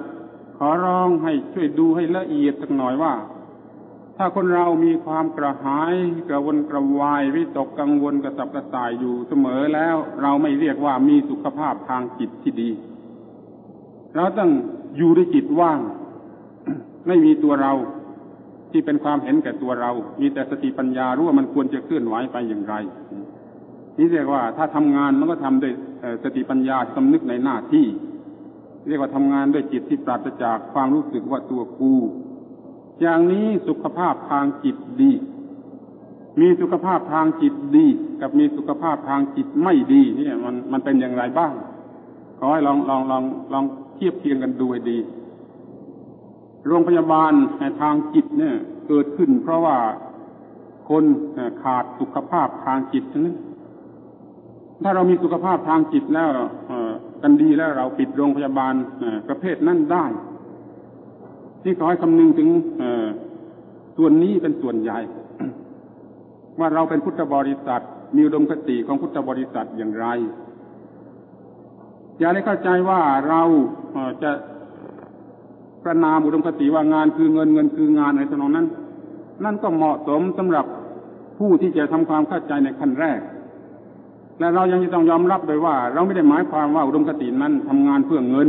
ขอร้องให้ช่วยดูให้ละเอียดสักหน่อยว่า ถ้าคนเรามีความกระหายกระวนกระวายวิตกกังวลกระสับกระส่ายอยู่เสมอแล้ว เราไม่เรียกว่ามีสุขภาพทางจิตที่ดี เราต้องอยู่ด้วยจิตว่าง ไม่มีตัวเรา ที่เป็นความเห็นแก่ตัวเรา มีแต่สติปัญญารู้ว่ามันควรจะเคลื่อนไหวไปอย่างไรนี่เรียกว่าถ้าทำงานมันก็ทำด้วยสติปัญญาสำนึกในหน้าที่ เรียกว่าทำงานด้วยจิตที่ปราศจากความรู้สึกว่าตัวกูอย่างนี้สุขภาพทางจิตดี มีสุขภาพทางจิตดี กับมีสุขภาพทางจิตไม่ดีนี่มันมันเป็นอย่างไรบ้างขอให้ลองลองลองลองเทียบเทียงกันดูให้ดี โรงพยาบาลทางจิตเนี่ยเกิดขึ้น เพราะว่าคนขาดสุขภาพทางจิตนั้นถ้าเรามีสุขภาพทางจิตแล้วกันดีแล้วเราปิดโรงพยาบาลประเภทนั้นได้ที่ขอให้คำนึงถึงส่วนนี้เป็นส่วนใหญ่ ว่าเราเป็นพุทธบริษัท มีอุดมคติของพุทธบริษัทอย่างไร อย่าได้เข้าใจว่าเราจะ ประนามอุดมคติว่างานคือเงินเงินคืองานในตรงนั้น นั่นก็เหมาะสมสำหรับผู้ที่จะทำความเข้าใจในขั้นแรก และเรายังจะต้องยอมรับโดยว่า เราไม่ได้หมายความว่าอุดมคตินั้นทำงานเพื่อเงิน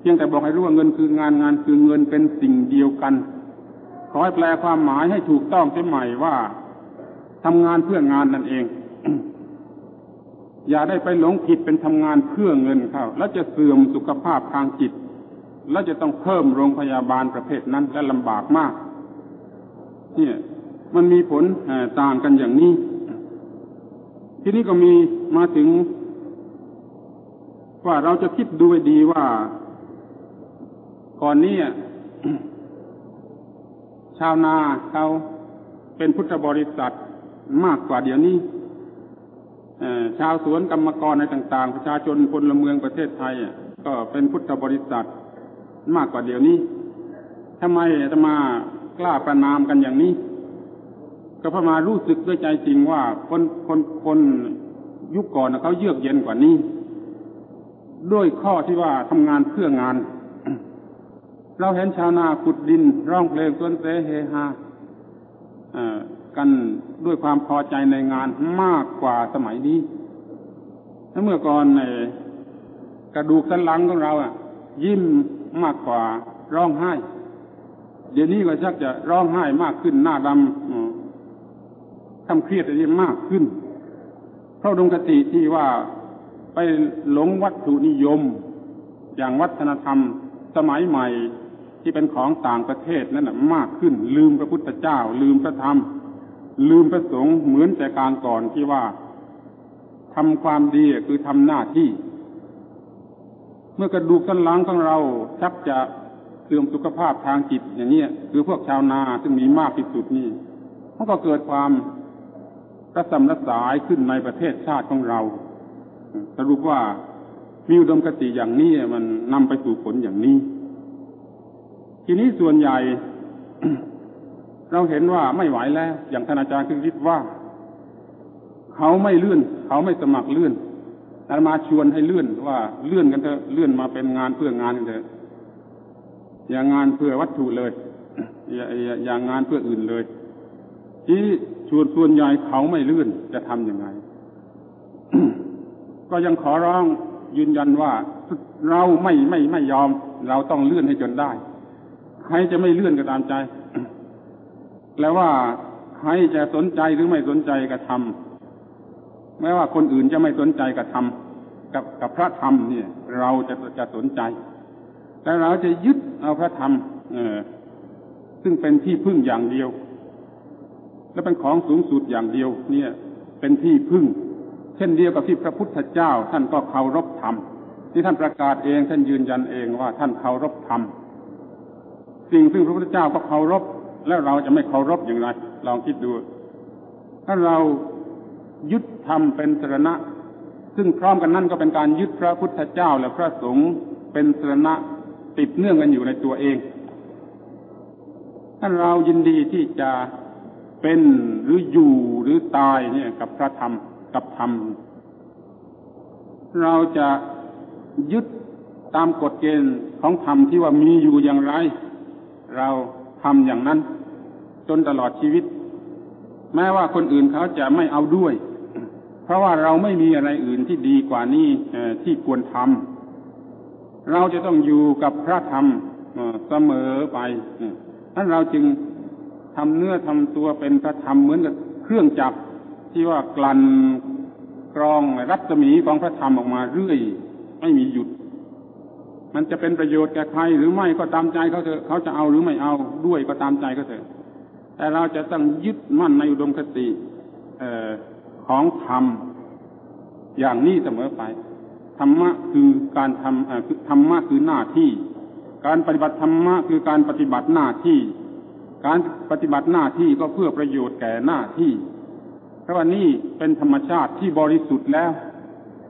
เพียงแต่บอกให้รู้ว่าเงินคืองานงานคือเงินเป็นสิ่งเดียวกันขอให้แปลความหมายให้ถูกต้องเสียใหม่ว่าทำงานเพื่องานนั่นเอง อย่าได้ไปหลงผิดเป็นทำงานเพื่อเงินเข้าแล้วจะเสื่อมสุขภาพทางจิต แล้วจะต้องเพิ่มโรงพยาบาลประเภทนั้นและลำบากมากเนี่ยมันมีผลต่างกันอย่างนี้ ทีนี้ก็มีมาถึง ว่าเราจะคิดดูดีว่า ก่อนนี้ชาวนาเขาเป็นพุทธบริษัทมากกว่าเดี๋ยวนี้ชาวสวนกรรมกรในต่าง ๆ ประชาชนพลเมืองประเทศไทยก็เป็นพุทธบริษัท มากกว่าเดี๋ยวนี้ทำไมจะมากล้าประนามกันอย่างนี้ ก็พมารู้สึกด้วยใจจริงว่าคนคนคนยุคก่อนเขาเยือกเย็นกว่านี้ ด้วยข้อที่ว่าทำงานเพื่องาน เราเห็นชาวนาขุดดิน ร้องเพลงสวนเสเฮฮากันด้วยความพอใจในงานมากกว่าสมัยนี้ถ้าเมื่อก่อนในกระดูกสันหลังของเราอะ ยิ้ม มากกว่าร้องไห้ เดี๋ยวนี้ก็ชักจะร้องไห้มากขึ้นหน้าดำทำเครียดอะไรมากขึ้น เพราะดงกติที่ว่าไปหลงวัตถุนิยม อย่างวัฒนธรรมสมัยใหม่ที่เป็นของต่างประเทศนั่นนะมากขึ้น ลืมพระพุทธเจ้า ลืมพระธรรม ลืมพระสงฆ์เหมือนแต่การก่อนที่ว่าทำความดีคือทำหน้าที่ เมื่อกระดูกสันหลังของเราชักจะเสื่อมสุขภาพทางจิตอย่างนี้คือพวกชาวนาซึ่งมีมากที่สุดนี่มันก็เกิดความกระสำระสายขึ้นในประเทศชาติของเรา สรุปว่ามีอุดมคติอย่างนี้มันนำไปสู่ผลอย่างนี้ ทีนี้ส่วนใหญ่ เราเห็นว่าไม่ไหวแล้ว อย่างท่านอาจารย์คือคิดว่า เขาไม่เลื่อน เขาไม่สมัครเลื่อน แต่มาชวนให้เลื่อนว่าเลื่อนกันเถอะเลื่อนมาเป็นงานเพื่องานกันเถอะอย่างงานเพื่อวัตถุเลย อย่าอย่างงานเพื่ออื่นเลยที่ชวนส่วนใหญ่เขาไม่เลื่อนจะทำยังไง ก็ยังขอร้องยืนยันว่าเราไม่ไม่ไม่ยอม เราต้องเลื่อนให้จนได้ ใครจะไม่เลื่อนก็ตามใจ แล้วว่าใครจะสนใจหรือไม่สนใจกระทำ แม้ว่าคนอื่นจะไม่สนใจกระทำกับกับพระธรรมเนี่ย เราจะจะสนใจ แต่เราจะยึดเอาพระธรรม เออซึ่งเป็นที่พึ่งอย่างเดียว และเป็นของสูงสุดอย่างเดียว เนี่ย เป็นที่พึ่ง เช่นเดียวกับที่พระพุทธเจ้า ท่านก็เคารพธรรมที่ท่านประกาศเอง ท่านยืนยันเองว่าท่านเคารพธรรมสิ่งซึ่งพระพุทธเจ้าก็เคารพแล้วเราจะไม่เคารพอย่างไรลองคิดดู ถ้าเรา ยึดธรรมเป็นสรณะ ซึ่งพร้อมกันนั่นก็เป็นการยึดพระพุทธเจ้าและพระสงฆ์เป็นสรณะติดเนื่องกันอยู่ในตัวเอง ถ้าเรายินดีที่จะเป็นหรืออยู่หรือตายเนี่ยกับพระธรรมกับธรรม เราจะยึดตามกฎเกณฑ์ของธรรมที่ว่ามีอยู่อย่างไร เราทำอย่างนั้น จนตลอดชีวิต แม้ว่าคนอื่นเขาจะไม่เอาด้วย เพราะว่าเราไม่มีอะไรอื่นที่ดีกว่านี้ที่ควรทำเราจะต้องอยู่กับพระธรรมเสมอไปท่านเราจึงทำเนื้อทำตัวเป็นพระธรรมเหมือนกับเครื่องจักรที่ว่ากลั่นกรองรัศมีของพระธรรมออกมาเรื่อย ไม่มีหยุด มันจะเป็นประโยชน์แก่ใครหรือไม่ก็ตามใจเขาเถอะเขาจะเอาหรือไม่เอาด้วยก็ตามใจเขาเถอะแต่เราจะต้องยึดมั่นในอุดมคติออ ของธรรมอย่างนี้เสมอไป ธรรมะคือการทำธรรมะคือหน้าที่ การปฏิบัติธรรมะคือการปฏิบัติหน้าที่ การปฏิบัติหน้าที่ก็เพื่อประโยชน์แก่หน้าที่เพราะว่านี่เป็นธรรมชาติที่บริสุทธิ์แล้ว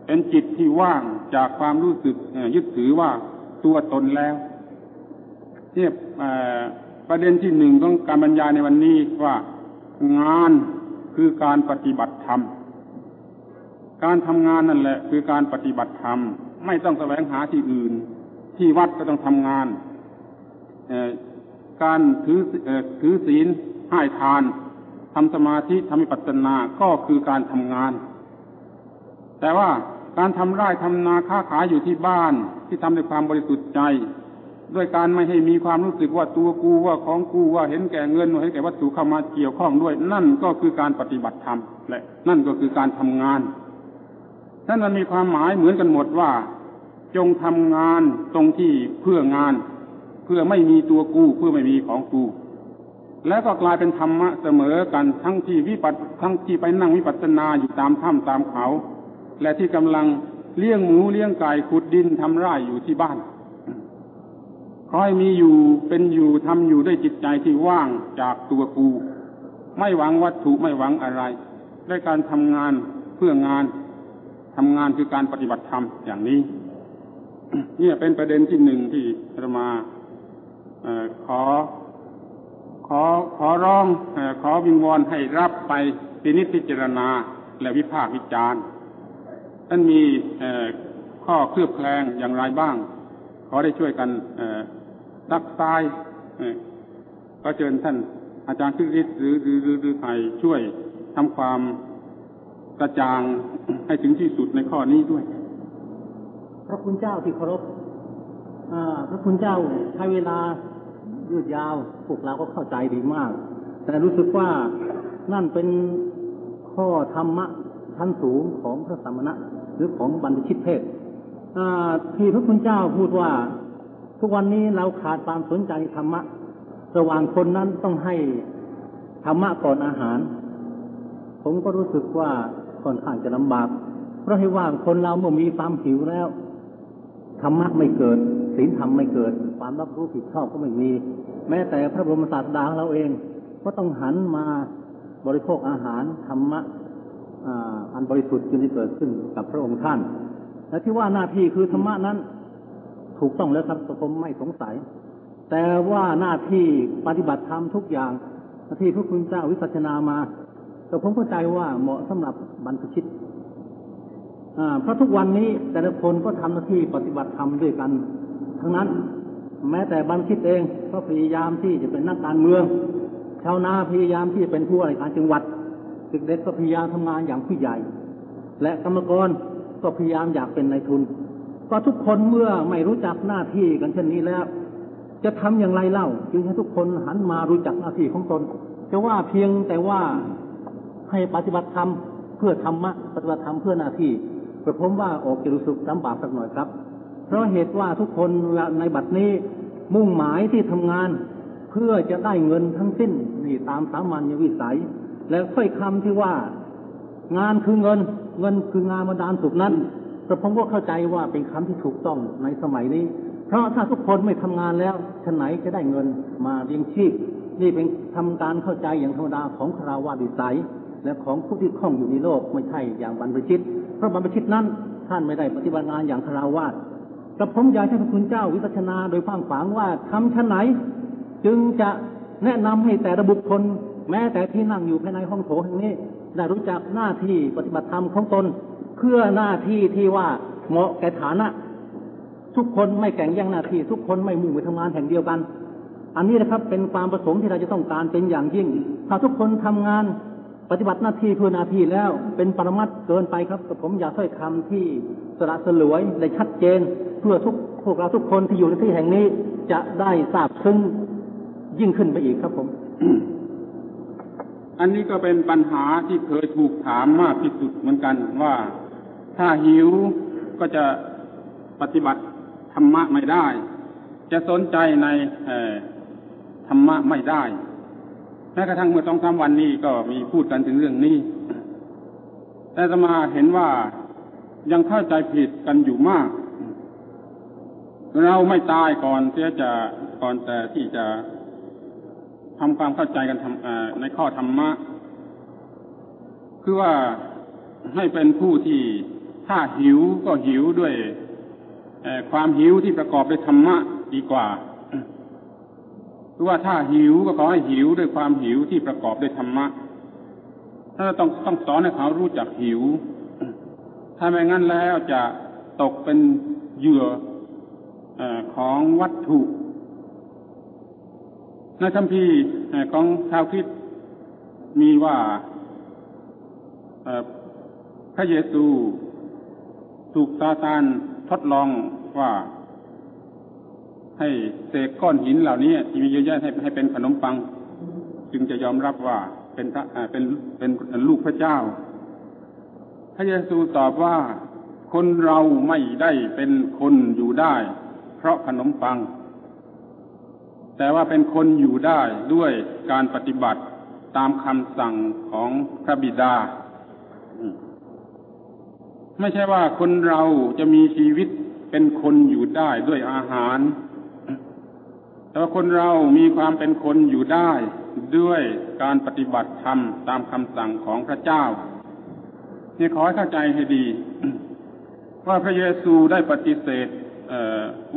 เป็นจิตที่ว่างจากความรู้สึกยึดถือว่าตัวตนแล้วเนี่ยประเด็นที่หนึ่งของการบรรยายในวันนี้ว่างาน คือการปฏิบัติธรรม การทำงานนั่นแหละ คือการปฏิบัติธรรม ไม่ต้องแสวงหาที่อื่น ที่วัดก็ต้องทำงานการถือถือศีลให้ทานทำสมาธิทำปัจจนาก็คือการทำงาน แต่ว่าการทำไร่ทำนาค้าขายอยู่ที่บ้านที่ทำด้วยความบริสุทธิ์ใจ ด้วยการไม่ให้มีความรู้สึกว่าตัวกูว่าของกูว่าเห็นแก่เงินเห็นแก่วัตถุเข้ามาเกี่ยวข้องด้วย นั่นก็คือการปฏิบัติธรรมและนั่นก็คือการทำงานนั่นมันมีความหมายเหมือนกันหมดว่า จงทำงานตรงที่เพื่องาน เพื่อไม่มีตัวกูเพื่อไม่มีของกู แล้วก็กลายเป็นธรรมะเสมอกันทั้งที่วิปัสทั้งที่ไปนั่งวิปัสสนาอยู่ตามถ้ำตามเขา และที่กำลังเลี้ยงหมูเลี้ยงไก่ขุดดินทำไร่อยู่ที่บ้าน คอยมีอยู่เป็นอยู่ทำอยู่ด้วยจิตใจที่ว่างจากตัวกู ไม่หวังวัตถุไม่หวังอะไรด้วยการทำงานเพื่องานทำงานคือการปฏิบัติธรรมอย่างนี้นี่เป็นประเด็นที่หนึ่งที่เรมาอขอ ขอขอร้องอขอวิงวอนให้รับไปพินิจพิจารณาและวิพากษ์วิจารณ์ท่านมีข้อเคลือบแคลงอย่างไรบ้าง ขอได้ช่วยกัน ดักทรายก็เชิญท่านอาจารย์คึกฤทธิ์หรือหรือหรือใครช่วยทำความกระจ่างให้ถึงที่สุดในข้อนี้ด้วย พระคุณเจ้าที่เคารพพระคุณเจ้าใช้เวลายืดยาวพวกเราก็เข้าใจดีมาก แต่รู้สึกว่านั่นเป็นข้อธรรมะชั้นสูงของพระสมณะหรือของบรรพชิตเพศที่พระคุณเจ้าพูดว่า ทุกวันนี้เราขาดความสนใจธรรมะ ระหว่างคนนั้นต้องให้ธรรมะก่อนอาหาร ผมก็รู้สึกว่าค่อนข้างจะลำบาก เพราะให้ว่าคนเราเมื่อมีความหิวแล้วธรรมะไม่เกิดศีลธรรมไม่เกิด ความรับรู้ผิดชอบก็ไม่มี แม้แต่พระบรมศาสดาเราเอง ก็ต้องหันมาบริโภคอาหารธรรมะอันบริสุทธิ์จึงได้เกิดขึ้นกับพระองค์ท่าน และที่ว่าหน้าที่คือธรรมะนั้น ถูกต้องแล้วครับผมไม่สงสัย แต่ว่าหน้าที่ปฏิบัติธรรมทุกอย่างหน้าที่พระคุณเจ้าวิสัชนามาแต่ผมเข้าใจว่าเหมาะสำหรับบรรพชิตเพราะทุกวันนี้แต่ละคนก็ทำหน้าที่ปฏิบัติธรรมด้วยกัน ทั้งนั้น แม้แต่บรรพชิตเองก็พยายามที่จะเป็นนักการเมืองชาวนาพยายามที่จะเป็นผู้ว่ารการจังหวัดเด็กๆก็พยายามทำงานอย่างผู้ใหญ่ และกรรมกรก็พยายามอยากเป็นนายทุน ก็ทุกคนเมื่อไม่รู้จักหน้าที่กันเช่นนี้แล้ว จะทำอย่างไรเล่า จึงให้ทุกคนหันมารู้จักหน้าที่ของตนจะว่าเพียงแต่ว่าให้ปฏิบัติธรรมเพื่อธรรมะปฏิบัติธรรมเพื่อหน้าที่กระผมว่าออกจะรู้สึกลำบากสักหน่อยครับ เพราะเหตุว่าทุกคนในบัดนี้มุ่งหมายที่ทำงาน เพื่อจะได้เงินทั้งสิ้นนี่ตามสามัญวิสัย และค่อยคำที่ว่างานคือเงิน เงินคืองานมาดานสุขนั้น กระผมก็เข้าใจว่าเป็นคำที่ถูกต้องในสมัยนี้ เพราะถ้าทุกคนไม่ทำงานแล้วชนไหนจะได้เงินมาเลี้ยงชีพ นี่เป็นทำการเข้าใจอย่างธรรมดาของคราวาดิสัย และของผู้ที่คล่องอยู่ในโลกไม่ใช่อย่างบรรพชิต เพราะบรรพชิตนั้นท่านไม่ได้ปฏิบัติงานอย่างคราวาสกระผมอยากให้พระคุณเจ้าวิปัชนาโดยฟังฝังว่าทำชั้นไหน จึงจะแนะนำให้แต่ระบุคคล แม้แต่ที่นั่งอยู่ภายในห้องโถงแห่งนี้ได้รู้จักหน้าที่ปฏิบัติธรรมของตน เพื่อหน้าที่ที่ว่าเหมาะแก่ฐานะ ทุกคนไม่แข่งแย่งหน้าที่ ทุกคนไม่มุ่งไปทำงานแห่งเดียวกัน อันนี้นะครับเป็นความประสงค์ที่เราจะต้องการเป็นอย่างยิ่ง ถ้าทุกคนทำงานปฏิบัติหน้าที่เพื่อหน้าที่แล้ว เป็นปรมัตเกินไปครับผมอยากถ้อยคำที่สระสลวยได้ชัดเจน เพื่อทุกพวกเราทุกคนที่อยู่ในที่แห่งนี้จะได้ทราบซึ้งยิ่งขึ้นไปอีกครับผม อันนี้ก็เป็นปัญหาที่เคยถูกถามมากที่สุดเหมือนกันว่า ถ้าหิวก็จะปฏิบัติธรรมะไม่ได้ จะสนใจในธรรมะไม่ได้แม้กระทั่งเมื่อต้องสามวันนี้ก็มีพูดกันถึงเรื่องนี้ แต่สมาเห็นว่ายังเข้าใจผิดกันอยู่มาก เราไม่ตายก่อนเสียจะก่อนแต่ที่จะทำความเข้าใจกันทำในข้อธรรมะ คือว่าให้เป็นผู้ที่ ถ้าหิวก็หิวด้วยความหิวที่ประกอบด้วยธรรมะดีกว่าคือว่าถ้าหิวก็ขอให้หิวด้วยความหิวที่ประกอบด้วยธรรมะถ้าต้องต้องสอนให้เขารู้จักหิว ถ้าไม่งั้นแล้วจะตกเป็นเหยื่ออของวัตถุในคำพีของชาวคิดมีว่าพระเยซู ถูกซาตานทดลองว่า ให้เศษก้อนหินเหล่านี้ที่มีเยอะแยะให้ให้เป็นขนมปัง จึงจะยอมรับว่าเป็นพระเป็นเป็นลูกพระเจ้า พระเยซูตอบว่าคนเราไม่ได้เป็นคนอยู่ได้ เพราะขนมปัง แต่ว่าเป็นคนอยู่ได้ด้วยการปฏิบัติตามคำสั่งของพระบิดา ไม่ใช่ว่าคนเราจะมีชีวิตเป็นคนอยู่ได้ด้วยอาหาร แต่ว่าคนเรามีความเป็นคนอยู่ได้ด้วยการปฏิบัติธรรมตามคำสั่งของพระเจ้านี่ขอให้เข้าใจให้ดี ว่าพระเยซูได้ปฏิเสธ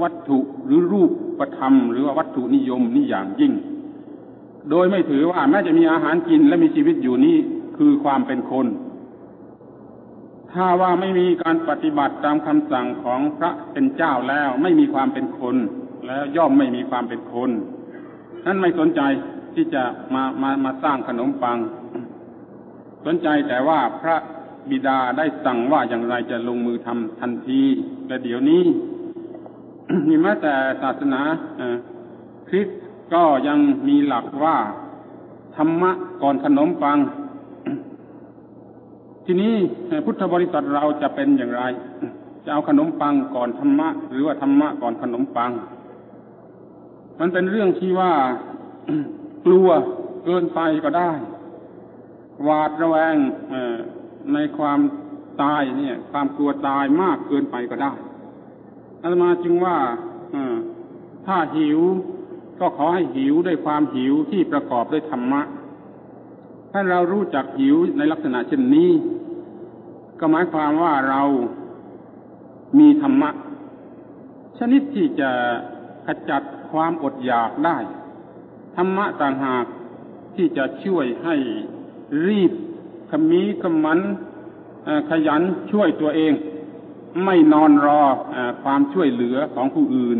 วัตถุหรือรูปประธรรม หรือว่าวัตถุนิยมนี่อย่างยิ่ง โดยไม่ถือว่าแม้จะมีอาหารกินและมีชีวิตอยู่นี่คือความเป็นคน ถ้าว่าไม่มีการปฏิบัติตามคำสั่งของพระเป็นเจ้าแล้ว ไม่มีความเป็นคน แล้วย่อมไม่มีความเป็นคนนั้นไม่สนใจที่จะมามามาสร้างขนมปัง สนใจแต่ว่าพระบิดาได้สั่งว่าอย่างไรจะลงมือทำทันทีและเดี๋ยวนี้มีแม้แต่ศาสนาคริสต์ก็ยังมีหลักว่า ธรรมะก่อนขนมปัง ทีนี้พุทธบริษัทเราจะเป็นอย่างไร จะเอาขนมปังก่อนธรรมะ หรือว่าธรรมะก่อนขนมปัง มันเป็นเรื่องที่ว่ากลัวเกินไปก็ได้หวาดระแวงในความตายเนี่ย ความกลัวตายมากเกินไปก็ได้อาตมาจึงว่าถ้าหิวก็ขอให้หิวด้วยความหิวที่ประกอบด้วยธรรมะ ถ้าเรารู้จักหิวในลักษณะเช่นนี้ ก็หมายความว่าเรามีธรรมะ ชนิดที่จะขจัดความอดอยากได้ ธรรมะต่างหากที่จะช่วยให้รีบขมีขมันขยันช่วยตัวเอง ไม่นอนรออความช่วยเหลือของผู้อื่น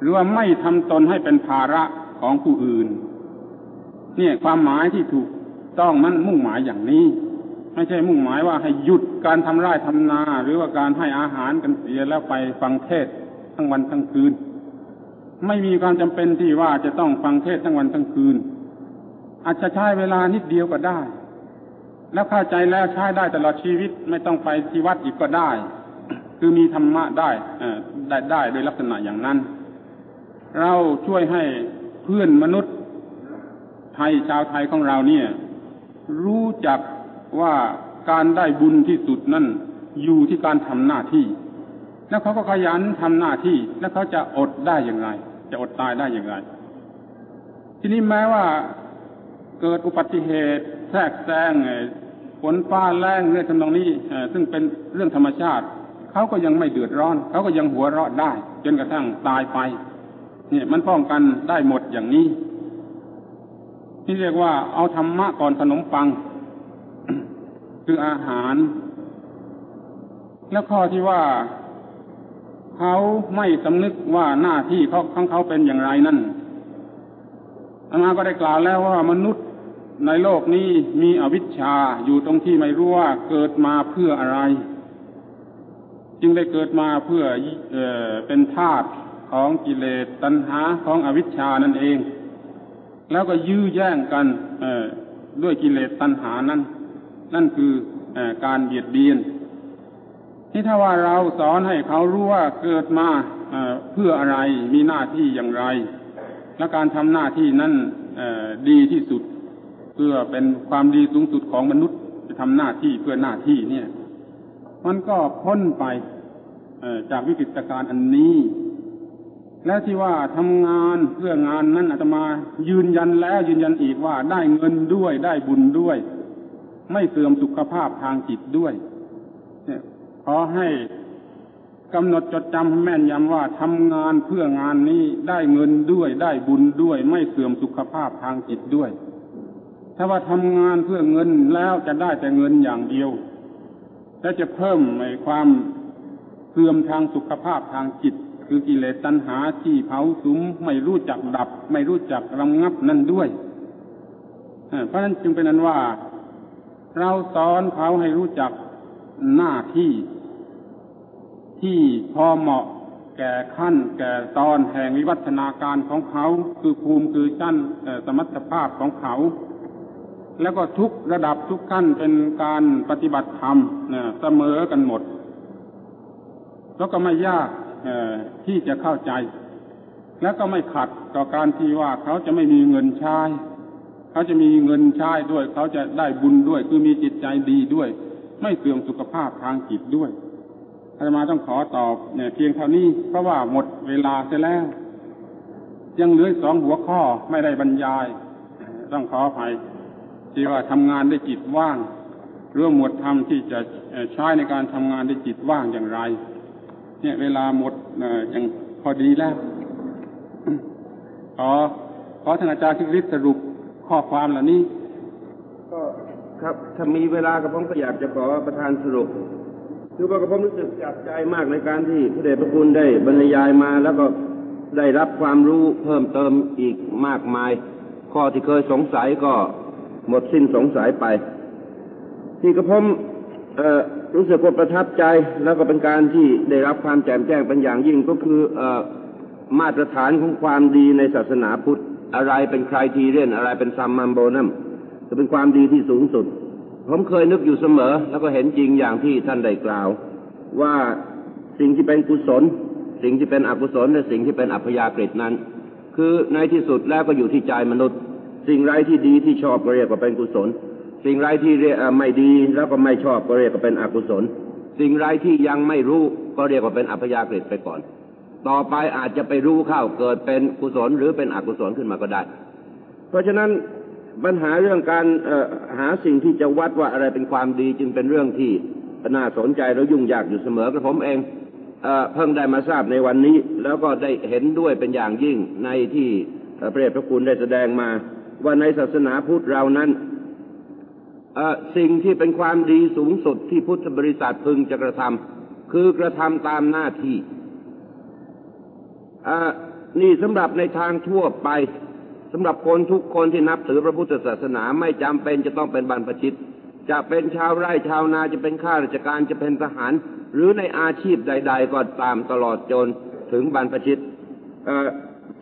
หรือว่าไม่ทำตนให้เป็นภาระของผู้อื่น เนี่ยความหมายที่ถูกต้องนั้นมุ่งหมายอย่างนี้ ไม่ใช่มุ่งหมายว่าให้หยุดการทำไร่ทำนา หรือว่าการให้อาหารกันเสียแล้วไปฟังเทศทั้งวันทั้งคืน ไม่มีความจำเป็นที่ว่าจะต้องฟังเทศทั้งวันทั้งคืน อาจจะใช้เวลานิดเดียวก็ได้ แล้วเข้าใจแล้วใช้ได้ตลอดชีวิตไม่ต้องไปที่วัดอีกก็ได้ คือมีธรรมะได้ได้ได้โดยลักษณะอย่างนั้น เราช่วยให้เพื่อนมนุษย์ไทยชาวไทยของเราเนี่ย รู้จัก ว่าการได้บุญที่สุดนั่นอยู่ที่การทำหน้าที่ แล้วเขาก็ขยันทำหน้าที่ แล้วเขาจะอดได้อย่างไร จะอดตายได้อย่างไร ทีนี้แม้ว่าเกิดอุบัติเหตุแทรกแซงฝนฟ้าแรงเรื่องทำนองนี้ซึ่งเป็นเรื่องธรรมชาติ เขาก็ยังไม่เดือดร้อน เขาก็ยังหัวเราะได้ จนกระทั่งตายไปเนี่ยมันป้องกันได้หมดอย่างนี้ที่เรียกว่าเอาธรรมะก่อนขนมปัง คืออาหาร แล้วข้อที่ว่าเขาไม่สำนึกว่าหน้าที่เขาของเขาเป็นอย่างไรนั่นอามาก็ได้กล่าวแล้วว่ามนุษย์ในโลกนี้มีอวิชชาอยู่ตรงที่ไม่รู้ว่าเกิดมาเพื่ออะไร จึงได้เกิดมาเพื่อเออเป็นทาสของกิเลสตัณหาของอวิชชานั่นเอง แล้วก็ยื้อแย่งกันด้วยกิเลสตัณหานั้น นั่นคือการเบียดเบียน ที่ถ้าว่าเราสอนให้เขารู้ว่าเกิดมาเพื่ออะไรมีหน้าที่อย่างไร และการทำหน้าที่นั้นดีที่สุด เพื่อเป็นความดีสูงสุดของมนุษย์จะทำหน้าที่เพื่อหน้าที่เนี่ย มันก็พ้นไปจากวิกฤตการณ์อันนี้ และที่ว่าทำงานเพื่องานนั้นอาตมายืนยันแล้วยืนยันอีกว่าได้เงินด้วยได้บุญด้วย ไม่เสื่อมสุขภาพทางจิตด้วยขอให้กำหนดจดจำแม่นยำว่าทำงานเพื่องานนี้ได้เงินด้วยได้บุญด้วย ไม่เสื่อมสุขภาพทางจิตด้วย ถ้าว่าทำงานเพื่อเงินแล้วจะได้แต่เงินอย่างเดียว และจะเพิ่มในความเสื่อมทางสุขภาพทางจิต คือกิเลสตัณหาที่เผาสุมไม่รู้จักดับ ไม่รู้จักรำงับนั่นด้วยเพราะนั้นจึงเป็นนั้นว่า เราสอนเขาให้รู้จักหน้าที่ ที่พอเหมาะแก่ขั้นแก่ตอนแห่งวิวัฒนาการของเขา คือภูมิคือชั้นสมรรถภาพของเขา แล้วก็ทุกระดับทุกขั้นเป็นการปฏิบัติธรรมเสมอกันหมด แล้วก็ไม่ยากที่จะเข้าใจ แล้วก็ไม่ขัดต่อการที่ว่าเขาจะไม่มีเงินใช้ เขาจะมีเงินใช้ด้วย เขาจะได้บุญด้วย คือมีจิตใจดีด้วย ไม่เสื่อมสุขภาพทางจิตด้วยอาตมาต้องขอตอบเนี่ยเพียงเท่านี้เพราะว่าหมดเวลาเสียแล้ว ยังเหลือสองหัวข้อไม่ได้บรรยาย ต้องขออภัยที่ว่าทำงานได้จิตว่างเรื่องหมวดธรรมที่จะใช้ในการทำงานได้จิตว่างอย่างไร เนี่ยเวลาหมดอย่างพอดีแล้วขอขอท่านอาจารย์คิริสรุป ข้อความเหล่านี้ ก็ครับถ้ามีเวลากับผมก็อยากจะขอประธานสรุปคือว่ากับผมรู้สึกจับใจมากในการที่พระเดชพระคุณได้บรรยายมา แล้วก็ได้รับความรู้เพิ่มเติมอีกมากมาย ข้อที่เคยสงสัยก็หมดสิ้นสงสัยไป ที่กระผมรู้สึกว่าประทับใจแล้วก็เป็นการที่ได้รับความแจ่มแจ้งเป็นอย่างยิ่งก็คืออมาตรฐานของความดีในศาสนาพุทธ อะไรเป็นใครทีเรียนอะไรเป็นซัมมันโบนัมจะเป็นความดีที่สูงสุด ผมเคยนึกอยู่เสมอ แล้วก็เห็นจริงอย่างที่ท่านได้กล่าว ว่าสิ่งที่เป็นกุศล สิ่งที่เป็นอกุศลและสิ่งที่เป็นอัพยากฤินั้น คือในที่สุดแล้วก็อยู่ที่ใจมนุษย์ สิ่งไรที่ดีที่ชอบก็เรียกว่าเป็นกุศล สิ่งไรที่ไม่ดีแล้วก็ไม่ชอบก็เรียกว่าเป็นอกุศล สิ่งไรที่ยังไม่รู้ก็เรียกว่าเป็นอัพยากฤิไปก่อน ต่อไปอาจจะไปรู้เข้าเกิดเป็นกุศลหรือเป็นอกุศลขึ้นมาก็ได้ เพราะฉะนั้นปัญหาเรื่องการหาสิ่งที่จะวัดว่าอะไรเป็นความดีจึงเป็นเรื่องที่น่าสนใจและยุ่งยากอยู่เสมอกระผมเองเเพิ่งได้มาทราบในวันนี้ แล้วก็ได้เห็นด้วยเป็นอย่างยิ่งในที่พระเดชพระคุณได้แสดงมา ว่าในศาสนาพุทธเรานั้นสิ่งที่เป็นความดีสูงสุดที่พุทธบริษัทพึงจะกระทำคือกระทำตามหน้าที่ นี่สำหรับในทางทั่วไปสำหรับคนทุกคนที่นับถือพระพุทธศาสนาไม่จำเป็นจะต้องเป็นบรรพชิต จะเป็นชาวไร่ชาวนาจะเป็นข้าราชการจะเป็นทหาร หรือในอาชีพใด ๆ ก็ตามตลอดจนถึงบรรพชิต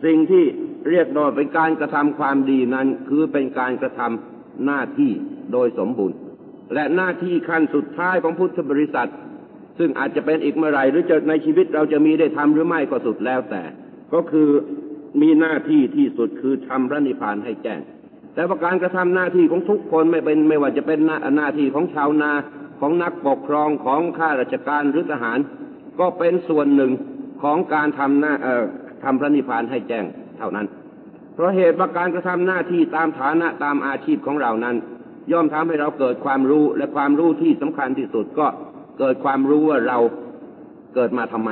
สิ่งที่เรียกว่าเป็นการกระทำความดีนั้น คือเป็นการกระทำหน้าที่โดยสมบูรณ์ และหน้าที่ขั้นสุดท้ายของพุทธบริษัท ซึ่งอาจจะเป็นอีกเมื่อไรหรือจะในชีวิตเราจะมีได้ทำหรือไม่ก็สุดแล้วแต่ ก็คือมีหน้าที่ที่สุดคือทำพระนิพพานให้แจ้ง แต่ประการกระทำหน้าที่ของทุกคนไม่เป็นไม่ว่าจะเป็นหน้าหน้าที่ของชาวนาของนักปกครองของข้าราชการหรือทหาร ก็เป็นส่วนหนึ่งของการทำหน้าเอ่อทำพระนิพพานให้แจ้งเท่านั้น เพราะเหตุว่าการกระทำหน้าที่ตามฐานะตามอาชีพของเรานั้น ย่อมทำให้เราเกิดความรู้และความรู้ที่สำคัญที่สุดก็ เกิดความรู้ว่าเราเกิดมาทำไม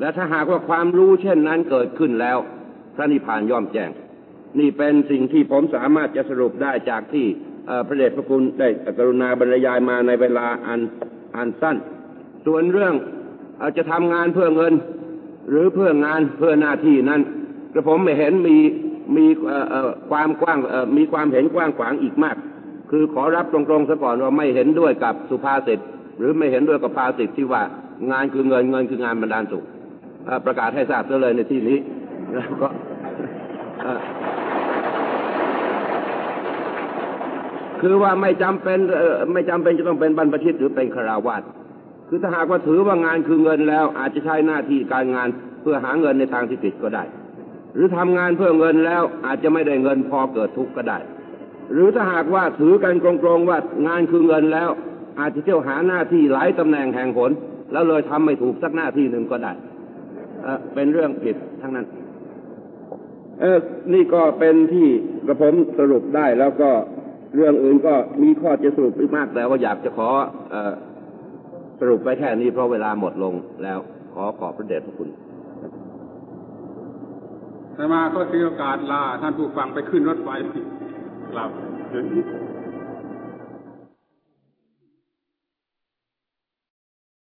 และถ้าหากว่าความรู้เช่นนั้นเกิดขึ้นแล้ว พระนิพพานย่อมแจ้ง นี่เป็นสิ่งที่ผมสามารถจะสรุปได้จากที่พระเดชพระคุณได้กรุณาบรรยายมาในเวลาอันอันสั้น ส่วนเรื่องอาจะทำงานเพื่อเงิน หรือเพื่องานเพื่อหน้าที่นั้นกระผมไม่เห็นมีมีความกว้างมีความเห็นกว้างขวางอีกมาก คือขอรับตรงๆซะก่อนว่าไม่เห็นด้วยกับสุภาษิต หรือไม่เห็นด้วยกับภาษิตที่ว่างานคือเงินเงินคืองานบรรดาลสุขประกาศให้ทราบเลยในที่นี้แล้วก็คือว่าไม่จำเป็นไม่จำเป็นจะต้องเป็นบรรพชิตหรือเป็นคราวาสคือถ้าหากว่าถือว่างานคือเงินแล้ว อาจจะใช้หน้าที่การงานเพื่อหาเงินในทางที่ผิดก็ได้ หรือทำงานเพื่อเงินแล้วอาจจะไม่ได้เงินพอเกิดทุกข์ก็ได้ หรือถ้าหากว่าถือกันกรงๆว่างานคือเงินแล้ว อาจจะเที่ยวหาหน้าที่หลายตำแหน่งแห่งผลแล้วเลยทำไม่ถูกสักหน้าที่หนึ่งก็ได้เป็นเรื่องผิดทั้งนั้น เออนี่ก็เป็นที่กระผมสรุปได้แล้วก็เรื่องอื่นก็มีข้อจะสรุปอีกมากแต่ว่าอยากจะขออสรุปไปแค่นี้เพราะเวลาหมดลงแล้วขอขอบพระเดชพระคุณแต่มาก็ถือโอกาสลาท่านผู้ฟังไปขึ้นรถไฟกลับเฉย